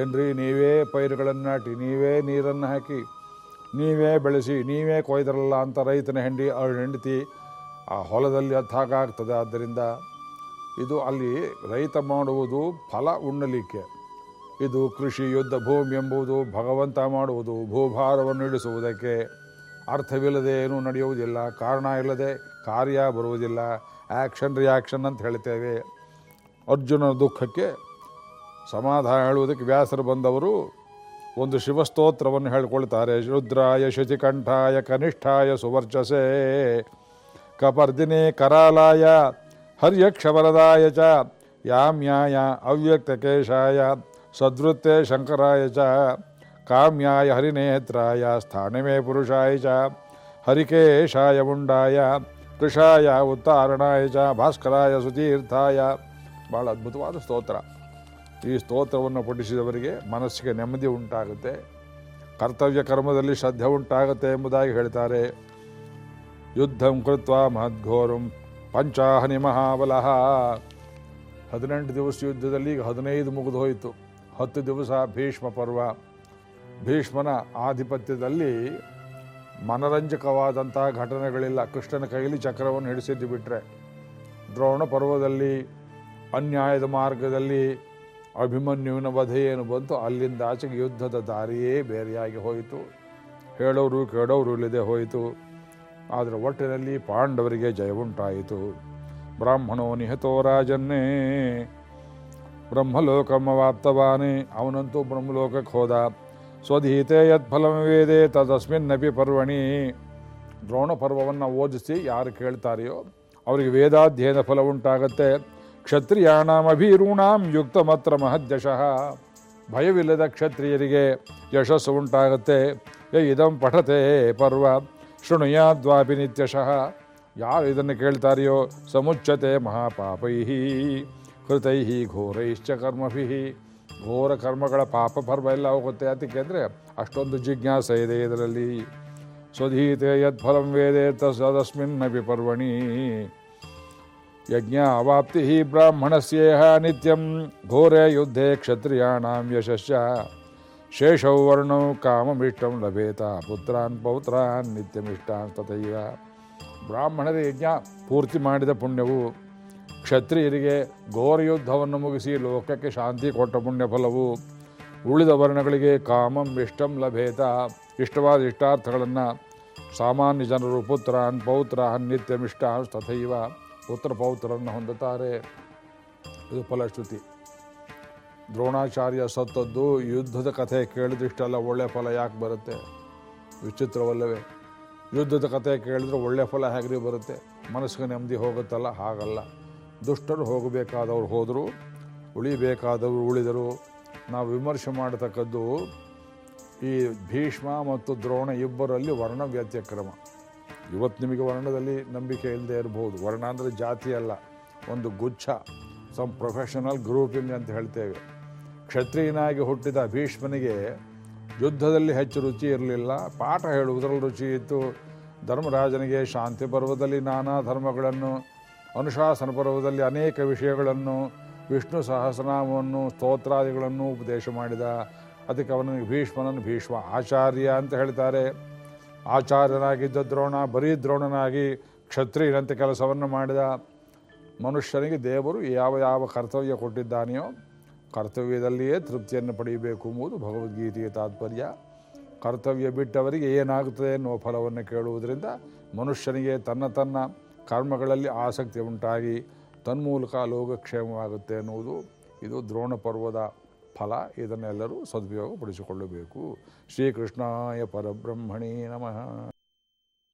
A: ಏನ್ರಿ, ನೀವೇ ಪೈರುಗಳನ್ನು ನಾಟಿ, ನೀವೇ ನೀರನ್ನು ಹಾಕಿ, ನೀವೇ ಬೆಳೆಸಿ, ನೀವೇ ಕೊಯ್ದಿರಲ್ಲ ಅಂತ ರೈತನ ಹೆಂಡಿ, ಅವಳ ಹೆಂಡತಿ ಆ ಹೊಲದಲ್ಲಿ ಹತ್ತಾಗಾಗ್ತದೆ ಆದ್ದರಿಂದ ಇದು ಅಲ್ಲಿ ರೈತ ಮಾಡುವುದು ಫಲ ಉಣ್ಣಲಿಕ್ಕೆ. ಇದು ಕೃಷಿ ಯುದ್ಧ ಭೂಮಿ ಎಂಬುದು ಭಗವಂತ ಮಾಡುವುದು, ಭೂಭಾರವನ್ನು ಇಳಿಸುವುದಕ್ಕೆ ಅರ್ಥವಿಲ್ಲದೆ ಏನೂ ನಡೆಯುವುದಿಲ್ಲ, ಕಾರಣ ಇಲ್ಲದೆ ಕಾರ್ಯ ಬರುವುದಿಲ್ಲ ಆ್ಯಕ್ಷನ್ ರಿಯಾಕ್ಷನ್ ಅಂತ ಹೇಳ್ತೇವೆ. ಅರ್ಜುನನ ದುಃಖಕ್ಕೆ ಸಮಾಧಾನ ಹೇಳುವುದಕ್ಕೆ ವ್ಯಾಸರು ಬಂದವರು ಒಂದು ಶಿವಸ್ತೋತ್ರವನ್ನು ಹೇಳ್ಕೊಳ್ತಾರೆ. ರುದ್ರಾಯ ಶಚಿಕಂಠಾಯ ಕನಿಷ್ಠಾಯ ಸುವರ್ಚಸೆ ಕಪರ್ದಿನೇ ಕರಾಲಾಯ ಹರ್ಯಕ್ಷವರದಾಯ ಚ, ಯಾಮ್ಯಾಯ ಅವ್ಯಕ್ತಕೇಶಾಯ. ಸದ್ವೃತ್ತೆ ಶಂಕರಾಯ ಚ, ಕಾಮ್ಯಾಯ ಹರಿನೇತ್ರಾಯ, ಸ್ಥಾನಮೇ ಪುರುಷಾಯ ಚ, ಹರಿಕೇಶಾಯ ಮುಂಡಾಯ, ಕೃಷಾಯ ಉತ್ತಾರಣಾಯ ಚ, ಭಾಸ್ಕರಾಯ ಸುತೀರ್ಥಾಯ. ಭಾಳ ಅದ್ಭುತವಾದ ಸ್ತೋತ್ರ. ಈ ಸ್ತೋತ್ರವನ್ನು ಪಠಿಸಿದವರಿಗೆ ಮನಸ್ಸಿಗೆ ನೆಮ್ಮದಿ ಉಂಟಾಗುತ್ತೆ. ಕರ್ತವ್ಯ ಕರ್ಮದಲ್ಲಿ ಶ್ರದ್ಧೆ ಉಂಟಾಗುತ್ತೆ ಎಂಬುದಾಗಿ ಹೇಳ್ತಾರೆ. ಯುದ್ಧಂ ಕೃತ್ವ ಮಹದ್ಘೋರಂ ಪಂಚಾಹನಿ ಮಹಾಬಲಹ ಹದಿನೆಂಟು ದಿವಸ ಯುದ್ಧದಲ್ಲಿ ಈಗ ಹದಿನೈದು ಮುಗಿದು ಹೋಯಿತು. ಹತ್ತು ದಿವಸ ಭೀಷ್ಮ ಪರ್ವ, ಭೀಷ್ಮನ ಆಧಿಪತ್ಯದಲ್ಲಿ ಮನರಂಜಕವಾದಂತಹ ಘಟನೆಗಳಿಲ್ಲ. ಕೃಷ್ಣನ ಕೈಯಲ್ಲಿ ಚಕ್ರವನ್ನು ಹಿಡಿಸಿದ್ದು ಬಿಟ್ಟರೆ ದ್ರೋಣ ಪರ್ವದಲ್ಲಿ, ಅನ್ಯಾಯದ ಮಾರ್ಗದಲ್ಲಿ ಅಭಿಮನ್ಯುವಿನ ವಧೆ ಏನು ಬಂತು? ಅಲ್ಲಿಂದ ಆಚೆಗೆ ಯುದ್ಧದ ದಾರಿಯೇ ಬೇರೆಯಾಗಿ ಹೋಯಿತು. ಹೇಳೋರು ಕೇಳೋರು ಇಲ್ಲದೆ ಹೋಯಿತು. ಆದರೆ ಒಟ್ಟಿನಲ್ಲಿ ಪಾಂಡವರಿಗೆ ಜಯ ಉಂಟಾಯಿತು. ಬ್ರಾಹ್ಮಣೋ ನಿಹತೋ ರಾಜನ್ನೇ ಬ್ರಹ್ಮಲೋಕಮವಾಪ್ತವಾನೆ. ಅವನಂತೂ ಬ್ರಹ್ಮಲೋಕಕ್ಕೆ ಹೋದ. ಸ್ವಧೀತೆ ಯತ್ಫಲಂ ವೇದೆ ತದಸ್ಮಿನ್ನಪಿ ಪರ್ವಣಿ. ದ್ರೋಣ ಪರ್ವವನ್ನು ಓದಿಸಿ ಯಾರು ಕೇಳ್ತಾರೆಯೋ ಅವರಿಗೆ ವೇದಾಧ್ಯಯನ ಫಲ ಉಂಟಾಗತ್ತೆ. ಕ್ಷತ್ರಿಯಾಣಾಂ ಅಭೀರೂಣಾಂ ಯುಕ್ತಮತ್ರ ಮಹದ್ಯಶಃ. ಭಯವಿಲ್ಲದ ಕ್ಷತ್ರಿಯರಿಗೆ ಯಶಸ್ಸು ಉಂಟಾಗತ್ತೆ. ಯ ಇದಂ ಪಠತೆ ಪರ್ವ. ಶೃಣುಯಾದ್ವಾಪಿ ನಿತ್ಯಶಃ. ಯಾರು ಇದನ್ನು ಕೇಳ್ತಾರೆಯೋ ಸಮುಚ್ಚತೆ ಮಹಾಪಾಪೈ ಕೃತೈ ಘೋರೈಶ್ಚ ಕರ್ಮಭಿ. ಘೋರ ಕರ್ಮಗಳ ಪಾಪ ಪರ್ವ ಎಲ್ಲ ಹೋಗುತ್ತೆ. ಅದಕ್ಕೆ ಅಂದರೆ ಅಷ್ಟೊಂದು ಜಿಜ್ಞಾಸೆ ಇದೆ ಇದರಲ್ಲಿ. ಸ್ವಧೀತೆ ಯತ್ಫಲಂ ವೇದೆ ತಸ್ಮಿನ್ನಪಿ ಪರ್ವಣಿ ಯಜ್ಞ ಅವಾಪ್ತಿ ಬ್ರಾಹ್ಮಣಸ್ಯೇಹ ನಿತ್ಯಂ. ಘೋರೆ ಯುದ್ಧೆ ಕ್ಷತ್ರಿಯಾಣಾಂ ಯಶಸ್ಸ ಶೇಷೌ ವರ್ಣೌ ಕಾಮಮಿಷ್ಟಂ ಲಭೇತ ಪುತ್ರಾನ್ ಪೌತ್ರಾನ್ ನಿತ್ಯಮಿಷ್ಟಾನ್ ತಥೈವ ಬ್ರಾಹ್ಮಣರ ಯಜ್ಞ ಪೂರ್ತಿ ಮಾಡಿದ ಪುಣ್ಯವು ಕ್ಷತ್ರಿಯರಿಗೆ ಘೋರ ಯುದ್ಧವನ್ನು ಮುಗಿಸಿ ಲೋಕಕ್ಕೆ ಶಾಂತಿ ಕೊಟ್ಟ ಪುಣ್ಯ ಫಲವು ಉಳಿದ ವರ್ಣಗಳಿಗೆ ಕಾಮಂ ಇಷ್ಟಂ ಲಭೇತ. ಇಷ್ಟವಾದ ಇಷ್ಟಾರ್ಥಗಳನ್ನು ಸಾಮಾನ್ಯ ಜನರು ಪುತ್ರಾನ್ ಪೌತ್ರಾನ್ ನಿತ್ಯಮಿಷ್ಟ ತಥೈವ ಪುತ್ರ ಪೌತ್ರರನ್ನು ಹೊಂದುತ್ತಾರೆ. ಇದು ಫಲಶ್ರುತಿ. ದ್ರೋಣಾಚಾರ್ಯ ಸತ್ತದ್ದು ಯುದ್ಧದ ಕಥೆ ಕೇಳಿದಿಷ್ಟೆಲ್ಲ ಒಳ್ಳೆಯ ಫಲ ಯಾಕೆ ಬರುತ್ತೆ? ವಿಚಿತ್ರವಲ್ಲವೇ. ಯುದ್ಧದ ಕಥೆ ಕೇಳಿದ್ರೆ ಒಳ್ಳೆಯ ಫಲ ಹೇಗ್ರಿ ಬರುತ್ತೆ? ಮನಸ್ಸಿಗೆ ನೆಮ್ಮದಿ ಹೋಗುತ್ತಲ್ಲ, ಹಾಗಲ್ಲ. ದುಷ್ಟರು ಹೋಗಬೇಕಾದವ್ರು ಹೋದರು, ಉಳಿಬೇಕಾದವರು ಉಳಿದರು. ನಾವು ವಿಮರ್ಶೆ ಮಾಡತಕ್ಕದ್ದು ಈ ಭೀಷ್ಮ ಮತ್ತು ದ್ರೋಣ ಇಬ್ಬರಲ್ಲಿ ವರ್ಣ ವ್ಯತ್ಯಕ್ರಮ ಇವತ್ತು ನಿಮಗೆ ವರ್ಣದಲ್ಲಿ ನಂಬಿಕೆ ಇಲ್ಲದೆ ಇರಬಹುದು ವರ್ಣ ಅಂದರೆ ಜಾತಿ ಅಲ್ಲ, ಒಂದು ಗುಚ್ಛ ಸಮ್ ಪ್ರೊಫೆಷನಲ್ ಗ್ರೂಪಿಂಗ್ ಅಂತ ಹೇಳ್ತೇವೆ. ಕ್ಷತ್ರಿಯನಾಗಿ ಹುಟ್ಟಿದ ಭೀಷ್ಮನಿಗೆ ಯುದ್ಧದಲ್ಲಿ ಹೆಚ್ಚು ರುಚಿ ಇರಲಿಲ್ಲ. ಪಾಠ ಹೇಳುವುದರಲ್ಲಿ ರುಚಿ ಇತ್ತು. ಧರ್ಮರಾಜನಿಗೆ ಶಾಂತಿ ಪರ್ವದಲ್ಲಿ ನಾನಾ ಧರ್ಮಗಳನ್ನು ಅನುಶಾಸನ ಪರ್ವದಲ್ಲಿ ಅನೇಕ ವಿಷಯಗಳನ್ನು ವಿಷ್ಣು ಸಹಸ್ರನಾಮವನ್ನು, ಸ್ತೋತ್ರಾದಿಗಳನ್ನು ಉಪದೇಶ ಮಾಡಿದ. ಅದಕ್ಕೆ ಅವನಿಗೆ ಭೀಷ್ಮನನ್ನು ಭೀಷ್ಮ ಆಚಾರ್ಯ ಅಂತ ಹೇಳ್ತಾರೆ. ಆಚಾರ್ಯನಾಗಿದ್ದ ದ್ರೋಣ, ಬರೀ ದ್ರೋಣನಾಗಿ ಕ್ಷತ್ರಿಯನಂತೆ ಕೆಲಸವನ್ನು ಮಾಡಿದ. ಮನುಷ್ಯನಿಗೆ ದೇವರು ಯಾವ ಯಾವ ಕರ್ತವ್ಯ ಕೊಟ್ಟಿದ್ದಾನೆಯೋ ಕರ್ತವ್ಯದಲ್ಲಿಯೇ ತೃಪ್ತಿಯನ್ನು ಪಡೆಯಬೇಕು ಎಂಬುದು ಭಗವದ್ಗೀತೆಯ ತಾತ್ಪರ್ಯ. ಕರ್ತವ್ಯ ಬಿಟ್ಟವರಿಗೆ ಏನಾಗುತ್ತದೆ ಎನ್ನುವ ಫಲವನ್ನು ಕೇಳುವುದರಿಂದ ಮನುಷ್ಯನಿಗೆ ತನ್ನ ತನ್ನ ಕರ್ಮಗಳಲ್ಲಿ ಆಸಕ್ತಿ ಉಂಟಾಗಿ ತನ್ಮೂಲಕ ಲೋಕಕ್ಷೇಮವಾಗುತ್ತೆ ಅನ್ನುವುದು ಇದು ದ್ರೋಣ ಪರ್ವದ ಫಲ. ಇದನ್ನೆಲ್ಲರೂ ಸದುಪಯೋಗಪಡಿಸಿಕೊಳ್ಳಬೇಕು ಶ್ರೀಕೃಷ್ಣಾಯ ಪರಬ್ರಹ್ಮಣೇ ನಮಃ.